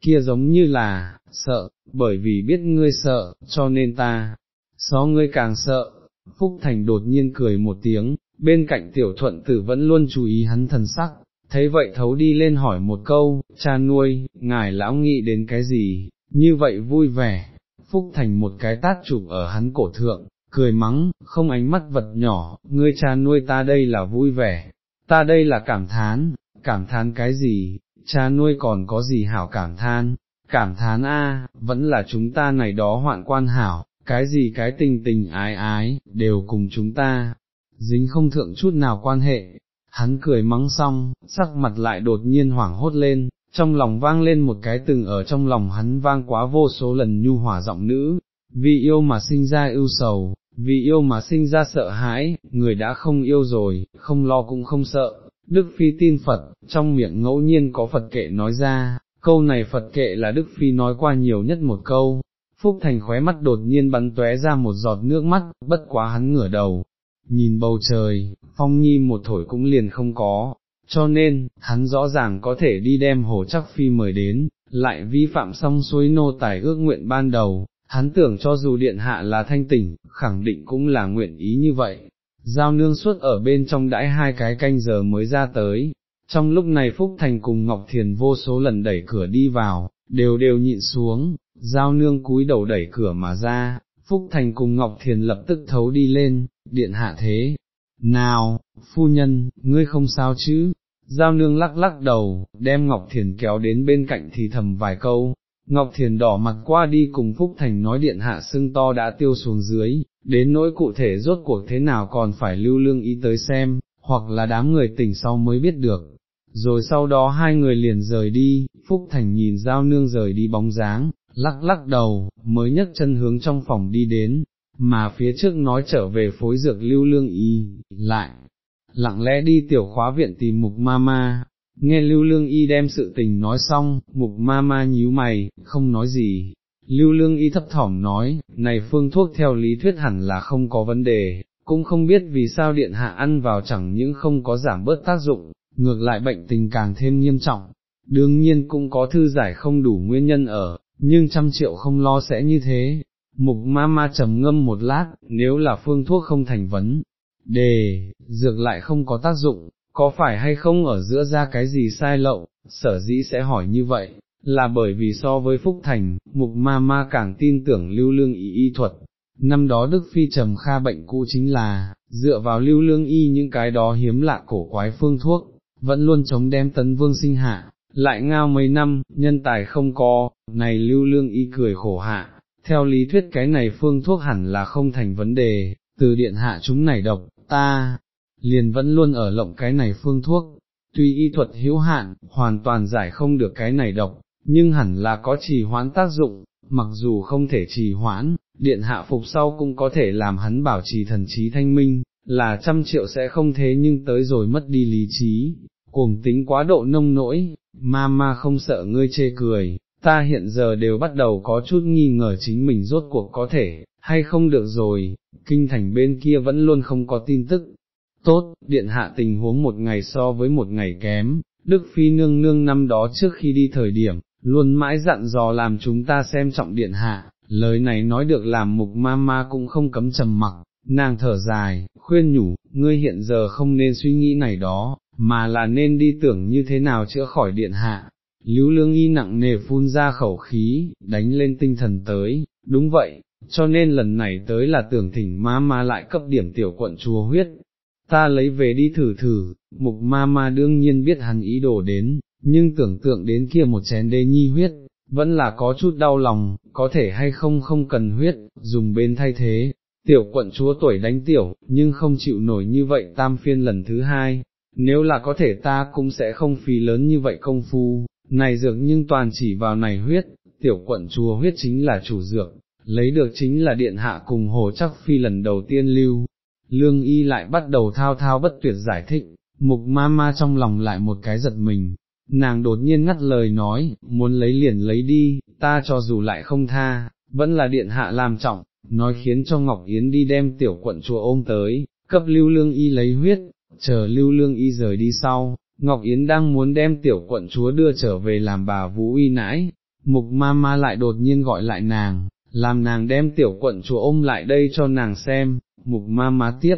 kia giống như là, sợ, bởi vì biết ngươi sợ, cho nên ta, xó ngươi càng sợ, Phúc Thành đột nhiên cười một tiếng, bên cạnh tiểu thuận tử vẫn luôn chú ý hắn thần sắc, thấy vậy thấu đi lên hỏi một câu, cha nuôi, ngài lão nghĩ đến cái gì, như vậy vui vẻ, Phúc Thành một cái tát chụp ở hắn cổ thượng, cười mắng, không ánh mắt vật nhỏ, ngươi cha nuôi ta đây là vui vẻ, ta đây là cảm thán, cảm thán cái gì, cha nuôi còn có gì hảo cảm than, cảm thán a, vẫn là chúng ta này đó hoạn quan hảo, cái gì cái tình tình ái ái, đều cùng chúng ta, dính không thượng chút nào quan hệ, hắn cười mắng xong, sắc mặt lại đột nhiên hoảng hốt lên, trong lòng vang lên một cái từng ở trong lòng hắn vang quá vô số lần nhu hỏa giọng nữ, vì yêu mà sinh ra ưu sầu, vì yêu mà sinh ra sợ hãi, người đã không yêu rồi, không lo cũng không sợ. Đức Phi tin Phật, trong miệng ngẫu nhiên có Phật kệ nói ra, câu này Phật kệ là Đức Phi nói qua nhiều nhất một câu, Phúc Thành khóe mắt đột nhiên bắn tóe ra một giọt nước mắt, bất quá hắn ngửa đầu, nhìn bầu trời, phong nhi một thổi cũng liền không có, cho nên, hắn rõ ràng có thể đi đem hồ chắc phi mời đến, lại vi phạm xong suối nô tài ước nguyện ban đầu, hắn tưởng cho dù điện hạ là thanh tỉnh, khẳng định cũng là nguyện ý như vậy. Giao nương suốt ở bên trong đãi hai cái canh giờ mới ra tới, trong lúc này Phúc Thành cùng Ngọc Thiền vô số lần đẩy cửa đi vào, đều đều nhịn xuống, giao nương cúi đầu đẩy cửa mà ra, Phúc Thành cùng Ngọc Thiền lập tức thấu đi lên, điện hạ thế. Nào, phu nhân, ngươi không sao chứ? Giao nương lắc lắc đầu, đem Ngọc Thiền kéo đến bên cạnh thì thầm vài câu. Ngọc Thiền đỏ mặt qua đi cùng Phúc Thành nói điện hạ sưng to đã tiêu xuống dưới, đến nỗi cụ thể rốt cuộc thế nào còn phải lưu lương ý tới xem, hoặc là đám người tỉnh sau mới biết được. Rồi sau đó hai người liền rời đi, Phúc Thành nhìn Giao Nương rời đi bóng dáng, lắc lắc đầu, mới nhấc chân hướng trong phòng đi đến, mà phía trước nói trở về phối dược lưu lương y, lại, lặng lẽ đi tiểu khóa viện tìm mục ma ma, nghe lưu lương y đem sự tình nói xong, mục ma ma nhíu mày, không nói gì. Lưu lương y thấp thỏm nói, này phương thuốc theo lý thuyết hẳn là không có vấn đề, cũng không biết vì sao điện hạ ăn vào chẳng những không có giảm bớt tác dụng, ngược lại bệnh tình càng thêm nghiêm trọng, đương nhiên cũng có thư giải không đủ nguyên nhân ở, nhưng trăm triệu không lo sẽ như thế. Mục ma ma trầm ngâm một lát, nếu là phương thuốc không thành vấn, đề, dược lại không có tác dụng, có phải hay không ở giữa ra cái gì sai lậu, sở dĩ sẽ hỏi như vậy, là bởi vì so với Phúc Thành, mục ma ma càng tin tưởng lưu lương y y thuật. Năm đó Đức Phi trầm kha bệnh cũ chính là, dựa vào lưu lương y những cái đó hiếm lạ cổ quái phương thuốc, vẫn luôn chống đem tấn vương sinh hạ, lại ngao mấy năm, nhân tài không có, này lưu lương y cười khổ hạ, theo lý thuyết cái này phương thuốc hẳn là không thành vấn đề, từ điện hạ chúng này độc, ta, liền vẫn luôn ở lộng cái này phương thuốc, tuy y thuật hữu hạn, hoàn toàn giải không được cái này độc, nhưng hẳn là có trì hoãn tác dụng, mặc dù không thể trì hoãn, điện hạ phục sau cũng có thể làm hắn bảo trì thần trí thanh minh, là trăm triệu sẽ không thế nhưng tới rồi mất đi lý trí, cuồng tính quá độ nông nỗi, Mama không sợ ngươi chê cười, ta hiện giờ đều bắt đầu có chút nghi ngờ chính mình rốt cuộc có thể, hay không được rồi, kinh thành bên kia vẫn luôn không có tin tức. Tốt, điện hạ tình huống một ngày so với một ngày kém, Đức Phi nương nương năm đó trước khi đi thời điểm, luôn mãi dặn dò làm chúng ta xem trọng điện hạ, lời này nói được làm mục ma ma cũng không cấm trầm mặc, nàng thở dài, khuyên nhủ, ngươi hiện giờ không nên suy nghĩ này đó, mà là nên đi tưởng như thế nào chữa khỏi điện hạ. Lưu lương y nặng nề phun ra khẩu khí, đánh lên tinh thần tới, đúng vậy, cho nên lần này tới là tưởng thỉnh ma ma lại cấp điểm tiểu quận chùa huyết. Ta lấy về đi thử thử, mục ma ma đương nhiên biết hắn ý đồ đến, nhưng tưởng tượng đến kia một chén đê nhi huyết, vẫn là có chút đau lòng, có thể hay không không cần huyết, dùng bên thay thế. Tiểu quận chúa tuổi đánh tiểu, nhưng không chịu nổi như vậy tam phiên lần thứ hai, nếu là có thể ta cũng sẽ không phí lớn như vậy công phu, này dược nhưng toàn chỉ vào này huyết, tiểu quận chùa huyết chính là chủ dược, lấy được chính là điện hạ cùng hồ chắc phi lần đầu tiên lưu. Lương y lại bắt đầu thao thao bất tuyệt giải thích, mục ma ma trong lòng lại một cái giật mình, nàng đột nhiên ngắt lời nói, muốn lấy liền lấy đi, ta cho dù lại không tha, vẫn là điện hạ làm trọng, nói khiến cho Ngọc Yến đi đem tiểu quận chùa ôm tới, cấp lưu lương y lấy huyết, chờ lưu lương y rời đi sau, Ngọc Yến đang muốn đem tiểu quận chúa đưa trở về làm bà vũ uy nãi, mục ma ma lại đột nhiên gọi lại nàng, làm nàng đem tiểu quận chúa ôm lại đây cho nàng xem, mục ma ma tiếp,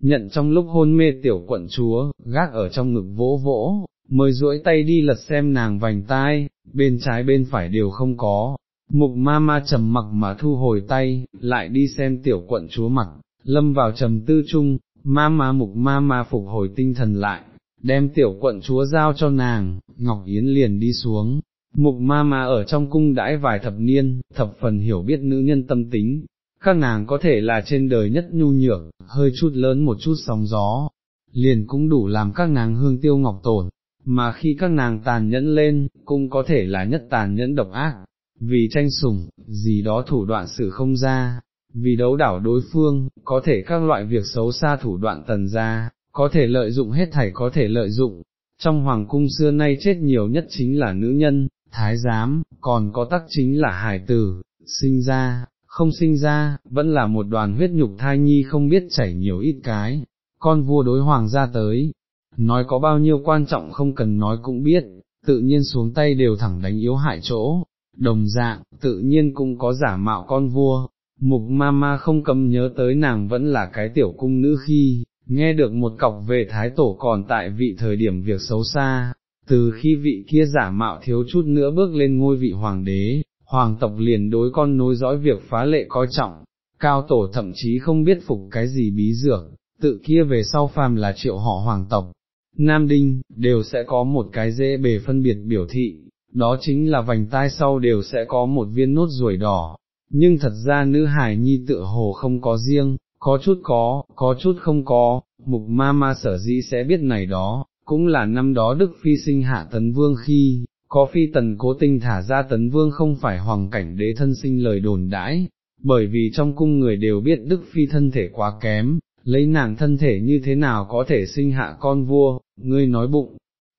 nhận trong lúc hôn mê tiểu quận chúa, gác ở trong ngực vỗ vỗ, mới duỗi tay đi lật xem nàng vành tai, bên trái bên phải đều không có. Mục ma ma trầm mặc mà thu hồi tay, lại đi xem tiểu quận chúa mặt, lâm vào trầm tư chung, ma ma mục ma ma phục hồi tinh thần lại, đem tiểu quận chúa giao cho nàng, Ngọc Yến liền đi xuống. Mục ma ma ở trong cung đãi vài thập niên, thập phần hiểu biết nữ nhân tâm tính, các nàng có thể là trên đời nhất nhu nhược, hơi chút lớn một chút sóng gió, liền cũng đủ làm các nàng hương tiêu ngọc tổn, mà khi các nàng tàn nhẫn lên, cũng có thể là nhất tàn nhẫn độc ác, vì tranh sủng, gì đó thủ đoạn xử không ra, vì đấu đảo đối phương, có thể các loại việc xấu xa thủ đoạn tần ra, có thể lợi dụng hết thảy có thể lợi dụng. Trong hoàng cung xưa nay chết nhiều nhất chính là nữ nhân, thái giám, còn có tắc chính là hải tử, sinh ra, không sinh ra, vẫn là một đoàn huyết nhục thai nhi không biết chảy nhiều ít cái, con vua đối hoàng gia tới, nói có bao nhiêu quan trọng không cần nói cũng biết, tự nhiên xuống tay đều thẳng đánh yếu hại chỗ, đồng dạng, tự nhiên cũng có giả mạo con vua, mục ma ma không cầm nhớ tới nàng vẫn là cái tiểu cung nữ khi, nghe được một cọc về thái tổ còn tại vị thời điểm việc xấu xa, từ khi vị kia giả mạo thiếu chút nữa bước lên ngôi vị hoàng đế, hoàng tộc liền đối con nối dõi việc phá lệ coi trọng, cao tổ thậm chí không biết phục cái gì bí dược, tự kia về sau phàm là triệu họ hoàng tộc, Nam Đinh, đều sẽ có một cái dễ bề phân biệt biểu thị, đó chính là vành tai sau đều sẽ có một viên nốt ruồi đỏ, nhưng thật ra nữ hải nhi tựa hồ không có riêng, có chút có, có chút không có, mục ma ma sở dĩ sẽ biết này đó, cũng là năm đó Đức Phi sinh hạ tấn vương khi, có phi tần cố tình thả ra tấn vương không phải hoàng cảnh đế thân sinh lời đồn đãi, bởi vì trong cung người đều biết Đức Phi thân thể quá kém, lấy nàng thân thể như thế nào có thể sinh hạ con vua, ngươi nói bụng,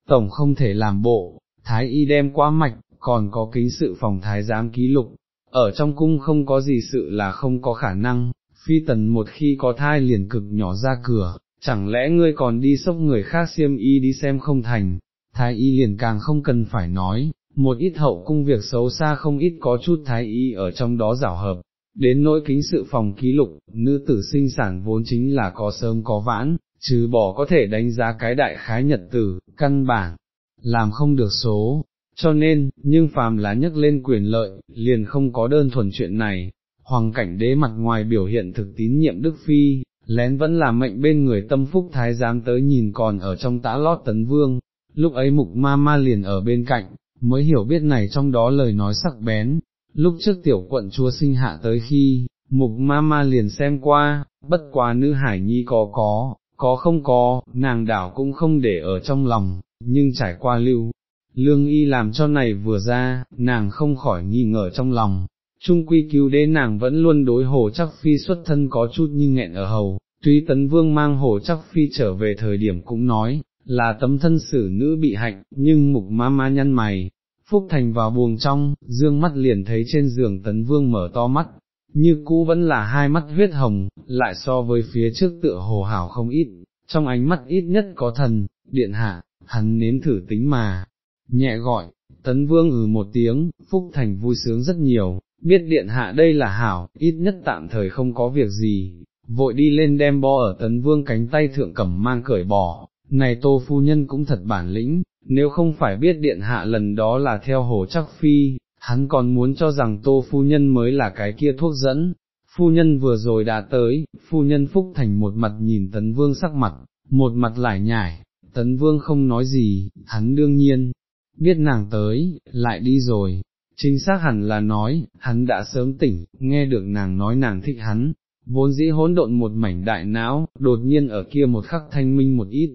tổng không thể làm bộ, thái y đem quá mạch, còn có kính sự phòng thái giám ký lục, ở trong cung không có gì sự là không có khả năng, phi tần một khi có thai liền cực nhỏ ra cửa, chẳng lẽ ngươi còn đi sốc người khác xiêm y đi xem không thành, thái y liền càng không cần phải nói, một ít hậu cung việc xấu xa không ít có chút thái y ở trong đó rảo hợp. Đến nỗi kính sự phòng ký lục, nữ tử sinh sản vốn chính là có sớm có vãn, trừ bỏ có thể đánh giá cái đại khái nhật tử, căn bản, làm không được số, cho nên, nhưng phàm là nhắc lên quyền lợi, liền không có đơn thuần chuyện này, hoàng cảnh đế mặt ngoài biểu hiện thực tín nhiệm Đức Phi, lén vẫn là mệnh bên người tâm phúc thái giám tới nhìn còn ở trong tã lót tấn vương, lúc ấy mục ma ma liền ở bên cạnh, mới hiểu biết này trong đó lời nói sắc bén, lúc trước tiểu quận chúa sinh hạ tới khi, mục ma ma liền xem qua, bất quá nữ hải nhi có có, có không có, nàng đảo cũng không để ở trong lòng, nhưng trải qua lưu. Lương y làm cho này vừa ra, nàng không khỏi nghi ngờ trong lòng, trung quy cứu đế nàng vẫn luôn đối hồ chắc phi xuất thân có chút như nghẹn ở hầu, tuy tấn vương mang hồ chắc phi trở về thời điểm cũng nói, là tấm thân xử nữ bị hạnh, nhưng mục ma ma nhăn mày, Phúc Thành vào buồng trong, dương mắt liền thấy trên giường tấn vương mở to mắt, như cũ vẫn là hai mắt huyết hồng, lại so với phía trước tựa hồ hảo không ít, trong ánh mắt ít nhất có thần, điện hạ, hắn nếm thử tính mà, nhẹ gọi, tấn vương ừ một tiếng, Phúc Thành vui sướng rất nhiều, biết điện hạ đây là hảo, ít nhất tạm thời không có việc gì, vội đi lên đem bo ở tấn vương cánh tay thượng cầm mang cởi bỏ, này tô phu nhân cũng thật bản lĩnh, nếu không phải biết điện hạ lần đó là theo hồ chắc phi, hắn còn muốn cho rằng tô phu nhân mới là cái kia thuốc dẫn. Phu nhân vừa rồi đã tới, phu nhân Phúc Thành một mặt nhìn tấn vương sắc mặt, một mặt lại nhải, tấn vương không nói gì, hắn đương nhiên, biết nàng tới, lại đi rồi, chính xác hẳn là nói, hắn đã sớm tỉnh, nghe được nàng nói nàng thích hắn, vốn dĩ hỗn độn một mảnh đại não, đột nhiên ở kia một khắc thanh minh một ít,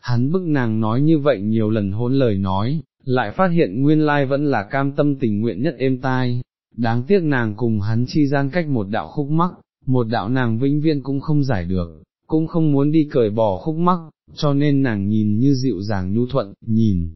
hắn bức nàng nói như vậy nhiều lần hôn lời nói, lại phát hiện nguyên lai vẫn là cam tâm tình nguyện nhất êm tai, đáng tiếc nàng cùng hắn chi gian cách một đạo khúc mắc, một đạo nàng vĩnh viên cũng không giải được, cũng không muốn đi cởi bỏ khúc mắc, cho nên nàng nhìn như dịu dàng nhu thuận, nhìn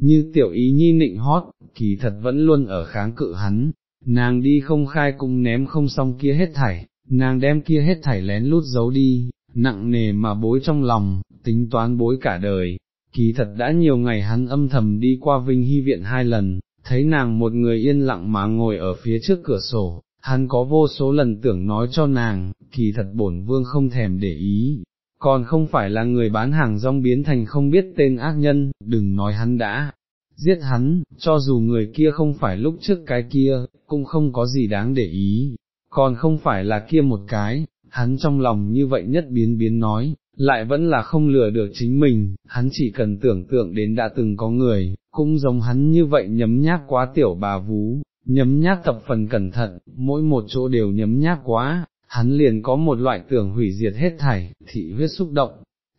như tiểu ý nhi nịnh hót, kỳ thật vẫn luôn ở kháng cự hắn, nàng đi không khai cung ném không xong kia hết thảy, nàng đem kia hết thảy lén lút giấu đi, nặng nề mà bối trong lòng, tính toán bối cả đời, kỳ thật đã nhiều ngày hắn âm thầm đi qua Vinh Hy Viện hai lần, thấy nàng một người yên lặng mà ngồi ở phía trước cửa sổ, hắn có vô số lần tưởng nói cho nàng, kỳ thật bổn vương không thèm để ý, còn không phải là người bán hàng rong biến thành không biết tên ác nhân, đừng nói hắn đã. Giết hắn, cho dù người kia không phải lúc trước cái kia, cũng không có gì đáng để ý, còn không phải là kia một cái, hắn trong lòng như vậy nhất biến biến nói, lại vẫn là không lừa được chính mình, hắn chỉ cần tưởng tượng đến đã từng có người, cũng giống hắn như vậy nhấm nhác quá tiểu bà vú, nhấm nhác thập phần cẩn thận, mỗi một chỗ đều nhấm nhác quá, hắn liền có một loại tưởng hủy diệt hết thảy, thị huyết xúc động,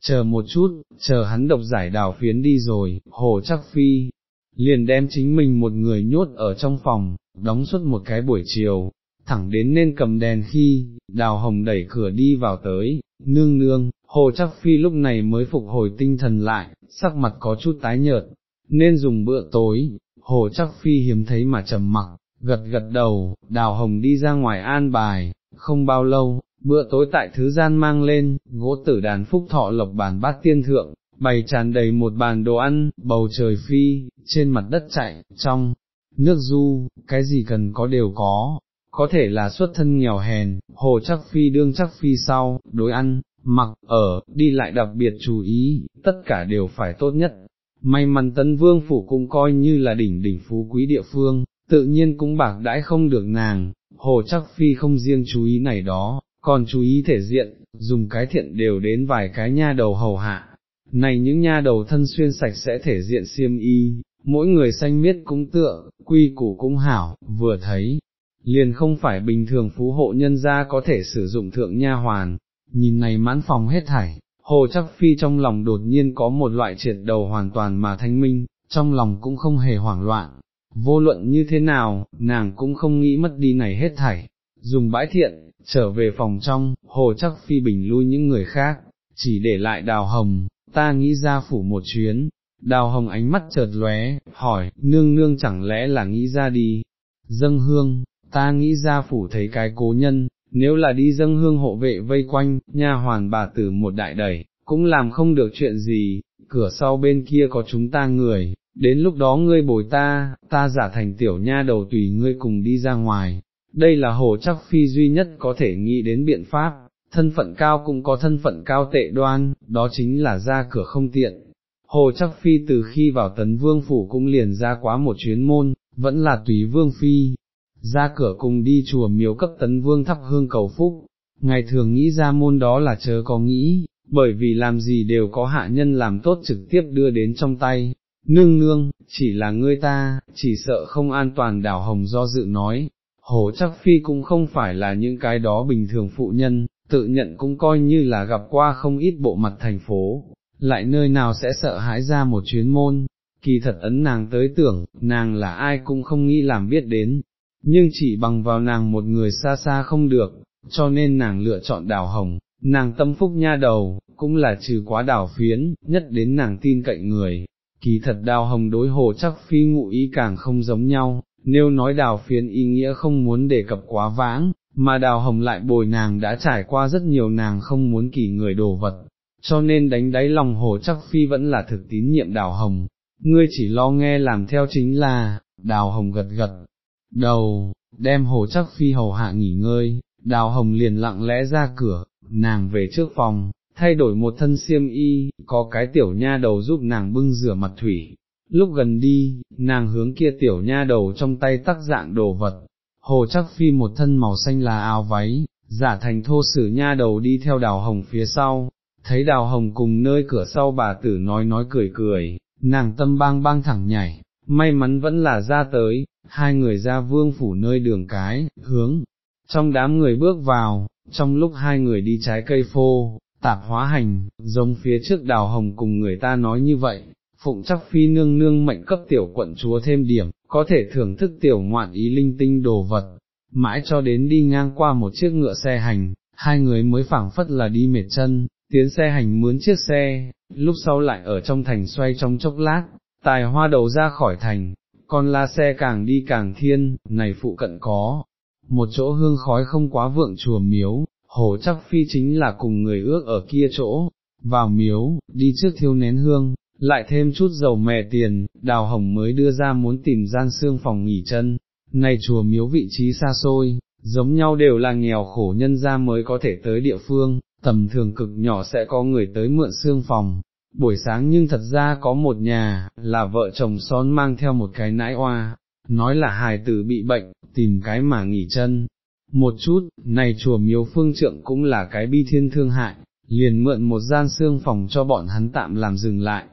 chờ một chút, chờ hắn độc giải đào phiến đi rồi, hồ chắc phi, liền đem chính mình một người nhốt ở trong phòng, đóng suốt một cái buổi chiều, thẳng đến nên cầm đèn khi, đào hồng đẩy cửa đi vào tới, nương nương, hồ chắc phi lúc này mới phục hồi tinh thần lại, sắc mặt có chút tái nhợt, nên dùng bữa tối, hồ chắc phi hiếm thấy mà trầm mặc, gật gật đầu, đào hồng đi ra ngoài an bài, không bao lâu, bữa tối tại thứ gian mang lên, gỗ tử đàn phúc thọ lộc bàn bát tiên thượng, bày tràn đầy một bàn đồ ăn, bầu trời phi, trên mặt đất chạy, trong, nước du, cái gì cần có đều có, có thể là xuất thân nghèo hèn, hồ chắc phi đương chắc phi sau, đối ăn, mặc, ở, đi lại đặc biệt chú ý, tất cả đều phải tốt nhất. May mắn tấn vương phủ cũng coi như là đỉnh đỉnh phú quý địa phương, tự nhiên cũng bạc đãi không được nàng, hồ chắc phi không riêng chú ý này đó, còn chú ý thể diện, dùng cái thiện đều đến vài cái nha đầu hầu hạ. Này những nha đầu thân xuyên sạch sẽ thể diện xiêm y, mỗi người xanh miết cũng tựa, quy củ cũng hảo, vừa thấy, liền không phải bình thường phú hộ nhân gia có thể sử dụng thượng nha hoàn, nhìn này mãn phòng hết thảy, hồ chắc phi trong lòng đột nhiên có một loại triệt đầu hoàn toàn mà thanh minh, trong lòng cũng không hề hoảng loạn, vô luận như thế nào, nàng cũng không nghĩ mất đi này hết thảy, dùng bãi thiện, trở về phòng trong, hồ chắc phi bình lui những người khác, chỉ để lại đào hồng, ta nghĩ ra phủ một chuyến, đào hồng ánh mắt chợt lóe, hỏi, nương nương chẳng lẽ là nghĩ ra đi, dâng hương, ta nghĩ ra phủ thấy cái cố nhân, nếu là đi dâng hương hộ vệ vây quanh, nha hoàn bà tử một đại đẩy, cũng làm không được chuyện gì, cửa sau bên kia có chúng ta người, đến lúc đó ngươi bồi ta, ta giả thành tiểu nha đầu tùy ngươi cùng đi ra ngoài, đây là hồ chắc phi duy nhất có thể nghĩ đến biện pháp, thân phận cao cũng có thân phận cao tệ đoan, đó chính là ra cửa không tiện. Hồ chắc phi từ khi vào tấn vương phủ cũng liền ra quá một chuyến môn, vẫn là tùy vương phi, ra cửa cùng đi chùa miếu cấp tấn vương thắp hương cầu phúc, ngày thường nghĩ ra môn đó là chớ có nghĩ, bởi vì làm gì đều có hạ nhân làm tốt trực tiếp đưa đến trong tay, nương nương, chỉ là ngươi ta, chỉ sợ không an toàn đảo hồng do dự nói, hồ chắc phi cũng không phải là những cái đó bình thường phụ nhân, tự nhận cũng coi như là gặp qua không ít bộ mặt thành phố, lại nơi nào sẽ sợ hãi ra một chuyến môn, kỳ thật ấn nàng tới tưởng, nàng là ai cũng không nghĩ làm biết đến, nhưng chỉ bằng vào nàng một người xa xa không được, cho nên nàng lựa chọn đào hồng, nàng tâm phúc nha đầu, cũng là trừ quá đào phiến, nhất đến nàng tin cậy người. Kỳ thật đào hồng đối hồ chắc phi ngụ ý càng không giống nhau, nếu nói đào phiến ý nghĩa không muốn đề cập quá vãng, mà đào hồng lại bồi nàng đã trải qua rất nhiều nàng không muốn kỳ người đồ vật, cho nên đánh đáy lòng hồ chắc phi vẫn là thực tín nhiệm đào hồng, ngươi chỉ lo nghe làm theo chính là, đào hồng gật gật, đầu, đem hồ chắc phi hầu hạ nghỉ ngơi, đào hồng liền lặng lẽ ra cửa, nàng về trước phòng, thay đổi một thân xiêm y, có cái tiểu nha đầu giúp nàng bưng rửa mặt thủy. Lúc gần đi, nàng hướng kia tiểu nha đầu trong tay tắc dạng đồ vật, hồ chắc phi một thân màu xanh là áo váy, giả thành thô sử nha đầu đi theo đào hồng phía sau, thấy đào hồng cùng nơi cửa sau bà tử nói nói cười cười, nàng tâm bang bang thẳng nhảy, may mắn vẫn là ra tới, hai người ra vương phủ nơi đường cái, hướng, trong đám người bước vào, trong lúc hai người đi trái cây phô, tạp hóa hành, giống phía trước đào hồng cùng người ta nói như vậy, phụng chắc phi nương nương mệnh cấp tiểu quận chúa thêm điểm, có thể thưởng thức tiểu ngoạn ý linh tinh đồ vật, mãi cho đến đi ngang qua một chiếc ngựa xe hành, hai người mới phảng phất là đi mệt chân, tiến xe hành mướn chiếc xe, lúc sau lại ở trong thành xoay trong chốc lát, tài hoa đầu ra khỏi thành, con la xe càng đi càng thiên, này phụ cận có, một chỗ hương khói không quá vượng chùa miếu, hồ chắc phi chính là cùng người ước ở kia chỗ, vào miếu, đi trước thiêu nén hương, lại thêm chút dầu mè tiền, đào hồng mới đưa ra muốn tìm gian xương phòng nghỉ chân, này chùa miếu vị trí xa xôi, giống nhau đều là nghèo khổ nhân ra mới có thể tới địa phương, tầm thường cực nhỏ sẽ có người tới mượn xương phòng. Buổi sáng nhưng thật ra có một nhà, là vợ chồng son mang theo một cái nãi oa, nói là hài tử bị bệnh, tìm cái mà nghỉ chân. Một chút, này chùa miếu phương trượng cũng là cái bi thiên thương hại, liền mượn một gian xương phòng cho bọn hắn tạm làm dừng lại.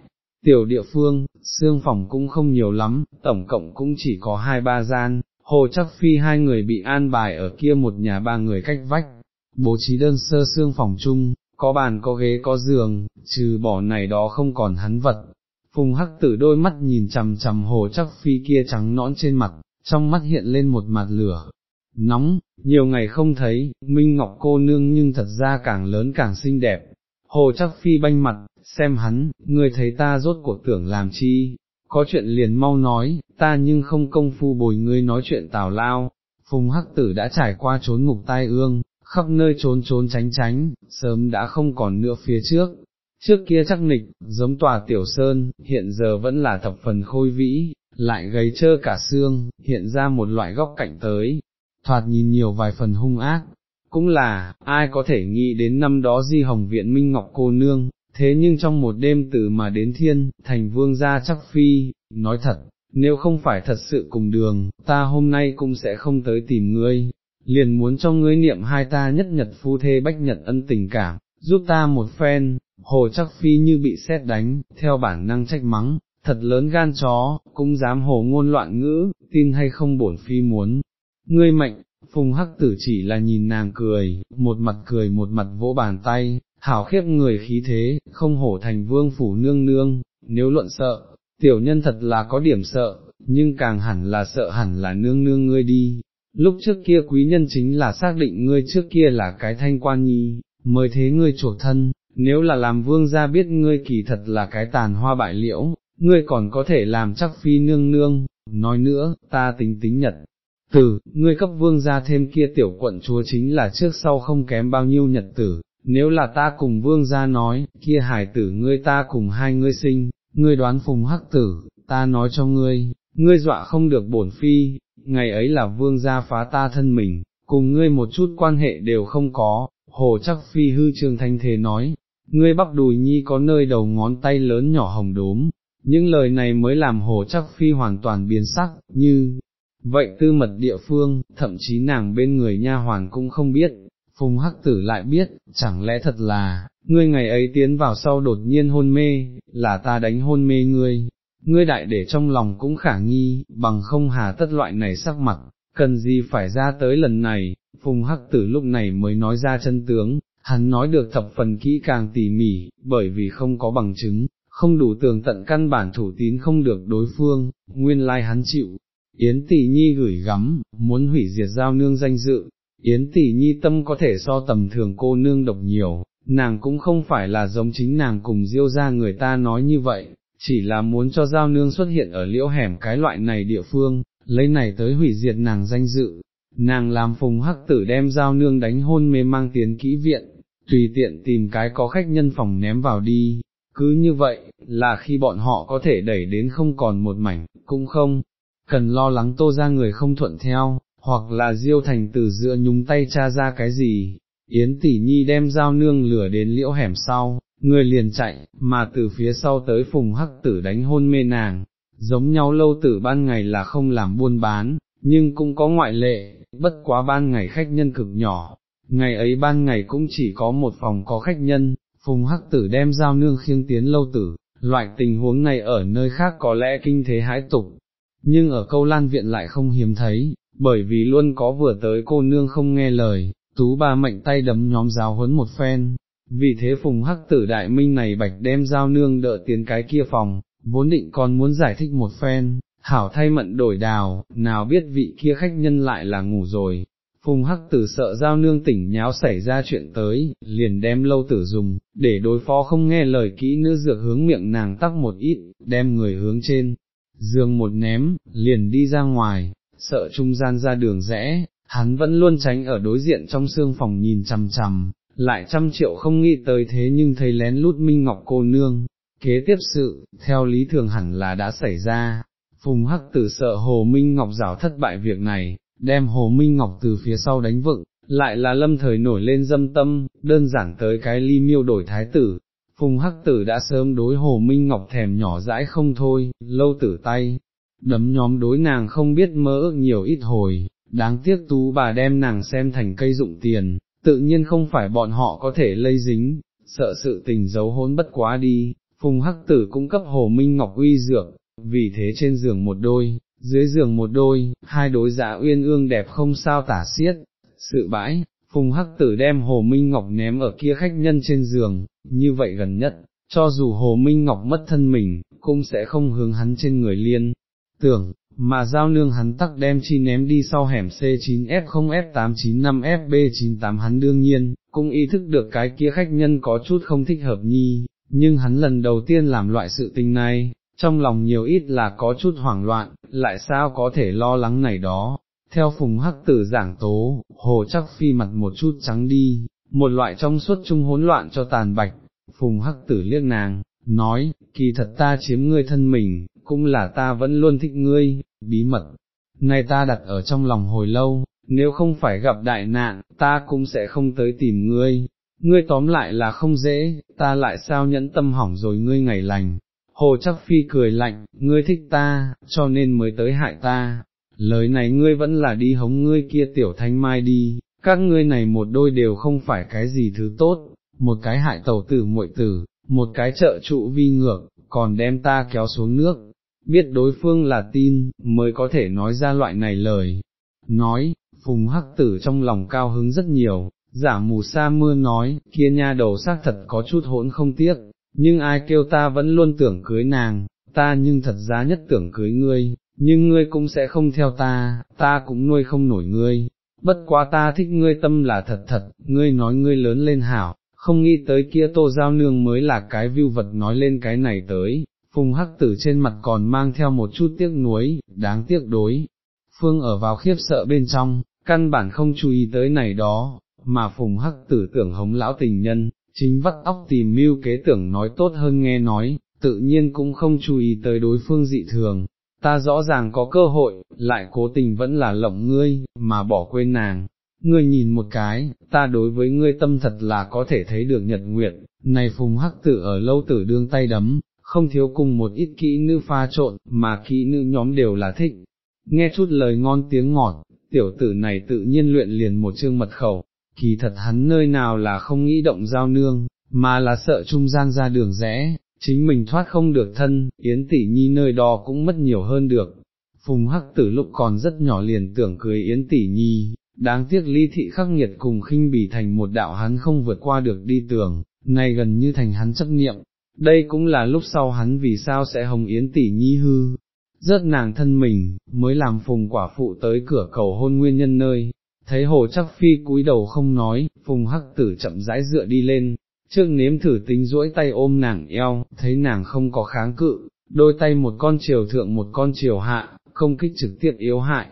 Tiểu địa phương, xương phòng cũng không nhiều lắm, tổng cộng cũng chỉ có hai ba gian, hồ chắc phi hai người bị an bài ở kia một nhà ba người cách vách, bố trí đơn sơ xương phòng chung, có bàn có ghế có giường, trừ bỏ này đó không còn hắn vật. Phùng hắc tử đôi mắt nhìn chằm chằm hồ chắc phi kia trắng nõn trên mặt, trong mắt hiện lên một mặt lửa. Nóng, nhiều ngày không thấy, Minh Ngọc cô nương nhưng thật ra càng lớn càng xinh đẹp. Hồ chắc phi banh mặt, xem hắn, ngươi thấy ta rốt cuộc tưởng làm chi, có chuyện liền mau nói, ta nhưng không công phu bồi ngươi nói chuyện tào lao. Phùng hắc tử đã trải qua trốn ngục tai ương, khắp nơi trốn trốn tránh tránh, sớm đã không còn nữa phía trước. Trước kia chắc nịch, giống tòa tiểu sơn, hiện giờ vẫn là thập phần khôi vĩ, lại gầy trơ cả xương, hiện ra một loại góc cạnh tới, thoạt nhìn nhiều vài phần hung ác, cũng là, ai có thể nghĩ đến năm đó di hồng viện Minh Ngọc cô nương, thế nhưng trong một đêm từ mà đến thiên, thành vương gia chắc phi, nói thật, nếu không phải thật sự cùng đường, ta hôm nay cũng sẽ không tới tìm ngươi, liền muốn cho ngươi niệm hai ta nhất nhật phu thê bách nhật ân tình cảm, giúp ta một phen, hồ chắc phi như bị xét đánh, theo bản năng trách mắng, thật lớn gan chó, cũng dám hồ ngôn loạn ngữ, tin hay không bổn phi muốn. Ngươi mệnh, phùng hắc tử chỉ là nhìn nàng cười, một mặt cười một mặt vỗ bàn tay, hảo khiếp người khí thế, không hổ thành vương phủ nương nương, nếu luận sợ, tiểu nhân thật là có điểm sợ, nhưng càng hẳn là sợ hẳn là nương nương ngươi đi. Lúc trước kia quý nhân chính là xác định ngươi trước kia là cái thanh quan nhi, mới thế ngươi chuộc thân, nếu là làm vương gia biết ngươi kỳ thật là cái tàn hoa bại liễu, ngươi còn có thể làm chắc phi nương nương, nói nữa, ta tính tính nhật. Tử, ngươi cấp vương gia thêm kia tiểu quận chúa chính là trước sau không kém bao nhiêu nhật tử, nếu là ta cùng vương gia nói, kia hải tử ngươi ta cùng hai ngươi sinh, ngươi đoán phùng hắc tử, ta nói cho ngươi, ngươi dọa không được bổn phi, ngày ấy là vương gia phá ta thân mình, cùng ngươi một chút quan hệ đều không có, hồ chắc phi hư trương thanh thế nói, ngươi bắp đùi nhi có nơi đầu ngón tay lớn nhỏ hồng đốm, những lời này mới làm hồ chắc phi hoàn toàn biến sắc, như, vậy tư mật địa phương, thậm chí nàng bên người nha hoàn cũng không biết, phùng hắc tử lại biết, chẳng lẽ thật là, ngươi ngày ấy tiến vào sau đột nhiên hôn mê, là ta đánh hôn mê ngươi, ngươi đại để trong lòng cũng khả nghi, bằng không hà tất loại này sắc mặt, cần gì phải ra tới lần này, phùng hắc tử lúc này mới nói ra chân tướng, hắn nói được thập phần kỹ càng tỉ mỉ, bởi vì không có bằng chứng, không đủ tường tận căn bản thủ tín không được đối phương, nguyên lai hắn chịu. Yến tỷ nhi gửi gắm, muốn hủy diệt giao nương danh dự, Yến tỷ nhi tâm có thể so tầm thường cô nương độc nhiều, nàng cũng không phải là giống chính nàng cùng diêu ra người ta nói như vậy, chỉ là muốn cho giao nương xuất hiện ở liễu hẻm cái loại này địa phương, lấy này tới hủy diệt nàng danh dự, nàng làm phùng hắc tử đem giao nương đánh hôn mê mang tiến kỹ viện, tùy tiện tìm cái có khách nhân phòng ném vào đi, cứ như vậy, là khi bọn họ có thể đẩy đến không còn một mảnh, cũng không, cần lo lắng tô ra người không thuận theo, hoặc là diêu thành từ giữa nhúng tay cha ra cái gì, Yến tỷ nhi đem dao nương lửa đến liễu hẻm sau, người liền chạy, mà từ phía sau tới phùng hắc tử đánh hôn mê nàng, giống nhau lâu tử ban ngày là không làm buôn bán, nhưng cũng có ngoại lệ, bất quá ban ngày khách nhân cực nhỏ, ngày ấy ban ngày cũng chỉ có một phòng có khách nhân, phùng hắc tử đem dao nương khiêng tiến lâu tử, loại tình huống này ở nơi khác có lẽ kinh thế hãi tục, nhưng ở câu lan viện lại không hiếm thấy, bởi vì luôn có vừa tới cô nương không nghe lời, tú ba mệnh tay đấm nhóm giáo huấn một phen, vì thế phùng hắc tử đại minh này bạch đem giao nương đỡ tiến cái kia phòng, vốn định còn muốn giải thích một phen, hảo thay mận đổi đào, nào biết vị kia khách nhân lại là ngủ rồi. Phùng hắc tử sợ giao nương tỉnh nháo xảy ra chuyện tới, liền đem lâu tử dùng, để đối phó không nghe lời kỹ nữ dược hướng miệng nàng tắc một ít, đem người hướng trên, giường một ném, liền đi ra ngoài, sợ trung gian ra đường rẽ, hắn vẫn luôn tránh ở đối diện trong xương phòng nhìn chằm chằm, lại trăm triệu không nghĩ tới thế nhưng thấy lén lút Minh Ngọc cô nương. Kế tiếp sự, theo lý thường hẳn là đã xảy ra, Phùng Hắc tử sợ Hồ Minh Ngọc rào thất bại việc này, đem Hồ Minh Ngọc từ phía sau đánh vựng, lại là lâm thời nổi lên dâm tâm, đơn giản tới cái ly miêu đổi thái tử. Phùng Hắc tử đã sớm đối Hồ Minh Ngọc thèm nhỏ dãi không thôi, lâu tử tay, đấm nhóm đối nàng không biết mơ ước nhiều ít hồi, đáng tiếc tú bà đem nàng xem thành cây dụng tiền, tự nhiên không phải bọn họ có thể lây dính, sợ sự tình giấu hôn bất quá đi, phùng hắc tử cung cấp hồ minh ngọc uy dược, vì thế trên giường một đôi, dưới giường một đôi, hai đối giả uyên ương đẹp không sao tả xiết, sự bãi, phùng hắc tử đem hồ minh ngọc ném ở kia khách nhân trên giường, như vậy gần nhất, cho dù hồ minh ngọc mất thân mình, cũng sẽ không hướng hắn trên người liên, tưởng, mà giao nương hắn tắc đem chi ném đi sau hẻm C9F0F895FB98 hắn đương nhiên, cũng ý thức được cái kia khách nhân có chút không thích hợp nhi, nhưng hắn lần đầu tiên làm loại sự tình này, trong lòng nhiều ít là có chút hoảng loạn, lại sao có thể lo lắng này đó. Theo phùng hắc tử giảng tố, hồ chắc phi mặt một chút trắng đi, một loại trong suốt chung hỗn loạn cho tàn bạch, phùng hắc tử liếc nàng, nói, kỳ thật ta chiếm ngươi thân mình, cũng là ta vẫn luôn thích ngươi, bí mật, này ta đặt ở trong lòng hồi lâu, nếu không phải gặp đại nạn, ta cũng sẽ không tới tìm ngươi, ngươi tóm lại là không dễ, ta lại sao nhẫn tâm hỏng rồi ngươi ngày lành. Hồ chắc phi cười lạnh, ngươi thích ta, cho nên mới tới hại ta, lời này ngươi vẫn là đi hống ngươi kia tiểu thanh mai đi, các ngươi này một đôi đều không phải cái gì thứ tốt, một cái hại tàu tử muội tử, một cái trợ trụ vi ngược, còn đem ta kéo xuống nước, biết đối phương là tin, mới có thể nói ra loại này lời. Nói, phùng hắc tử trong lòng cao hứng rất nhiều, giả mù sa mưa nói, kia nha đầu xác thật có chút hỗn không tiếc, nhưng ai kêu ta vẫn luôn tưởng cưới nàng, ta nhưng thật giá nhất tưởng cưới ngươi, nhưng ngươi cũng sẽ không theo ta, ta cũng nuôi không nổi ngươi, bất quá ta thích ngươi tâm là thật thật, ngươi nói ngươi lớn lên hảo, không nghĩ tới kia tô giao nương mới là cái view vật nói lên cái này tới, phùng hắc tử trên mặt còn mang theo một chút tiếc nuối, đáng tiếc đối. Phương ở vào khiếp sợ bên trong, căn bản không chú ý tới này đó, mà phùng hắc tử tưởng hống lão tình nhân, chính vắt óc tìm mưu kế tưởng nói tốt hơn nghe nói, tự nhiên cũng không chú ý tới đối phương dị thường, ta rõ ràng có cơ hội, lại cố tình vẫn là lộng ngươi, mà bỏ quên nàng. Ngươi nhìn một cái, ta đối với ngươi tâm thật là có thể thấy được nhật nguyện, này phùng hắc tử ở lâu tử đương tay đấm, không thiếu cùng một ít kỹ nữ pha trộn, mà kỹ nữ nhóm đều là thích. Nghe chút lời ngon tiếng ngọt, tiểu tử này tự nhiên luyện liền một chương mật khẩu, kỳ thật hắn nơi nào là không nghĩ động giao nương, mà là sợ trung gian ra đường rẽ, chính mình thoát không được thân, Yến tỷ nhi nơi đó cũng mất nhiều hơn được. Phùng Hắc Tử lúc còn rất nhỏ liền tưởng cưới Yến tỷ nhi, đáng tiếc ly thị khắc nghiệt cùng khinh bỉ thành một đạo hắn không vượt qua được đi tường, này gần như thành hắn chấp niệm. Đây cũng là lúc sau hắn vì sao sẽ hồng Yến tỷ nhi hư, rất nàng thân mình, mới làm phùng quả phụ tới cửa cầu hôn nguyên nhân nơi, thấy hồ chắc phi cúi đầu không nói, phùng hắc tử chậm rãi dựa đi lên, trước nếm thử tính duỗi tay ôm nàng eo, thấy nàng không có kháng cự, đôi tay một con chiều thượng một con chiều hạ, không kích trực tiếp yếu hại.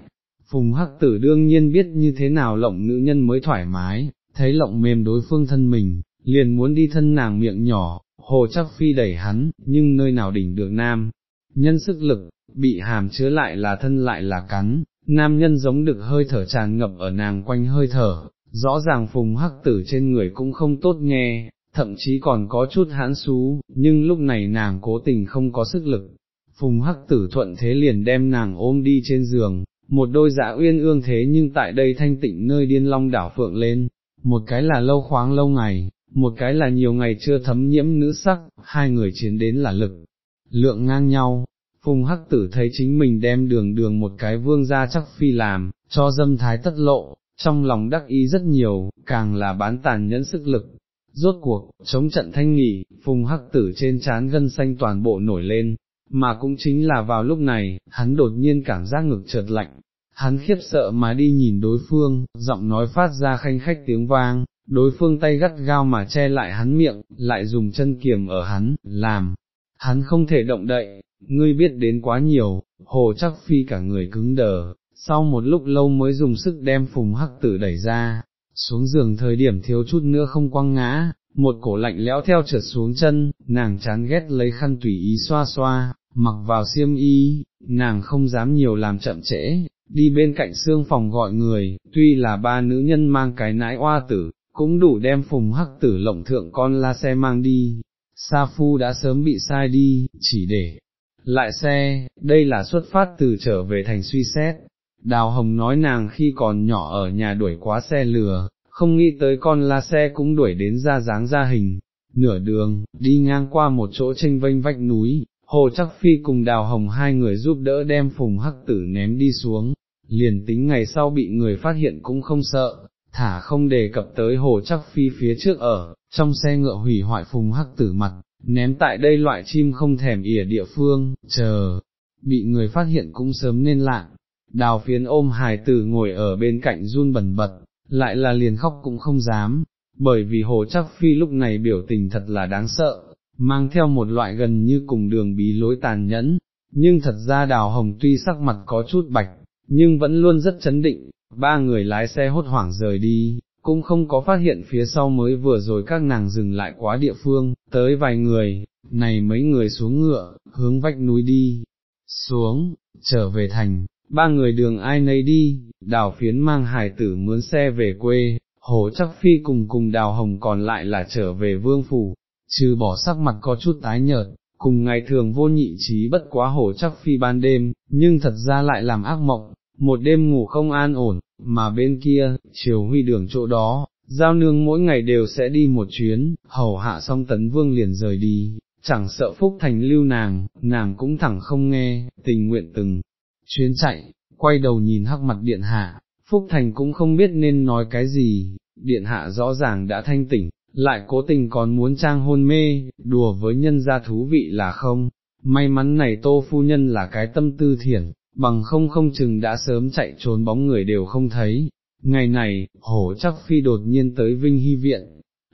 Phùng hắc tử đương nhiên biết như thế nào lộng nữ nhân mới thoải mái, thấy lộng mềm đối phương thân mình, liền muốn đi thân nàng miệng nhỏ, hồ chắc phi đẩy hắn, nhưng nơi nào đỉnh được nam. Nhân sức lực, bị hàm chứa lại là thân lại là cắn, nam nhân giống được hơi thở tràn ngập ở nàng quanh hơi thở, rõ ràng phùng hắc tử trên người cũng không tốt nghe, thậm chí còn có chút hãn xú, nhưng lúc này nàng cố tình không có sức lực. Phùng hắc tử thuận thế liền đem nàng ôm đi trên giường, một đôi dạ uyên ương thế nhưng tại đây thanh tịnh nơi điên long đảo phượng lên, một cái là lâu khoáng lâu ngày, một cái là nhiều ngày chưa thấm nhiễm nữ sắc, hai người chiến đến là lực, lượng ngang nhau. Phùng hắc tử thấy chính mình đem đường đường một cái vương ra chắc phi làm, cho dâm thái tất lộ, trong lòng đắc ý rất nhiều, càng là bán tàn nhẫn sức lực, Rốt cuộc, chống trận thanh nghỉ, phùng hắc tử trên chán gân xanh toàn bộ nổi lên, mà cũng chính là vào lúc này, hắn đột nhiên cảm giác ngực chợt lạnh, hắn khiếp sợ mà đi nhìn đối phương, giọng nói phát ra khanh khách tiếng vang, đối phương tay gắt gao mà che lại hắn miệng, lại dùng chân kiềm ở hắn, làm, hắn không thể động đậy, ngươi biết đến quá nhiều, hồ chắc phi cả người cứng đờ, sau một lúc lâu mới dùng sức đem phùng hắc tử đẩy ra, xuống giường thời điểm thiếu chút nữa không quăng ngã, một cổ lạnh lẽo theo trượt xuống chân, nàng chán ghét lấy khăn tùy ý xoa xoa, mặc vào xiêm y, nàng không dám nhiều làm chậm trễ, đi bên cạnh xương phòng gọi người, tuy là ba nữ nhân mang cái nãi oa tử, cũng đủ đem phùng hắc tử lộng thượng con la xe mang đi, Sa Phu đã sớm bị sai đi, chỉ để lại xe, đây là xuất phát từ trở về thành suy xét, Đào Hồng nói nàng khi còn nhỏ ở nhà đuổi quá xe lừa, không nghĩ tới con la xe cũng đuổi đến ra dáng ra hình, nửa đường, đi ngang qua một chỗ tranh vênh vách núi, Hồ Chắc Phi cùng Đào Hồng hai người giúp đỡ đem phùng hắc tử ném đi xuống, liền tính ngày sau bị người phát hiện cũng không sợ, thả không đề cập tới Hồ Chắc Phi phía trước ở, trong xe ngựa hủy hoại phùng hắc tử mặt, ném tại đây loại chim không thèm ỉa địa phương, chờ, bị người phát hiện cũng sớm nên lạng đào phiến ôm hài tử ngồi ở bên cạnh run bẩn bật, lại là liền khóc cũng không dám, bởi vì hồ chắc phi lúc này biểu tình thật là đáng sợ, mang theo một loại gần như cùng đường bí lối tàn nhẫn, nhưng thật ra đào hồng tuy sắc mặt có chút bạch, nhưng vẫn luôn rất chấn định, ba người lái xe hốt hoảng rời đi, cũng không có phát hiện phía sau mới vừa rồi các nàng dừng lại quá địa phương, tới vài người, này mấy người xuống ngựa, hướng vách núi đi, xuống, trở về thành, ba người đường ai nấy đi, đào phiến mang hài tử mướn xe về quê, hồ chắc phi cùng cùng đào hồng còn lại là trở về vương phủ, trừ bỏ sắc mặt có chút tái nhợt, cùng ngày thường vô nhị trí bất quá hồ chắc phi ban đêm, nhưng thật ra lại làm ác mộng, một đêm ngủ không an ổn, mà bên kia, chiều huy đường chỗ đó, giao nương mỗi ngày đều sẽ đi một chuyến, hầu hạ xong tấn vương liền rời đi, chẳng sợ phúc thành lưu nàng, nàng cũng thẳng không nghe, tình nguyện từng chuyến chạy, quay đầu nhìn hắc mặt điện hạ, Phúc Thành cũng không biết nên nói cái gì, điện hạ rõ ràng đã thanh tỉnh, lại cố tình còn muốn trang hôn mê, đùa với nhân gia thú vị là không, may mắn này tô phu nhân là cái tâm tư thiển, bằng không không chừng đã sớm chạy trốn bóng người đều không thấy. Ngày này, hổ chắc phi đột nhiên tới Vinh Hy Viện,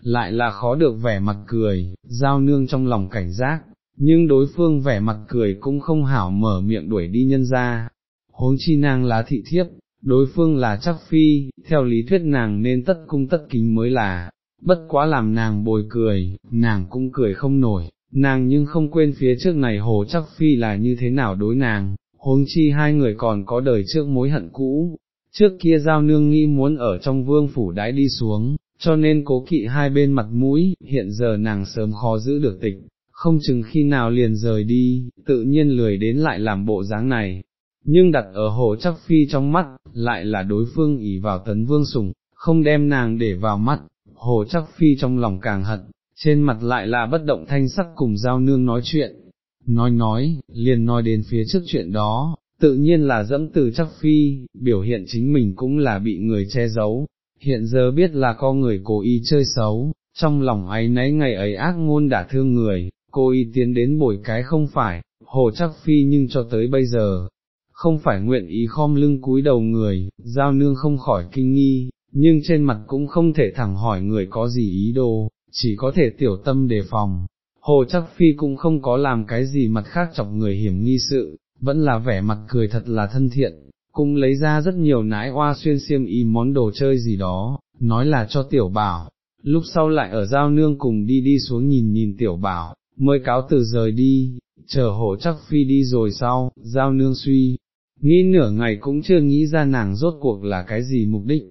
lại là khó được vẻ mặt cười, giao nương trong lòng cảnh giác, nhưng đối phương vẻ mặt cười cũng không hảo mở miệng đuổi đi nhân ra, huống chi nàng là thị thiếp, đối phương là chắc phi, theo lý thuyết nàng nên tất cung tất kính mới là, bất quá làm nàng bồi cười, nàng cũng cười không nổi, nàng nhưng không quên phía trước này hồ chắc phi là như thế nào đối nàng, huống chi hai người còn có đời trước mối hận cũ, trước kia giao nương nghi muốn ở trong vương phủ đãi đi xuống, cho nên cố kỵ hai bên mặt mũi, hiện giờ nàng sớm khó giữ được tịch, không chừng khi nào liền rời đi, tự nhiên lười đến lại làm bộ dáng này. Nhưng đặt ở hồ chắc phi trong mắt, lại là đối phương ỉ vào tấn vương sủng, không đem nàng để vào mắt, hồ chắc phi trong lòng càng hận, trên mặt lại là bất động thanh sắc cùng giao nương nói chuyện, nói nói, liền nói đến phía trước chuyện đó, tự nhiên là dẫm từ chắc phi, biểu hiện chính mình cũng là bị người che giấu, hiện giờ biết là có người cố ý chơi xấu, trong lòng ấy nấy ngày ấy ác ngôn đã thương người, cô y tiến đến bồi cái không phải, hồ chắc phi nhưng cho tới bây giờ, không phải nguyện ý khom lưng cúi đầu người, giao nương không khỏi kinh nghi, nhưng trên mặt cũng không thể thẳng hỏi người có gì ý đồ, chỉ có thể tiểu tâm đề phòng. Hồ chắc phi cũng không có làm cái gì mặt khác chọc người hiểm nghi sự, vẫn là vẻ mặt cười thật là thân thiện, cũng lấy ra rất nhiều nãi hoa xuyên xiêm y món đồ chơi gì đó, nói là cho tiểu bảo, lúc sau lại ở giao nương cùng đi đi xuống nhìn nhìn tiểu bảo, mới cáo từ rời đi, chờ hổ chắc phi đi rồi sau, giao nương suy, nghĩ nửa ngày cũng chưa nghĩ ra nàng rốt cuộc là cái gì mục đích,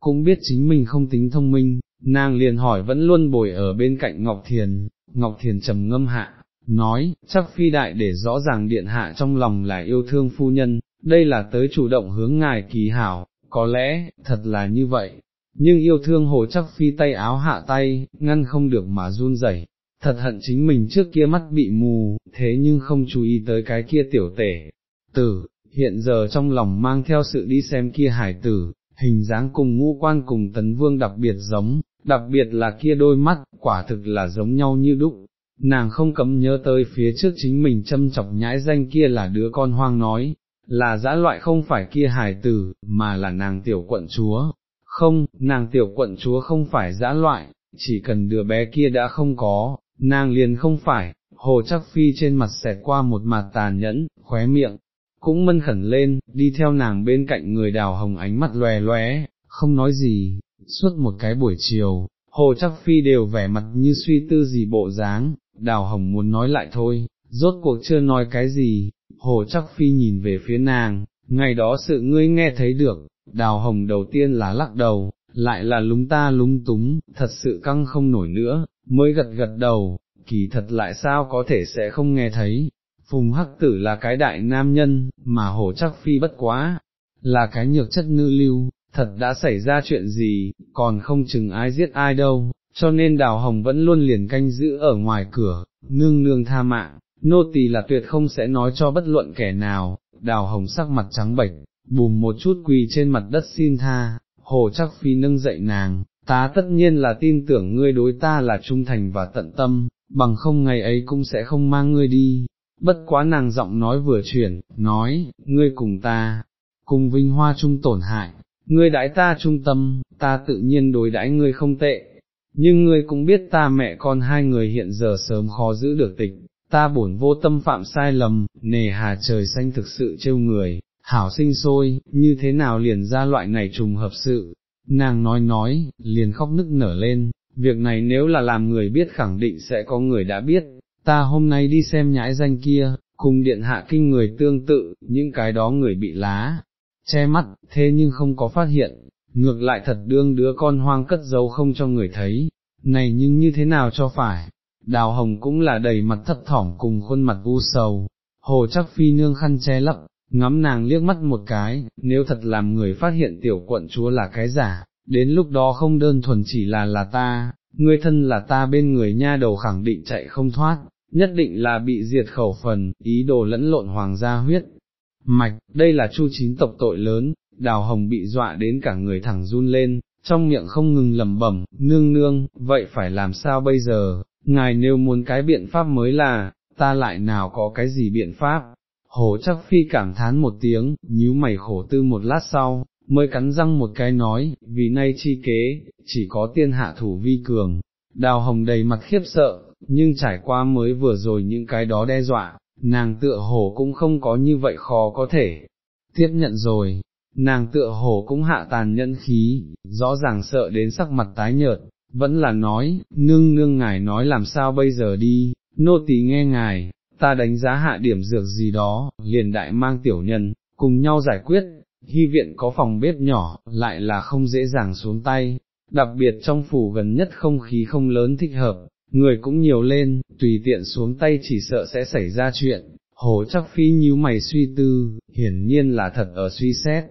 cũng biết chính mình không tính thông minh, nàng liền hỏi vẫn luôn bồi ở bên cạnh Ngọc Thiền, Ngọc Thiền trầm ngâm hạ, nói, chắc phi đại để rõ ràng điện hạ trong lòng là yêu thương phu nhân, đây là tới chủ động hướng ngài kỳ hảo, có lẽ, thật là như vậy, nhưng yêu thương hồ chắc phi tay áo hạ tay, ngăn không được mà run rẩy. Thật hận chính mình trước kia mắt bị mù, thế nhưng không chú ý tới cái kia tiểu tể, tử, hiện giờ trong lòng mang theo sự đi xem kia hải tử, hình dáng cùng ngũ quan cùng tấn vương đặc biệt giống, đặc biệt là kia đôi mắt, quả thực là giống nhau như đúc, nàng không cấm nhớ tới phía trước chính mình châm chọc nhãi danh kia là đứa con hoang nói, là dã loại không phải kia hải tử, mà là nàng tiểu quận chúa, không, nàng tiểu quận chúa không phải dã loại, chỉ cần đứa bé kia đã không có, nàng liền không phải, hồ chắc phi trên mặt xẹt qua một mặt tàn nhẫn, khóe miệng, cũng mân khẩn lên, đi theo nàng bên cạnh người đào hồng ánh mắt lòe lóe, không nói gì, suốt một cái buổi chiều, hồ chắc phi đều vẻ mặt như suy tư gì bộ dáng, đào hồng muốn nói lại thôi, rốt cuộc chưa nói cái gì, hồ chắc phi nhìn về phía nàng, ngày đó sự ngươi nghe thấy được, đào hồng đầu tiên là lắc đầu, lại là lúng ta lúng túng, thật sự căng không nổi nữa, mới gật gật đầu, kỳ thật lại sao có thể sẽ không nghe thấy, phùng hắc tử là cái đại nam nhân, mà hồ chắc phi bất quá, là cái nhược chất nữ lưu, thật đã xảy ra chuyện gì, còn không chừng ai giết ai đâu, cho nên đào hồng vẫn luôn liền canh giữ ở ngoài cửa, nương nương tha mạng, nô tỳ là tuyệt không sẽ nói cho bất luận kẻ nào, đào hồng sắc mặt trắng bệch, bùm một chút quỳ trên mặt đất xin tha, hồ chắc phi nâng dậy nàng, ta tất nhiên là tin tưởng ngươi đối ta là trung thành và tận tâm, bằng không ngày ấy cũng sẽ không mang ngươi đi. Bất quá nàng giọng nói vừa chuyển, nói, ngươi cùng ta, cùng vinh hoa chung tổn hại, ngươi đãi ta trung tâm, ta tự nhiên đối đãi ngươi không tệ, nhưng ngươi cũng biết ta mẹ con hai người hiện giờ sớm khó giữ được tịch, ta bổn vô tâm phạm sai lầm, nề hà trời xanh thực sự trêu người, hảo sinh sôi, như thế nào liền ra loại này trùng hợp sự, nàng nói nói, liền khóc nức nở lên, việc này nếu là làm người biết khẳng định sẽ có người đã biết, ta hôm nay đi xem nhãi danh kia, cùng điện hạ kinh người tương tự, những cái đó người bị lá, che mắt, thế nhưng không có phát hiện, ngược lại thật đương đứa con hoang cất giấu không cho người thấy, này nhưng như thế nào cho phải, đào hồng cũng là đầy mặt thất thỏm cùng khuôn mặt u sầu, hồ chắc phi nương khăn che lấp, ngắm nàng liếc mắt một cái, nếu thật làm người phát hiện tiểu quận chúa là cái giả, đến lúc đó không đơn thuần chỉ là là ta, người thân là ta bên người nha đầu khẳng định chạy không thoát, nhất định là bị diệt khẩu phần, ý đồ lẫn lộn hoàng gia huyết. Mạch, đây là chu chín tộc tội lớn, đào hồng bị dọa đến cả người thẳng run lên, trong miệng không ngừng lẩm bẩm, nương nương, vậy phải làm sao bây giờ, ngài nếu muốn cái biện pháp mới là, ta lại nào có cái gì biện pháp, hồ chắc phi cảm thán một tiếng, nhíu mày khổ tư một lát sau, mới cắn răng một cái nói, vì nay chi kế, chỉ có tiên hạ thủ vi cường, đào hồng đầy mặt khiếp sợ, nhưng trải qua mới vừa rồi những cái đó đe dọa, nàng tựa hồ cũng không có như vậy khó có thể, tiếp nhận rồi, nàng tựa hồ cũng hạ tàn nhẫn khí, rõ ràng sợ đến sắc mặt tái nhợt, vẫn là nói, nương nương ngài nói làm sao bây giờ đi, nô tỳ nghe ngài, ta đánh giá hạ điểm dược gì đó, liền đại mang tiểu nhân, cùng nhau giải quyết, hy viện có phòng bếp nhỏ, lại là không dễ dàng xuống tay, đặc biệt trong phủ gần nhất không khí không lớn thích hợp, người cũng nhiều lên, tùy tiện xuống tay chỉ sợ sẽ xảy ra chuyện, hồ chắc phi nhíu mày suy tư, hiển nhiên là thật ở suy xét,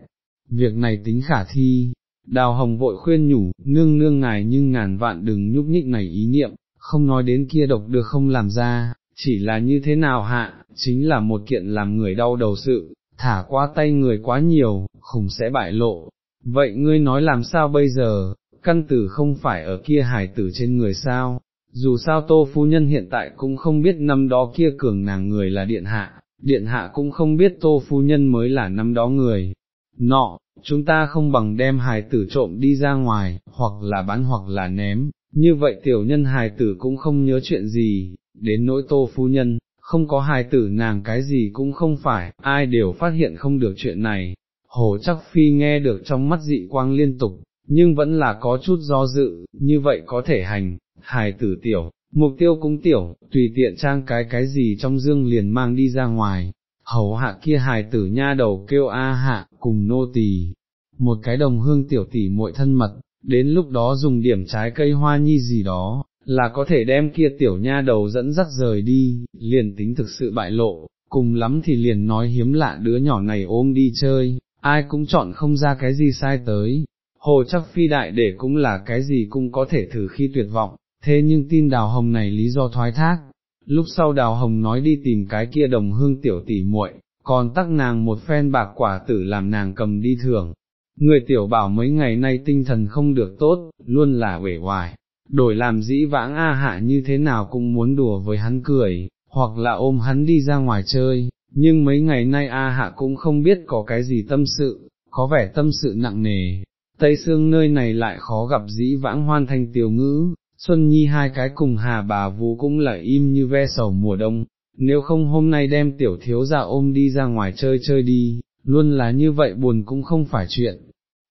việc này tính khả thi. Đào hồng vội khuyên nhủ, nương nương ngài nhưng ngàn vạn đừng nhúc nhích này ý niệm, không nói đến kia độc được không làm ra, chỉ là như thế nào hạ, chính là một kiện làm người đau đầu sự, thả qua tay người quá nhiều, khủng sẽ bại lộ. Vậy ngươi nói làm sao bây giờ, căn tử không phải ở kia hải tử trên người sao, dù sao tô phu nhân hiện tại cũng không biết năm đó kia cường nàng người là điện hạ, điện hạ cũng không biết tô phu nhân mới là năm đó người. Nọ, chúng ta không bằng đem hài tử trộm đi ra ngoài, hoặc là bán hoặc là ném, như vậy tiểu nhân hài tử cũng không nhớ chuyện gì, đến nỗi tô phu nhân, không có hài tử nàng cái gì cũng không phải, ai đều phát hiện không được chuyện này. Hồ chắc phi nghe được trong mắt dị quang liên tục, nhưng vẫn là có chút do dự, như vậy có thể hành, hài tử tiểu, mục tiêu cũng tiểu, tùy tiện trang cái cái gì trong dương liền mang đi ra ngoài, hầu hạ kia hài tử nha đầu kêu a hạ, cùng nô tỳ, một cái đồng hương tiểu tỷ muội thân mật, đến lúc đó dùng điểm trái cây hoa nhi gì đó, là có thể đem kia tiểu nha đầu dẫn dắt rời đi, liền tính thực sự bại lộ, cùng lắm thì liền nói hiếm lạ đứa nhỏ này ôm đi chơi, ai cũng chọn không ra cái gì sai tới. Hồ chắc phi đại để cũng là cái gì cũng có thể thử khi tuyệt vọng, thế nhưng tin đào hồng này lý do thoái thác. Lúc sau đào hồng nói đi tìm cái kia đồng hương tiểu tỷ muội, còn tắc nàng một phen bạc quả tử làm nàng cầm đi thưởng. Người tiểu bảo mấy ngày nay tinh thần không được tốt, luôn là uể hoài, đổi làm dĩ vãng A hạ như thế nào cũng muốn đùa với hắn cười, hoặc là ôm hắn đi ra ngoài chơi, nhưng mấy ngày nay A hạ cũng không biết có cái gì tâm sự, có vẻ tâm sự nặng nề. Tây xương nơi này lại khó gặp dĩ vãng hoan thanh tiểu ngữ, Xuân Nhi hai cái cùng hà bà vũ cũng là im như ve sầu mùa đông, nếu không hôm nay đem tiểu thiếu ra ôm đi ra ngoài chơi chơi đi, luôn là như vậy buồn cũng không phải chuyện.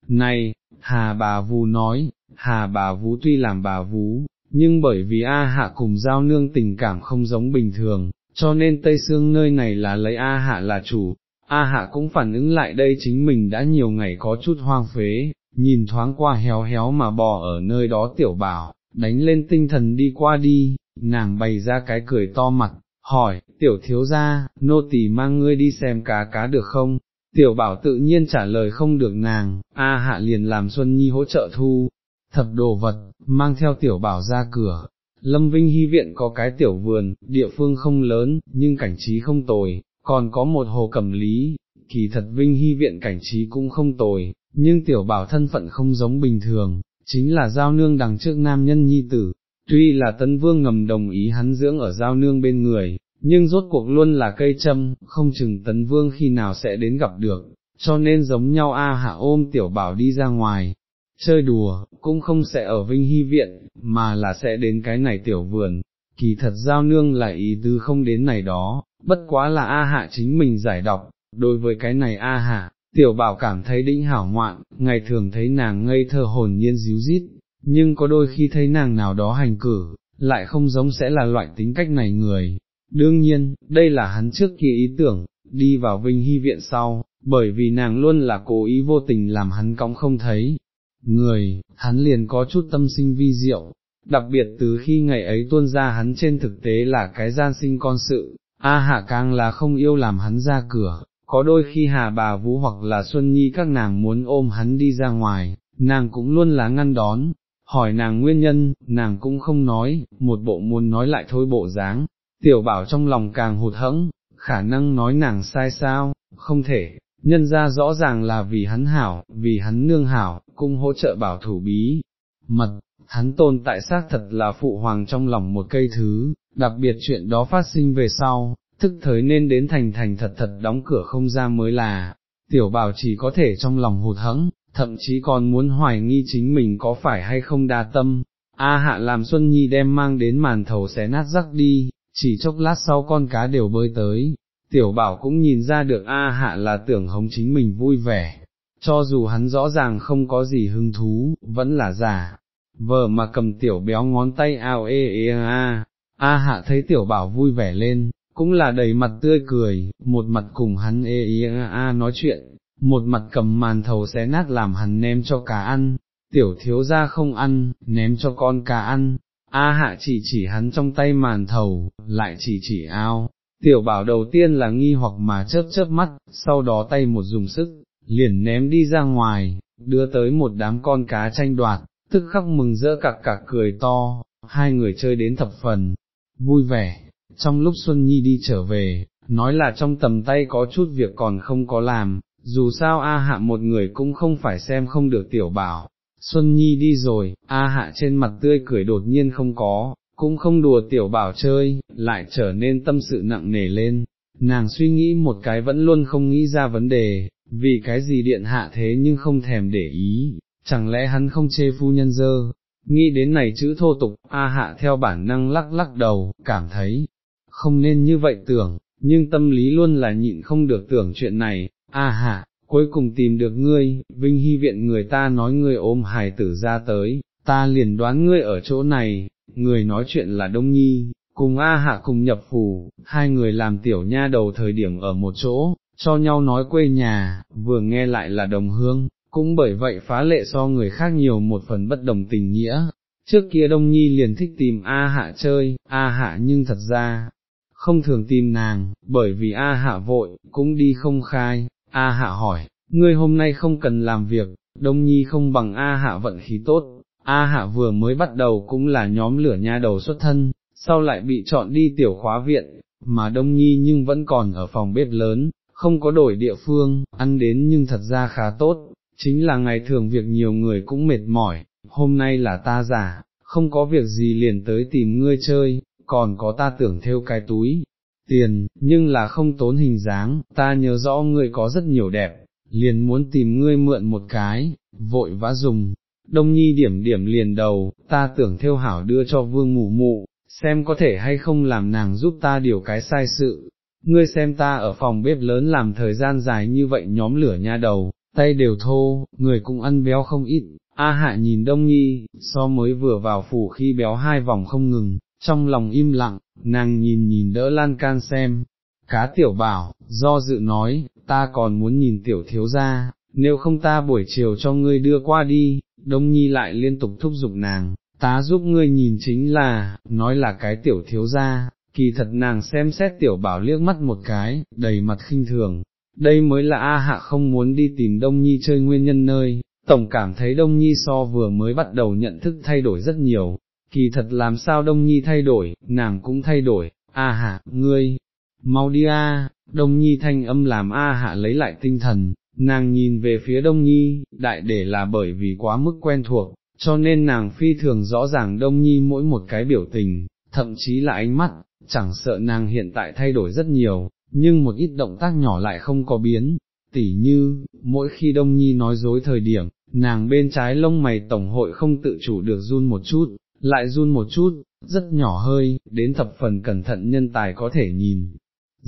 Này, hà bà vũ nói, hà bà vú tuy làm bà vú, nhưng bởi vì A hạ cùng giao nương tình cảm không giống bình thường, cho nên Tây Sương nơi này là lấy A hạ là chủ, A hạ cũng phản ứng lại đây chính mình đã nhiều ngày có chút hoang phế, nhìn thoáng qua héo héo mà bò ở nơi đó tiểu bảo, đánh lên tinh thần đi qua đi, nàng bày ra cái cười to mặt, hỏi, tiểu thiếu gia, nô tỳ mang ngươi đi xem cá cá được không? Tiểu bảo tự nhiên trả lời không được nàng, A hạ liền làm Xuân Nhi hỗ trợ thu, thập đồ vật, mang theo tiểu bảo ra cửa. Lâm Vinh Hy viện có cái tiểu vườn, địa phương không lớn, nhưng cảnh trí không tồi, còn có một hồ cẩm lý, kỳ thật Vinh Hy viện cảnh trí cũng không tồi, nhưng tiểu bảo thân phận không giống bình thường, chính là giao nương đằng trước nam nhân nhi tử, tuy là tấn vương ngầm đồng ý hắn dưỡng ở giao nương bên người, nhưng rốt cuộc luôn là cây châm, không chừng tấn vương khi nào sẽ đến gặp được, cho nên giống nhau A hạ ôm tiểu bảo đi ra ngoài, chơi đùa, cũng không sẽ ở Vinh Hy Viện, mà là sẽ đến cái này tiểu vườn, kỳ thật giao nương là ý tư không đến này đó, bất quá là A hạ chính mình giải đọc, đối với cái này A hạ, tiểu bảo cảm thấy đĩnh hảo ngoạn, ngày thường thấy nàng ngây thơ hồn nhiên díu dít, nhưng có đôi khi thấy nàng nào đó hành cử, lại không giống sẽ là loại tính cách này người. Đương nhiên, đây là hắn trước kia ý tưởng, đi vào Vinh Hy viện sau, bởi vì nàng luôn là cố ý vô tình làm hắn cõng không thấy. Người, hắn liền có chút tâm sinh vi diệu, đặc biệt từ khi ngày ấy tuôn ra hắn trên thực tế là cái gian sinh con sự, A Hạ càng là không yêu làm hắn ra cửa, có đôi khi Hà bà Vũ hoặc là Xuân Nhi các nàng muốn ôm hắn đi ra ngoài, nàng cũng luôn là ngăn đón, hỏi nàng nguyên nhân, nàng cũng không nói, một bộ muốn nói lại thôi bộ dáng, tiểu bảo trong lòng càng hụt hẫng, khả năng nói nàng sai sao, không thể, nhân ra rõ ràng là vì hắn hảo, vì hắn nương hảo, cung hỗ trợ bảo thủ bí, mật, hắn tồn tại xác thật là phụ hoàng trong lòng một cây thứ, đặc biệt chuyện đó phát sinh về sau, thức thời nên đến thành thành thật thật đóng cửa không ra mới là, tiểu bảo chỉ có thể trong lòng hụt hẫng, thậm chí còn muốn hoài nghi chính mình có phải hay không đa tâm, A hạ làm Xuân Nhi đem mang đến màn thầu xé nát rắc đi, chỉ chốc lát sau con cá đều bơi tới, tiểu bảo cũng nhìn ra được A hạ là tưởng hống chính mình vui vẻ, cho dù hắn rõ ràng không có gì hứng thú, vẫn là giả, vờ mà cầm tiểu béo ngón tay ao ê ê a, A hạ thấy tiểu bảo vui vẻ lên, cũng là đầy mặt tươi cười, một mặt cùng hắn ê ê a a nói chuyện, một mặt cầm màn thầu xé nát làm hắn ném cho cá ăn, tiểu thiếu ra không ăn, ném cho con cá ăn, A hạ chỉ chỉ hắn trong tay màn thầu, lại chỉ chỉ ao, tiểu bảo đầu tiên là nghi hoặc mà chớp chớp mắt, sau đó tay một dùng sức, liền ném đi ra ngoài, đưa tới một đám con cá tranh đoạt, tức khắc mừng rỡ cặc cặc cười to, hai người chơi đến thập phần, vui vẻ, trong lúc Xuân Nhi đi trở về, nói là trong tầm tay có chút việc còn không có làm, dù sao A hạ một người cũng không phải xem không được tiểu bảo. Xuân Nhi đi rồi, A hạ trên mặt tươi cười đột nhiên không có, cũng không đùa tiểu bảo chơi, lại trở nên tâm sự nặng nề lên, nàng suy nghĩ một cái vẫn luôn không nghĩ ra vấn đề, vì cái gì điện hạ thế nhưng không thèm để ý, chẳng lẽ hắn không chê phu nhân dơ, nghĩ đến này chữ thô tục, A hạ theo bản năng lắc lắc đầu, cảm thấy, không nên như vậy tưởng, nhưng tâm lý luôn là nhịn không được tưởng chuyện này, A hạ, cuối cùng tìm được ngươi, vinh hy viện người ta nói ngươi ôm hài tử ra tới, ta liền đoán ngươi ở chỗ này, người nói chuyện là Đông Nhi, cùng A Hạ cùng nhập phủ, hai người làm tiểu nha đầu thời điểm ở một chỗ, cho nhau nói quê nhà, vừa nghe lại là đồng hương, cũng bởi vậy phá lệ so người khác nhiều một phần bất đồng tình nghĩa. Trước kia Đông Nhi liền thích tìm A Hạ chơi, A Hạ nhưng thật ra, không thường tìm nàng, bởi vì A Hạ vội, cũng đi không khai, A Hạ hỏi, ngươi hôm nay không cần làm việc, Đông Nhi không bằng A Hạ vận khí tốt, A Hạ vừa mới bắt đầu cũng là nhóm lửa nha đầu xuất thân, sau lại bị chọn đi tiểu khóa viện, mà Đông Nhi nhưng vẫn còn ở phòng bếp lớn, không có đổi địa phương, ăn đến nhưng thật ra khá tốt, chính là ngày thường việc nhiều người cũng mệt mỏi, hôm nay là ta giả, không có việc gì liền tới tìm ngươi chơi, còn có ta tưởng theo cái túi, tiền, nhưng là không tốn hình dáng, ta nhớ rõ ngươi có rất nhiều đẹp, liền muốn tìm ngươi mượn một cái, vội vã dùng. Đông nhi điểm điểm liền đầu, ta tưởng theo hảo đưa cho vương mụ mụ, xem có thể hay không làm nàng giúp ta điều cái sai sự, ngươi xem ta ở phòng bếp lớn làm thời gian dài như vậy nhóm lửa nha đầu, tay đều thô, người cũng ăn béo không ít, A hạ nhìn đông nhi, so mới vừa vào phủ khi béo hai vòng không ngừng, trong lòng im lặng, nàng nhìn nhìn đỡ lan can xem, cá tiểu bảo, do dự nói, ta còn muốn nhìn tiểu thiếu ra, nếu không ta buổi chiều cho ngươi đưa qua đi, đông nhi lại liên tục thúc giục nàng, tá giúp ngươi nhìn chính là, nói là cái tiểu thiếu gia, kỳ thật nàng xem xét tiểu bảo liếc mắt một cái, đầy mặt khinh thường, đây mới là A Hạ không muốn đi tìm Đông Nhi chơi nguyên nhân nơi, tổng cảm thấy Đông Nhi so vừa mới bắt đầu nhận thức thay đổi rất nhiều, kỳ thật làm sao Đông Nhi thay đổi, nàng cũng thay đổi, A Hạ, ngươi, mau đi A, Đông Nhi thanh âm làm A Hạ lấy lại tinh thần, nàng nhìn về phía Đông Nhi, đại để là bởi vì quá mức quen thuộc, cho nên nàng phi thường rõ ràng Đông Nhi mỗi một cái biểu tình, thậm chí là ánh mắt, chẳng sợ nàng hiện tại thay đổi rất nhiều, nhưng một ít động tác nhỏ lại không có biến, tỉ như, mỗi khi Đông Nhi nói dối thời điểm, nàng bên trái lông mày tổng hội không tự chủ được run một chút, lại run một chút, rất nhỏ hơi, đến thập phần cẩn thận nhân tài có thể nhìn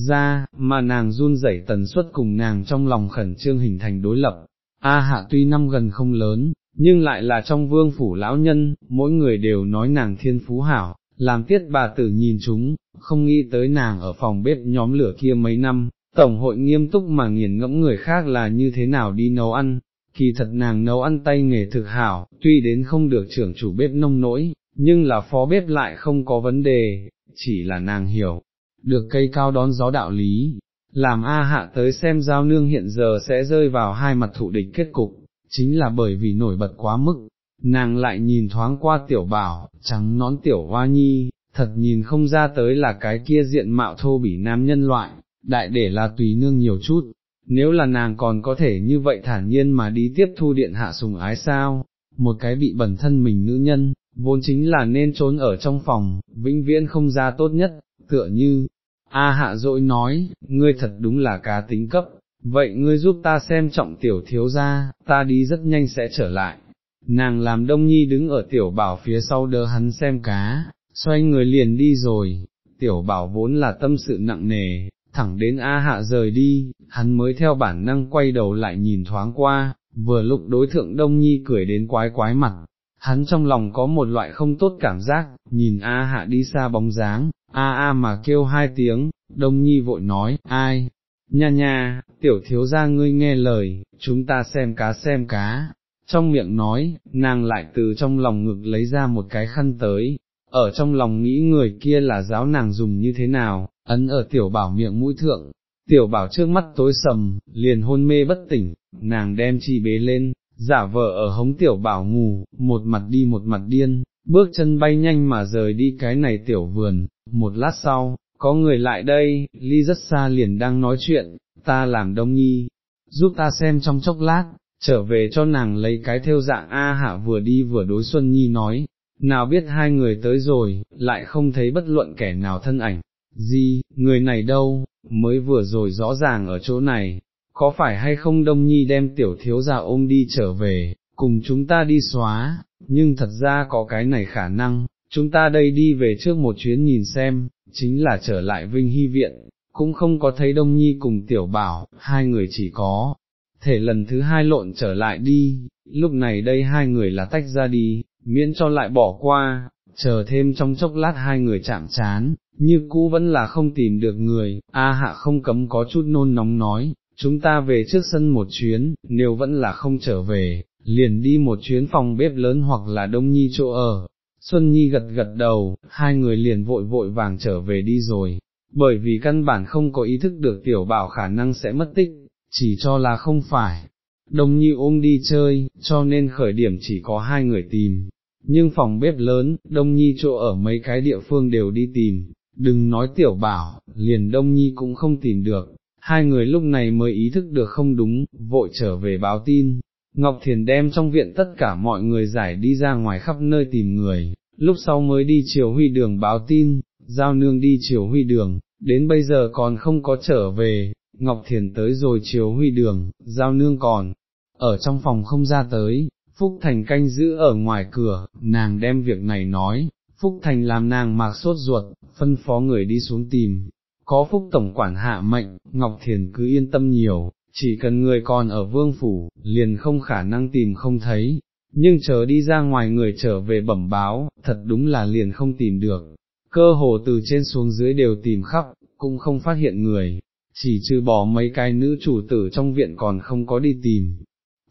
ra, mà nàng run rẩy tần suất cùng nàng trong lòng khẩn trương hình thành đối lập. A hạ tuy năm gần không lớn, nhưng lại là trong vương phủ lão nhân, mỗi người đều nói nàng thiên phú hảo, làm tiết bà tử nhìn chúng, không nghĩ tới nàng ở phòng bếp nhóm lửa kia mấy năm, tổng hội nghiêm túc mà nghiền ngẫm người khác là như thế nào đi nấu ăn, kỳ thật nàng nấu ăn tay nghề thực hảo, tuy đến không được trưởng chủ bếp nông nỗi, nhưng là phó bếp lại không có vấn đề, chỉ là nàng hiểu, được cây cao đón gió đạo lý, làm A hạ tới xem giao nương hiện giờ sẽ rơi vào hai mặt thụ địch kết cục, chính là bởi vì nổi bật quá mức, nàng lại nhìn thoáng qua tiểu bảo, trắng nón tiểu hoa nhi, thật nhìn không ra tới là cái kia diện mạo thô bỉ nam nhân loại, đại để là tùy nương nhiều chút, nếu là nàng còn có thể như vậy thản nhiên mà đi tiếp thu điện hạ sùng ái sao, một cái bị bẩn thân mình nữ nhân, vốn chính là nên trốn ở trong phòng, vĩnh viễn không ra tốt nhất, tựa như, A hạ dội nói, ngươi thật đúng là cá tính cấp, vậy ngươi giúp ta xem trọng tiểu thiếu ra, ta đi rất nhanh sẽ trở lại. Nàng làm đông nhi đứng ở tiểu bảo phía sau đỡ hắn xem cá, xoay người liền đi rồi, tiểu bảo vốn là tâm sự nặng nề, thẳng đến A hạ rời đi, hắn mới theo bản năng quay đầu lại nhìn thoáng qua, vừa lúc đối thượng đông nhi cười đến quái quái mặt, hắn trong lòng có một loại không tốt cảm giác, nhìn A hạ đi xa bóng dáng, A A mà kêu hai tiếng, đông nhi vội nói, ai, nha nha, tiểu thiếu gia ngươi nghe lời, chúng ta xem cá xem cá, trong miệng nói, nàng lại từ trong lòng ngực lấy ra một cái khăn tới, ở trong lòng nghĩ người kia là giáo nàng dùng như thế nào, ấn ở tiểu bảo miệng mũi thượng, tiểu bảo trước mắt tối sầm, liền hôn mê bất tỉnh, nàng đem chi bế lên, giả vờ ở hống tiểu bảo ngủ, một mặt đi một mặt điên, bước chân bay nhanh mà rời đi cái này tiểu vườn, một lát sau, có người lại đây, ly rất xa liền đang nói chuyện, ta làm đông nhi, giúp ta xem trong chốc lát, trở về cho nàng lấy cái theo dạng A hạ vừa đi vừa đối Xuân Nhi nói, nào biết hai người tới rồi, lại không thấy bất luận kẻ nào thân ảnh, gì, người này đâu, mới vừa rồi rõ ràng ở chỗ này, có phải hay không Đông Nhi đem tiểu thiếu gia ôm đi trở về, cùng chúng ta đi xóa, nhưng thật ra có cái này khả năng, chúng ta đây đi về trước một chuyến nhìn xem, chính là trở lại Vinh Hy Viện, cũng không có thấy Đông Nhi cùng tiểu bảo, hai người chỉ có, thể lần thứ hai lộn trở lại đi, lúc này đây hai người là tách ra đi, miễn cho lại bỏ qua, chờ thêm trong chốc lát hai người chạm chán, như cũ vẫn là không tìm được người, A hạ không cấm có chút nôn nóng nói, chúng ta về trước sân một chuyến, nếu vẫn là không trở về, liền đi một chuyến phòng bếp lớn hoặc là đông nhi chỗ ở. Xuân Nhi gật gật đầu, hai người liền vội vội vàng trở về đi rồi, bởi vì căn bản không có ý thức được tiểu bảo khả năng sẽ mất tích, chỉ cho là không phải. Đông Nhi ôm đi chơi, cho nên khởi điểm chỉ có hai người tìm, nhưng phòng bếp lớn, Đông Nhi chỗ ở mấy cái địa phương đều đi tìm, đừng nói tiểu bảo, liền Đông Nhi cũng không tìm được, hai người lúc này mới ý thức được không đúng, vội trở về báo tin. Ngọc Thiền đem trong viện tất cả mọi người giải đi ra ngoài khắp nơi tìm người, lúc sau mới đi chiều huy đường báo tin, giao nương đi chiều huy đường, đến bây giờ còn không có trở về, Ngọc Thiền tới rồi chiều huy đường, giao nương còn, ở trong phòng không ra tới, Phúc Thành canh giữ ở ngoài cửa, nàng đem việc này nói, Phúc Thành làm nàng mạc sốt ruột, phân phó người đi xuống tìm, có Phúc Tổng quản hạ mệnh, Ngọc Thiền cứ yên tâm nhiều, chỉ cần người còn ở vương phủ, liền không khả năng tìm không thấy, nhưng chờ đi ra ngoài người trở về bẩm báo, thật đúng là liền không tìm được, cơ hồ từ trên xuống dưới đều tìm khắp, cũng không phát hiện người, chỉ trừ bỏ mấy cái nữ chủ tử trong viện còn không có đi tìm.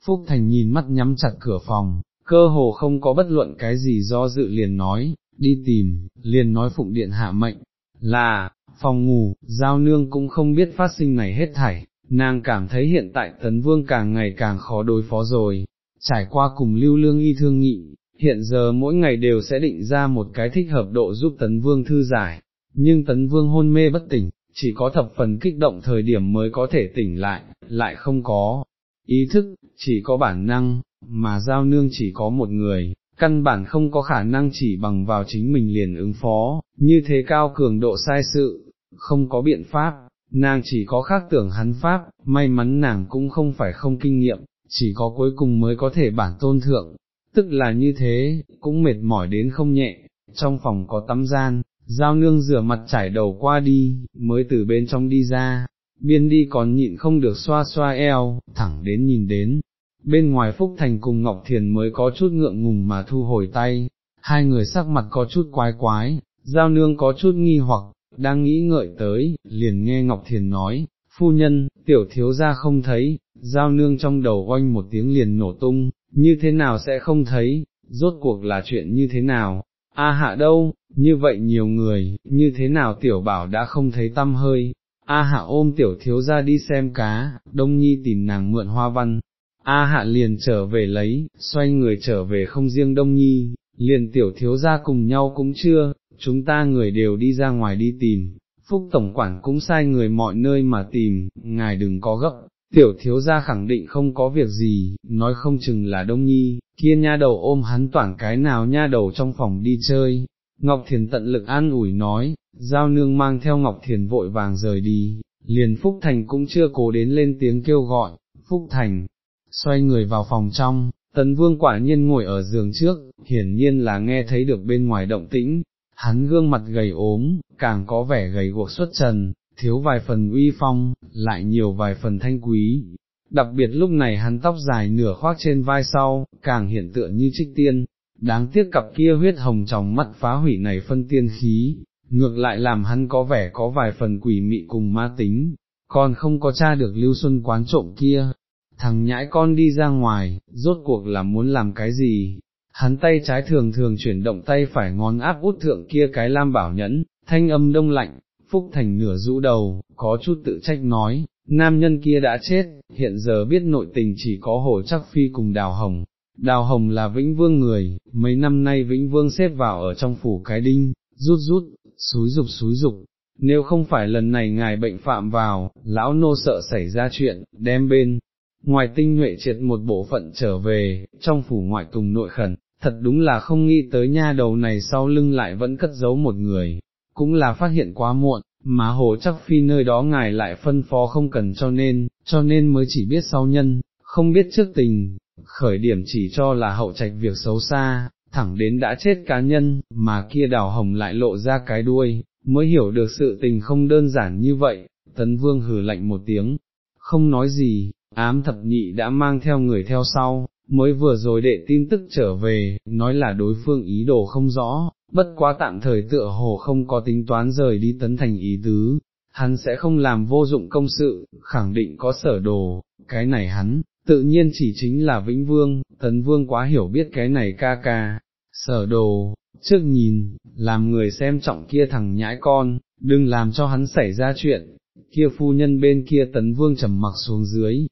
Phúc Thành nhìn mắt nhắm chặt cửa phòng, cơ hồ không có bất luận cái gì do dự liền nói, đi tìm, liền nói phụng điện hạ mệnh, là, phòng ngủ, giao nương cũng không biết phát sinh này hết thảy, nàng cảm thấy hiện tại tấn vương càng ngày càng khó đối phó rồi, trải qua cùng lưu lương y thương nghị, hiện giờ mỗi ngày đều sẽ định ra một cái thích hợp độ giúp tấn vương thư giải, nhưng tấn vương hôn mê bất tỉnh, chỉ có thập phần kích động thời điểm mới có thể tỉnh lại, lại không có. Ý thức, chỉ có bản năng, mà giao nương chỉ có một người, căn bản không có khả năng chỉ bằng vào chính mình liền ứng phó, như thế cao cường độ sai sự, không có biện pháp, nàng chỉ có khác tưởng hắn pháp, may mắn nàng cũng không phải không kinh nghiệm, chỉ có cuối cùng mới có thể bản tôn thượng, tức là như thế, cũng mệt mỏi đến không nhẹ, trong phòng có tắm gian, giao nương rửa mặt trải đầu qua đi, mới từ bên trong đi ra, biên đi còn nhịn không được xoa xoa eo, thẳng đến nhìn đến, bên ngoài Phúc Thành cùng Ngọc Thiền mới có chút ngượng ngùng mà thu hồi tay, hai người sắc mặt có chút quái quái, giao nương có chút nghi hoặc, đang nghĩ ngợi tới, liền nghe Ngọc Thiền nói, phu nhân, tiểu thiếu ra không thấy, giao nương trong đầu oanh một tiếng liền nổ tung, như thế nào sẽ không thấy, rốt cuộc là chuyện như thế nào, a hạ đâu, như vậy nhiều người, như thế nào tiểu bảo đã không thấy tâm hơi, a hạ ôm tiểu thiếu ra đi xem cá, đông nhi tìm nàng mượn hoa văn, A hạ liền trở về lấy, xoay người trở về không riêng đông nhi, liền tiểu thiếu ra cùng nhau cũng chưa, chúng ta người đều đi ra ngoài đi tìm, Phúc Tổng Quản cũng sai người mọi nơi mà tìm, ngài đừng có gấp, tiểu thiếu ra khẳng định không có việc gì, nói không chừng là đông nhi, kia nha đầu ôm hắn toàn cái nào nha đầu trong phòng đi chơi. Ngọc Thiền tận lực an ủi nói, giao nương mang theo Ngọc Thiền vội vàng rời đi, liền Phúc Thành cũng chưa cố đến lên tiếng kêu gọi, Phúc Thành, xoay người vào phòng trong, tấn vương quả nhiên ngồi ở giường trước, hiển nhiên là nghe thấy được bên ngoài động tĩnh, hắn gương mặt gầy ốm, càng có vẻ gầy guộc xuất trần, thiếu vài phần uy phong, lại nhiều vài phần thanh quý. Đặc biệt lúc này hắn tóc dài nửa khoác trên vai sau, càng hiện tượng như trích tiên, đáng tiếc cặp kia huyết hồng trong mắt phá hủy này phân tiên khí, ngược lại làm hắn có vẻ có vài phần quỷ mị cùng ma tính, còn không có tra được lưu xuân quán trộm kia, thằng nhãi con đi ra ngoài, rốt cuộc là muốn làm cái gì, hắn tay trái thường thường chuyển động tay phải ngón áp út thượng kia cái lam bảo nhẫn, thanh âm đông lạnh, Phúc Thành nửa rũ đầu, có chút tự trách nói, nam nhân kia đã chết, hiện giờ biết nội tình chỉ có hồ chắc phi cùng đào hồng. Đào Hồng là Vĩnh Vương người, mấy năm nay Vĩnh Vương xếp vào ở trong phủ cái đinh, rút rút, xúi dục xúi dục, nếu không phải lần này ngài bệnh phạm vào, lão nô sợ xảy ra chuyện, đem bên, ngoài tinh nhuệ triệt một bộ phận trở về, trong phủ ngoại cùng nội khẩn, thật đúng là không nghĩ tới nha đầu này sau lưng lại vẫn cất giấu một người, cũng là phát hiện quá muộn, mà hồ chắc phi nơi đó ngài lại phân phó không cần cho nên, cho nên mới chỉ biết sau nhân, không biết trước tình, khởi điểm chỉ cho là hậu trạch việc xấu xa, thẳng đến đã chết cá nhân, mà kia đào hồng lại lộ ra cái đuôi, mới hiểu được sự tình không đơn giản như vậy, tấn vương hử lạnh một tiếng, không nói gì, ám thập nhị đã mang theo người theo sau, mới vừa rồi đệ tin tức trở về, nói là đối phương ý đồ không rõ, bất quá tạm thời tựa hồ không có tính toán rời đi tấn thành ý tứ, hắn sẽ không làm vô dụng công sự, khẳng định có sở đồ, cái này hắn, tự nhiên chỉ chính là Vĩnh Vương, Tấn Vương quá hiểu biết cái này ca ca, sở đồ, trước nhìn, làm người xem trọng kia thằng nhãi con, đừng làm cho hắn xảy ra chuyện, kia phu nhân bên kia Tấn Vương trầm mặc xuống dưới,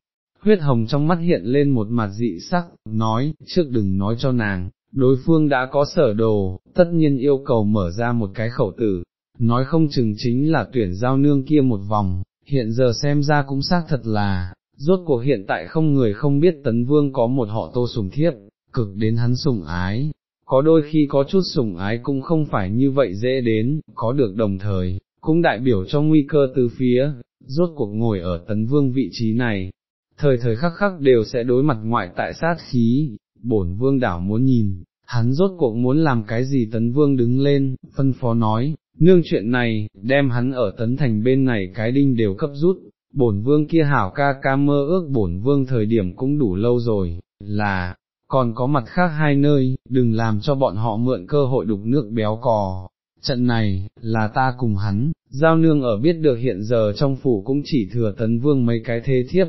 huyết hồng trong mắt hiện lên một mặt dị sắc, nói, trước đừng nói cho nàng, đối phương đã có sở đồ, tất nhiên yêu cầu mở ra một cái khẩu tử, nói không chừng chính là tuyển giao nương kia một vòng, hiện giờ xem ra cũng xác thật là, rốt cuộc hiện tại không người không biết tấn vương có một họ tô sùng thiếp, cực đến hắn sùng ái, có đôi khi có chút sùng ái cũng không phải như vậy dễ đến, có được đồng thời, cũng đại biểu cho nguy cơ từ phía, rốt cuộc ngồi ở tấn vương vị trí này, thời thời khắc khắc đều sẽ đối mặt ngoại tại sát khí, bổn vương đảo muốn nhìn, hắn rốt cuộc muốn làm cái gì? Tấn vương đứng lên, phân phó nói, nương chuyện này, đem hắn ở tấn thành bên này cái đinh đều cấp rút, bổn vương kia hảo ca ca mơ ước bổn vương thời điểm cũng đủ lâu rồi, là, còn có mặt khác hai nơi, đừng làm cho bọn họ mượn cơ hội đục nước béo cò. Trận này, là ta cùng hắn, giao nương ở biết được hiện giờ trong phủ cũng chỉ thừa tấn vương mấy cái thế thiếp,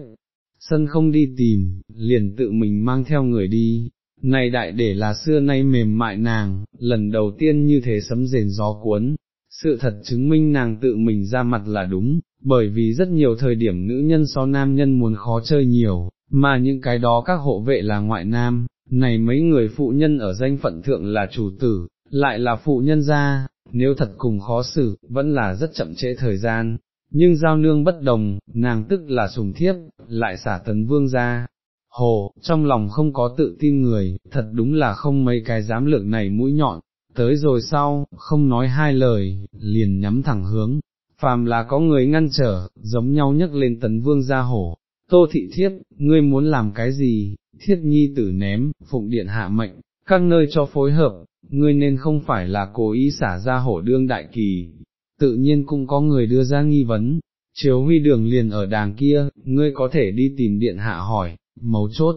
sân không đi tìm, liền tự mình mang theo người đi, này đại để là xưa nay mềm mại nàng, lần đầu tiên như thế sấm rền gió cuốn, sự thật chứng minh nàng tự mình ra mặt là đúng, bởi vì rất nhiều thời điểm nữ nhân so nam nhân muốn khó chơi nhiều, mà những cái đó các hộ vệ là ngoại nam, này mấy người phụ nhân ở danh phận thượng là chủ tử, lại là phụ nhân gia, nếu thật cùng khó xử, vẫn là rất chậm trễ thời gian. Nhưng giao nương bất đồng, nàng tức là sùng thiếp, lại xả tấn vương ra, hồ, trong lòng không có tự tin người, thật đúng là không mấy cái dám lượng này mũi nhọn, tới rồi sau, không nói hai lời, liền nhắm thẳng hướng, phàm là có người ngăn trở, giống nhau nhấc lên tấn vương ra hổ, tô thị thiếp, ngươi muốn làm cái gì, thiết nhi tử ném, phụng điện hạ mệnh, các nơi cho phối hợp, ngươi nên không phải là cố ý xả ra hổ đương đại kỳ, tự nhiên cũng có người đưa ra nghi vấn, chiếu huy đường liền ở đàng kia, ngươi có thể đi tìm điện hạ hỏi, mấu chốt,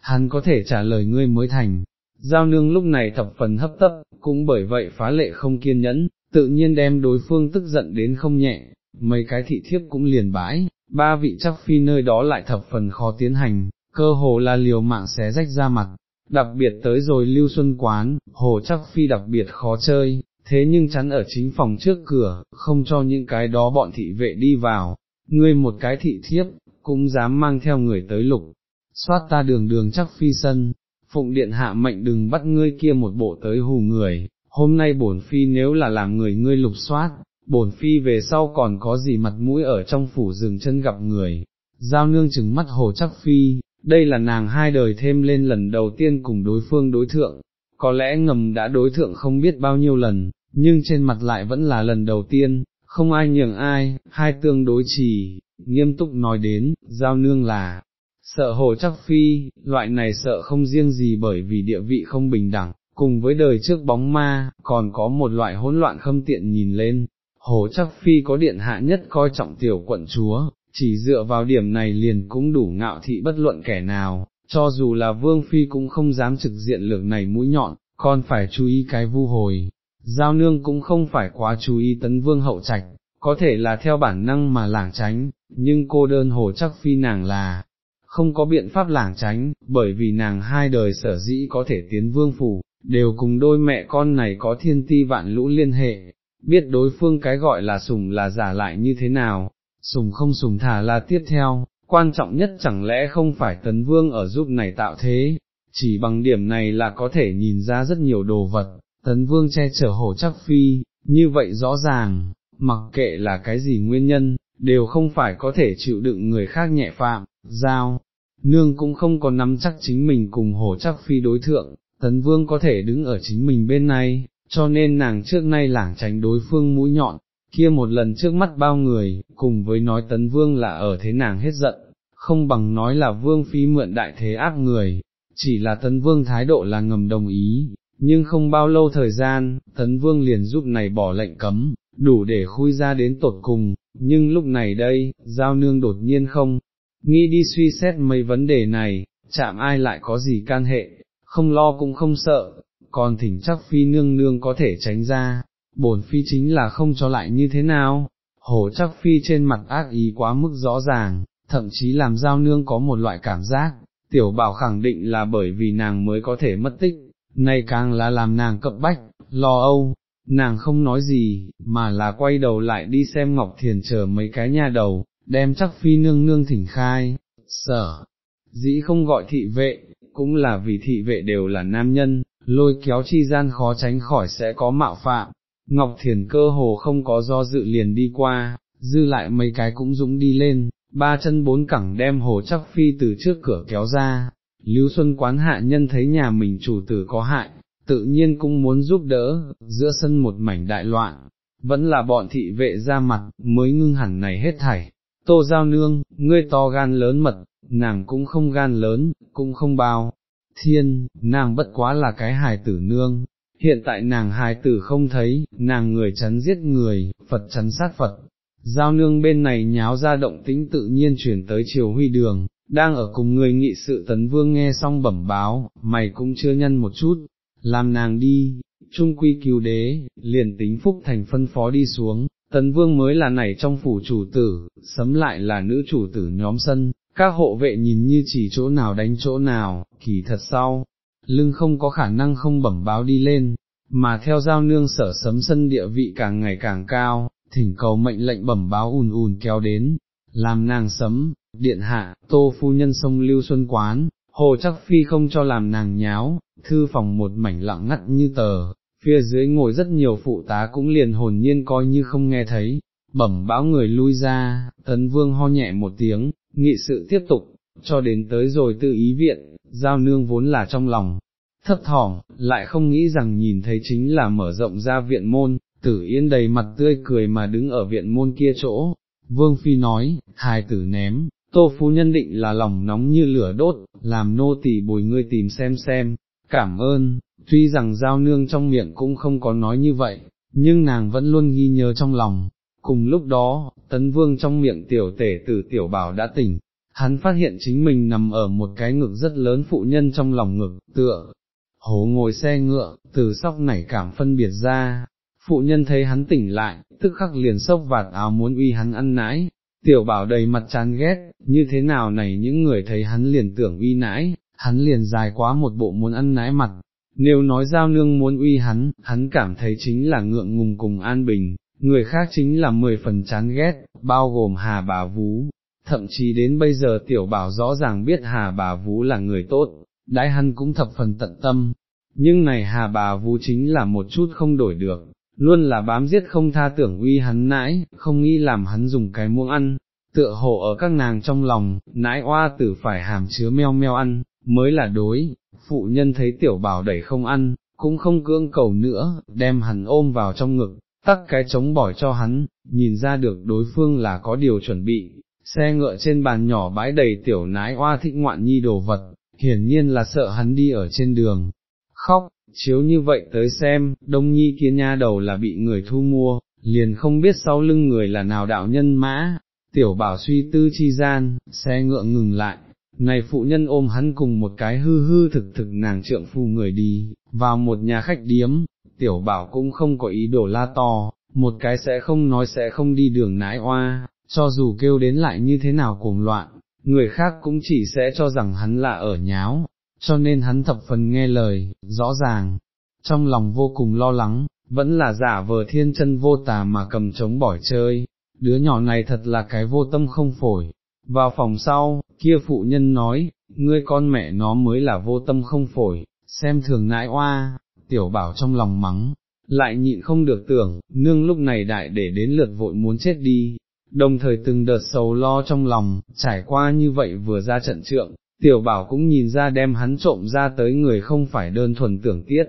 hắn có thể trả lời ngươi mới thành. Giao nương lúc này thập phần hấp tấp, cũng bởi vậy phá lệ không kiên nhẫn, tự nhiên đem đối phương tức giận đến không nhẹ, mấy cái thị thiếp cũng liền bãi, ba vị chắc phi nơi đó lại thập phần khó tiến hành, cơ hồ là liều mạng xé rách ra mặt, đặc biệt tới rồi lưu xuân quán, hồ chắc phi đặc biệt khó chơi, thế nhưng chắn ở chính phòng trước cửa, không cho những cái đó bọn thị vệ đi vào, ngươi một cái thị thiếp, cũng dám mang theo người tới lục, soát ta đường đường chắc phi sân, phụng điện hạ mệnh đừng bắt ngươi kia một bộ tới hù người, hôm nay bổn phi nếu là làm người ngươi lục soát, bổn phi về sau còn có gì mặt mũi ở trong phủ rừng chân gặp người, giao nương chừng mắt hồ chắc phi, đây là nàng hai đời thêm lên lần đầu tiên cùng đối phương đối thượng, có lẽ ngầm đã đối thượng không biết bao nhiêu lần, nhưng trên mặt lại vẫn là lần đầu tiên, không ai nhường ai, hai tương đối trì, nghiêm túc nói đến, giao nương là, sợ hồ chắc phi, loại này sợ không riêng gì bởi vì địa vị không bình đẳng, cùng với đời trước bóng ma, còn có một loại hỗn loạn khâm tiện nhìn lên, hồ chắc phi có điện hạ nhất coi trọng tiểu quận chúa, chỉ dựa vào điểm này liền cũng đủ ngạo thị bất luận kẻ nào, cho dù là vương phi cũng không dám trực diện lược này mũi nhọn, con phải chú ý cái vu hồi. Giao nương cũng không phải quá chú ý tấn vương hậu trạch, có thể là theo bản năng mà lảng tránh, nhưng cô đơn hồ chắc phi nàng là, không có biện pháp lảng tránh, bởi vì nàng hai đời sở dĩ có thể tiến vương phủ, đều cùng đôi mẹ con này có thiên ti vạn lũ liên hệ, biết đối phương cái gọi là sùng là giả lại như thế nào, sùng không sùng thả là tiếp theo, quan trọng nhất chẳng lẽ không phải tấn vương ở giúp này tạo thế, chỉ bằng điểm này là có thể nhìn ra rất nhiều đồ vật, tấn vương che chở hổ chắc phi, như vậy rõ ràng, mặc kệ là cái gì nguyên nhân, đều không phải có thể chịu đựng người khác nhẹ phạm, giao, nương cũng không có nắm chắc chính mình cùng hổ chắc phi đối thượng, tấn vương có thể đứng ở chính mình bên này, cho nên nàng trước nay lảng tránh đối phương mũi nhọn, kia một lần trước mắt bao người, cùng với nói tấn vương là ở thế nàng hết giận, không bằng nói là vương phi mượn đại thế ác người, chỉ là tấn vương thái độ là ngầm đồng ý, nhưng không bao lâu thời gian, Thấn vương liền giúp này bỏ lệnh cấm, đủ để khui ra đến tột cùng, nhưng lúc này đây, giao nương đột nhiên không, nghĩ đi suy xét mấy vấn đề này, chạm ai lại có gì can hệ, không lo cũng không sợ, còn thỉnh chắc phi nương nương có thể tránh ra, bổn phi chính là không cho lại như thế nào, hổ chắc phi trên mặt ác ý quá mức rõ ràng, thậm chí làm giao nương có một loại cảm giác, tiểu bảo khẳng định là bởi vì nàng mới có thể mất tích, nay càng là làm nàng cập bách, lo âu, nàng không nói gì, mà là quay đầu lại đi xem Ngọc Thiền chờ mấy cái nhà đầu, đem chắc phi nương nương thỉnh khai, sở, dĩ không gọi thị vệ, cũng là vì thị vệ đều là nam nhân, lôi kéo chi gian khó tránh khỏi sẽ có mạo phạm. Ngọc Thiền cơ hồ không có do dự liền đi qua, dư lại mấy cái cũng dũng đi lên, ba chân bốn cẳng đem hồ chắc phi từ trước cửa kéo ra, Lưu Xuân quán hạ nhân thấy nhà mình chủ tử có hại, tự nhiên cũng muốn giúp đỡ, giữa sân một mảnh đại loạn, vẫn là bọn thị vệ ra mặt, mới ngưng hẳn này hết thảy. Tô Giao Nương, ngươi to gan lớn mật, nàng cũng không gan lớn, cũng không bao. Thiên, nàng bất quá là cái hài tử nương, hiện tại nàng hài tử không thấy, nàng người chắn giết người, Phật chắn sát Phật. Giao nương bên này nháo ra động tĩnh tự nhiên chuyển tới triều huy đường, đang ở cùng người nghị sự tấn vương nghe xong bẩm báo, mày cũng chưa nhân một chút, làm nàng đi, trung quy cứu đế, liền tính phúc thành phân phó đi xuống, tấn vương mới là nảy trong phủ chủ tử, sấm lại là nữ chủ tử nhóm sân, các hộ vệ nhìn như chỉ chỗ nào đánh chỗ nào, kỳ thật sau, lưng không có khả năng không bẩm báo đi lên, mà theo giao nương sở sấm sân địa vị càng ngày càng cao, thỉnh cầu mệnh lệnh bẩm báo ùn ùn kéo đến, làm nàng sấm, điện hạ, tô phu nhân sông lưu xuân quán, hồ chắc phi không cho làm nàng nháo, thư phòng một mảnh lặng ngắt như tờ, phía dưới ngồi rất nhiều phụ tá cũng liền hồn nhiên coi như không nghe thấy, bẩm báo người lui ra, tấn vương ho nhẹ một tiếng, nghị sự tiếp tục, cho đến tới rồi tự ý viện, giao nương vốn là trong lòng, thấp thỏm, lại không nghĩ rằng nhìn thấy chính là mở rộng ra viện môn, tử yên đầy mặt tươi cười mà đứng ở viện môn kia chỗ, vương phi nói, hài tử ném, tô phu nhân định là lòng nóng như lửa đốt, làm nô tỳ bồi ngươi tìm xem xem, cảm ơn, tuy rằng giao nương trong miệng cũng không có nói như vậy, nhưng nàng vẫn luôn ghi nhớ trong lòng. Cùng lúc đó, tấn vương trong miệng tiểu tể tử tiểu bảo đã tỉnh, hắn phát hiện chính mình nằm ở một cái ngực rất lớn phụ nhân trong lòng ngực, tựa, hố ngồi xe ngựa, từ sóc nảy cảm phân biệt ra, phụ nhân thấy hắn tỉnh lại, tức khắc liền sốc vạt áo muốn uy hắn ăn nãi, tiểu bảo đầy mặt chán ghét, như thế nào này những người thấy hắn liền tưởng uy nãi, hắn liền dài quá một bộ muốn ăn nãi mặt, nếu nói giao nương muốn uy hắn, hắn cảm thấy chính là ngượng ngùng cùng an bình, người khác chính là mười phần chán ghét, bao gồm hà bà vú, thậm chí đến bây giờ tiểu bảo rõ ràng biết hà bà vú là người tốt, đãi hắn cũng thập phần tận tâm, nhưng này hà bà vú chính là một chút không đổi được, luôn là bám giết không tha tưởng uy hắn nãi, không nghĩ làm hắn dùng cái muỗng ăn, tựa hồ ở các nàng trong lòng, nãi oa tử phải hàm chứa meo meo ăn, mới là đối, phụ nhân thấy tiểu bảo đẩy không ăn, cũng không cưỡng cầu nữa, đem hắn ôm vào trong ngực, tắt cái trống bỏi cho hắn, nhìn ra được đối phương là có điều chuẩn bị, xe ngựa trên bàn nhỏ bãi đầy tiểu nái oa thích ngoạn nhi đồ vật, hiển nhiên là sợ hắn đi ở trên đường, khóc, chiếu như vậy tới xem, đông nhi kia nha đầu là bị người thu mua, liền không biết sau lưng người là nào đạo nhân mã, tiểu bảo suy tư chi gian, xe ngựa ngừng lại, này phụ nhân ôm hắn cùng một cái hư hư thực thực nàng trượng phu người đi, vào một nhà khách điếm, tiểu bảo cũng không có ý đồ la to, một cái sẽ không nói sẽ không đi đường nãi oa, cho dù kêu đến lại như thế nào cuồng loạn, người khác cũng chỉ sẽ cho rằng hắn là ở nháo, cho nên hắn thập phần nghe lời, rõ ràng, trong lòng vô cùng lo lắng, vẫn là giả vờ thiên chân vô tà mà cầm trống bỏ chơi, đứa nhỏ này thật là cái vô tâm không phổi. Vào phòng sau, kia phụ nhân nói, ngươi con mẹ nó mới là vô tâm không phổi, xem thường nãi oa, tiểu bảo trong lòng mắng, lại nhịn không được tưởng, nương lúc này đại để đến lượt vội muốn chết đi, đồng thời từng đợt sầu lo trong lòng, trải qua như vậy vừa ra trận trượng, tiểu bảo cũng nhìn ra đem hắn trộm ra tới người không phải đơn thuần tưởng tiết,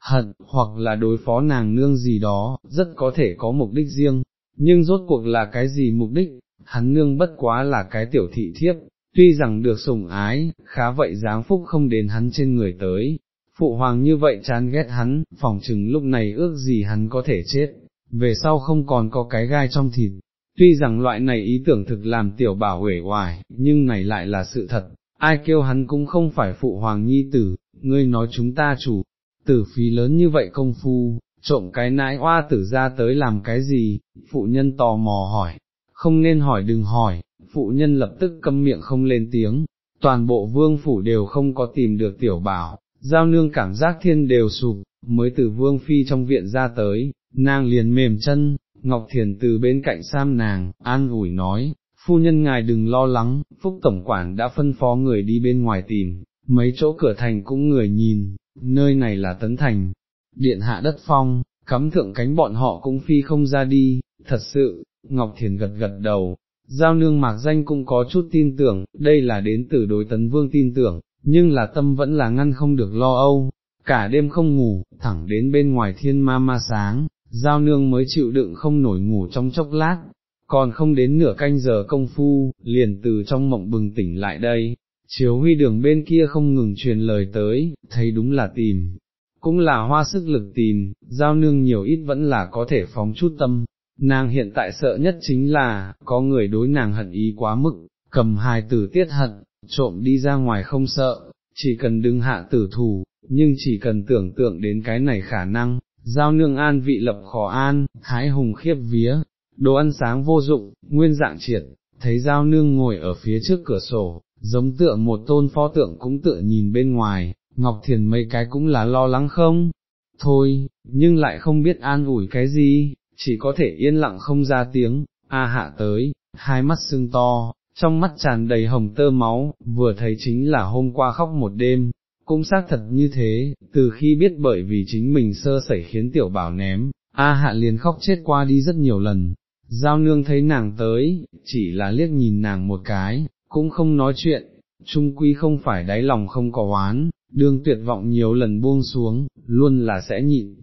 hận, hoặc là đối phó nàng nương gì đó, rất có thể có mục đích riêng, nhưng rốt cuộc là cái gì mục đích, hắn nương bất quá là cái tiểu thị thiếp, tuy rằng được sủng ái, khá vậy dáng phúc không đến hắn trên người tới. Phụ hoàng như vậy chán ghét hắn, phỏng chừng lúc này ước gì hắn có thể chết, về sau không còn có cái gai trong thịt, tuy rằng loại này ý tưởng thực làm tiểu bảo uể hoài, nhưng này lại là sự thật, ai kêu hắn cũng không phải phụ hoàng nhi tử, ngươi nói chúng ta chủ, tử phí lớn như vậy công phu, trộm cái nãi oa tử ra tới làm cái gì, phụ nhân tò mò hỏi, không nên hỏi đừng hỏi, phụ nhân lập tức câm miệng không lên tiếng, toàn bộ vương phủ đều không có tìm được tiểu bảo, giao nương cảm giác thiên đều sụp, mới từ vương phi trong viện ra tới, nàng liền mềm chân, Ngọc Thiền từ bên cạnh Sam nàng, an ủi nói, phu nhân ngài đừng lo lắng, Phúc Tổng Quản đã phân phó người đi bên ngoài tìm, mấy chỗ cửa thành cũng người nhìn, nơi này là Tấn Thành, điện hạ đất phong, cắm thượng cánh bọn họ cũng phi không ra đi, thật sự, Ngọc Thiền gật gật đầu, giao nương mạc danh cũng có chút tin tưởng, đây là đến từ đối tấn vương tin tưởng, nhưng là tâm vẫn là ngăn không được lo âu, cả đêm không ngủ, thẳng đến bên ngoài thiên ma ma sáng, giao nương mới chịu đựng không nổi ngủ trong chốc lát, còn không đến nửa canh giờ công phu, liền từ trong mộng bừng tỉnh lại đây, chiếu huy đường bên kia không ngừng truyền lời tới, thấy đúng là tìm, cũng là hoa sức lực tìm, giao nương nhiều ít vẫn là có thể phóng chút tâm, nàng hiện tại sợ nhất chính là, có người đối nàng hận ý quá mức, cầm hài tử tiết hận, trộm đi ra ngoài không sợ, chỉ cần đứng hạ tử thù, nhưng chỉ cần tưởng tượng đến cái này khả năng, giao nương an vị lập khó an, thái hùng khiếp vía, đồ ăn sáng vô dụng, nguyên dạng triệt, thấy giao nương ngồi ở phía trước cửa sổ, giống tựa một tôn pho tượng cũng tựa nhìn bên ngoài, Ngọc Thiền mấy cái cũng là lo lắng không? Thôi, nhưng lại không biết an ủi cái gì, chỉ có thể yên lặng không ra tiếng, a hạ tới, hai mắt sưng to, trong mắt tràn đầy hồng tơ máu, vừa thấy chính là hôm qua khóc một đêm, cũng xác thật như thế, từ khi biết bởi vì chính mình sơ sẩy khiến tiểu bảo ném, A hạ liền khóc chết qua đi rất nhiều lần, giao nương thấy nàng tới, chỉ là liếc nhìn nàng một cái, cũng không nói chuyện, trung quy không phải đáy lòng không có oán, đương tuyệt vọng nhiều lần buông xuống, luôn là sẽ nhịn,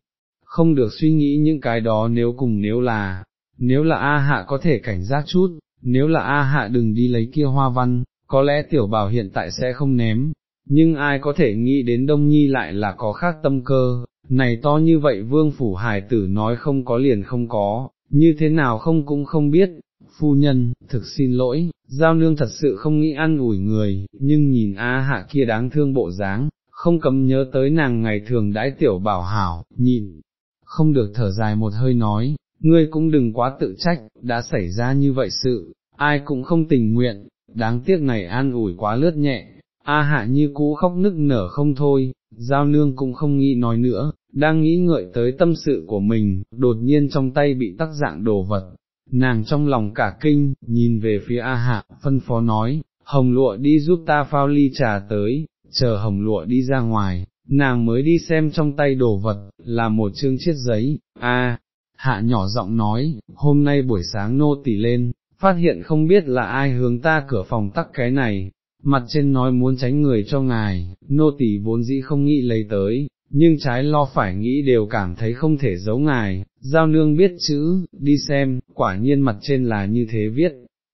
không được suy nghĩ những cái đó nếu cùng nếu là, nếu là A hạ có thể cảnh giác chút, nếu là A hạ đừng đi lấy kia hoa văn, có lẽ tiểu bảo hiện tại sẽ không ném, nhưng ai có thể nghĩ đến Đông Nhi lại là có khác tâm cơ, này to như vậy vương phủ hải tử nói không có liền không có, như thế nào không cũng không biết, phu nhân, thực xin lỗi, giao nương thật sự không nghĩ ăn ủi người, nhưng nhìn A hạ kia đáng thương bộ dáng, không cấm nhớ tới nàng ngày thường đãi tiểu bảo hảo, nhìn, không được thở dài một hơi nói, ngươi cũng đừng quá tự trách, đã xảy ra như vậy sự, ai cũng không tình nguyện, đáng tiếc này an ủi quá lướt nhẹ, A hạ như cũ khóc nức nở không thôi, giao nương cũng không nghĩ nói nữa, đang nghĩ ngợi tới tâm sự của mình, đột nhiên trong tay bị tắc dạng đồ vật, nàng trong lòng cả kinh, nhìn về phía A hạ, phân phó nói, hồng lụa đi giúp ta phao ly trà tới, chờ hồng lụa đi ra ngoài, nàng mới đi xem trong tay đồ vật, là một chương chiếc giấy, a hạ nhỏ giọng nói, hôm nay buổi sáng nô tỉ lên, phát hiện không biết là ai hướng ta cửa phòng tắc cái này, mặt trên nói muốn tránh người cho ngài, nô tỳ vốn dĩ không nghĩ lấy tới, nhưng trái lo phải nghĩ đều cảm thấy không thể giấu ngài, giao nương biết chữ, đi xem, quả nhiên mặt trên là như thế viết,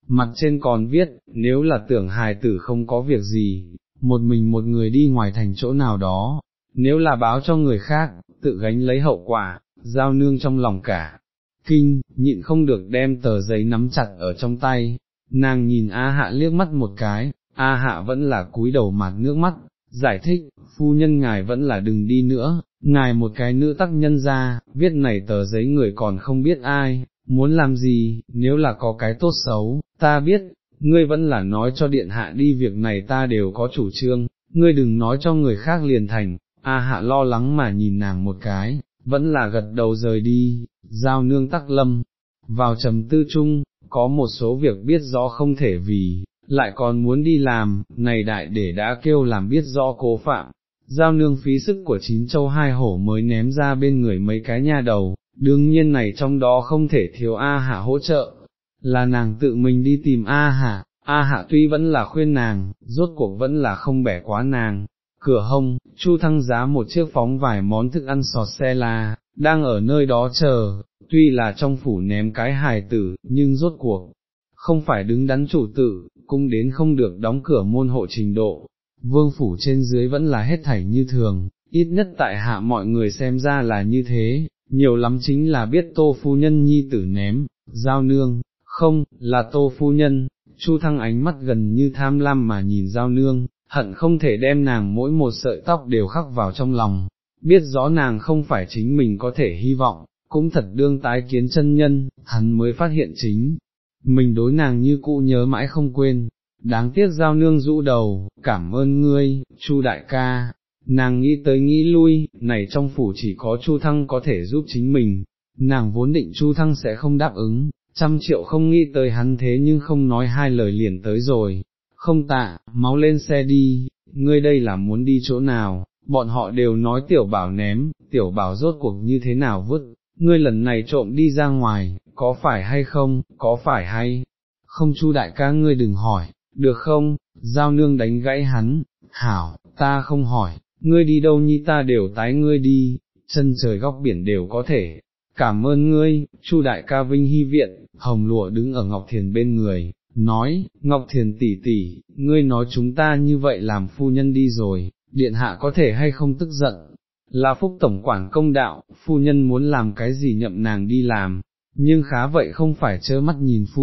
mặt trên còn viết, nếu là tưởng hài tử không có việc gì, một mình một người đi ngoài thành chỗ nào đó, nếu là báo cho người khác, tự gánh lấy hậu quả, giao nương trong lòng cả. Kinh, nhịn không được đem tờ giấy nắm chặt ở trong tay, nàng nhìn A hạ liếc mắt một cái, A hạ vẫn là cúi đầu mặt nước mắt, giải thích, phu nhân ngài vẫn là đừng đi nữa, ngài một cái nữ tác nhân ra, viết này tờ giấy người còn không biết ai, muốn làm gì, nếu là có cái tốt xấu, ta biết, ngươi vẫn là nói cho điện hạ đi việc này ta đều có chủ trương, ngươi đừng nói cho người khác liền thành, A hạ lo lắng mà nhìn nàng một cái, vẫn là gật đầu rời đi, giao nương tắc lâm, vào trầm tư chung, có một số việc biết rõ không thể vì, lại còn muốn đi làm, này đại để đã kêu làm biết rõ cố phạm, giao nương phí sức của chín châu hai hổ mới ném ra bên người mấy cái nha đầu, đương nhiên này trong đó không thể thiếu A hạ hỗ trợ, là nàng tự mình đi tìm A hạ, A hạ tuy vẫn là khuyên nàng, rốt cuộc vẫn là không bẻ quá nàng. Cửa hông, Chu thăng giá một chiếc phóng vài món thức ăn sọt xe la, đang ở nơi đó chờ, tuy là trong phủ ném cái hài tử, nhưng rốt cuộc, không phải đứng đắn chủ tử, cũng đến không được đóng cửa môn hộ trình độ, vương phủ trên dưới vẫn là hết thảy như thường, ít nhất tại hạ mọi người xem ra là như thế, nhiều lắm chính là biết tô phu nhân nhi tử ném, giao nương, không, là tô phu nhân, chu thăng ánh mắt gần như tham lam mà nhìn giao nương, hận không thể đem nàng mỗi một sợi tóc đều khắc vào trong lòng, biết rõ nàng không phải chính mình có thể hy vọng, cũng thật đương tái kiến chân nhân, hắn mới phát hiện chính, mình đối nàng như cũ nhớ mãi không quên, đáng tiếc giao nương rũ đầu, cảm ơn ngươi, chu đại ca, nàng nghĩ tới nghĩ lui, này trong phủ chỉ có chu thăng có thể giúp chính mình, nàng vốn định chu thăng sẽ không đáp ứng, trăm triệu không nghĩ tới hắn thế nhưng không nói hai lời liền tới rồi, không tạ, máu lên xe đi, ngươi đây là muốn đi chỗ nào, bọn họ đều nói tiểu bảo ném, tiểu bảo rốt cuộc như thế nào vứt, ngươi lần này trộm đi ra ngoài, có phải hay không, có phải hay, không chu đại ca ngươi đừng hỏi, được không, giao nương đánh gãy hắn, hảo, ta không hỏi, ngươi đi đâu nhi ta đều tái ngươi đi, chân trời góc biển đều có thể, cảm ơn ngươi, chu đại ca vinh hy viện, hồng lụa đứng ở Ngọc Thiền bên người, nói, Ngọc Thiền tỷ tỷ, ngươi nói chúng ta như vậy làm phu nhân đi rồi, điện hạ có thể hay không tức giận, là phúc tổng quản công đạo, phu nhân muốn làm cái gì nhậm nàng đi làm, nhưng khá vậy không phải chớ mắt nhìn phu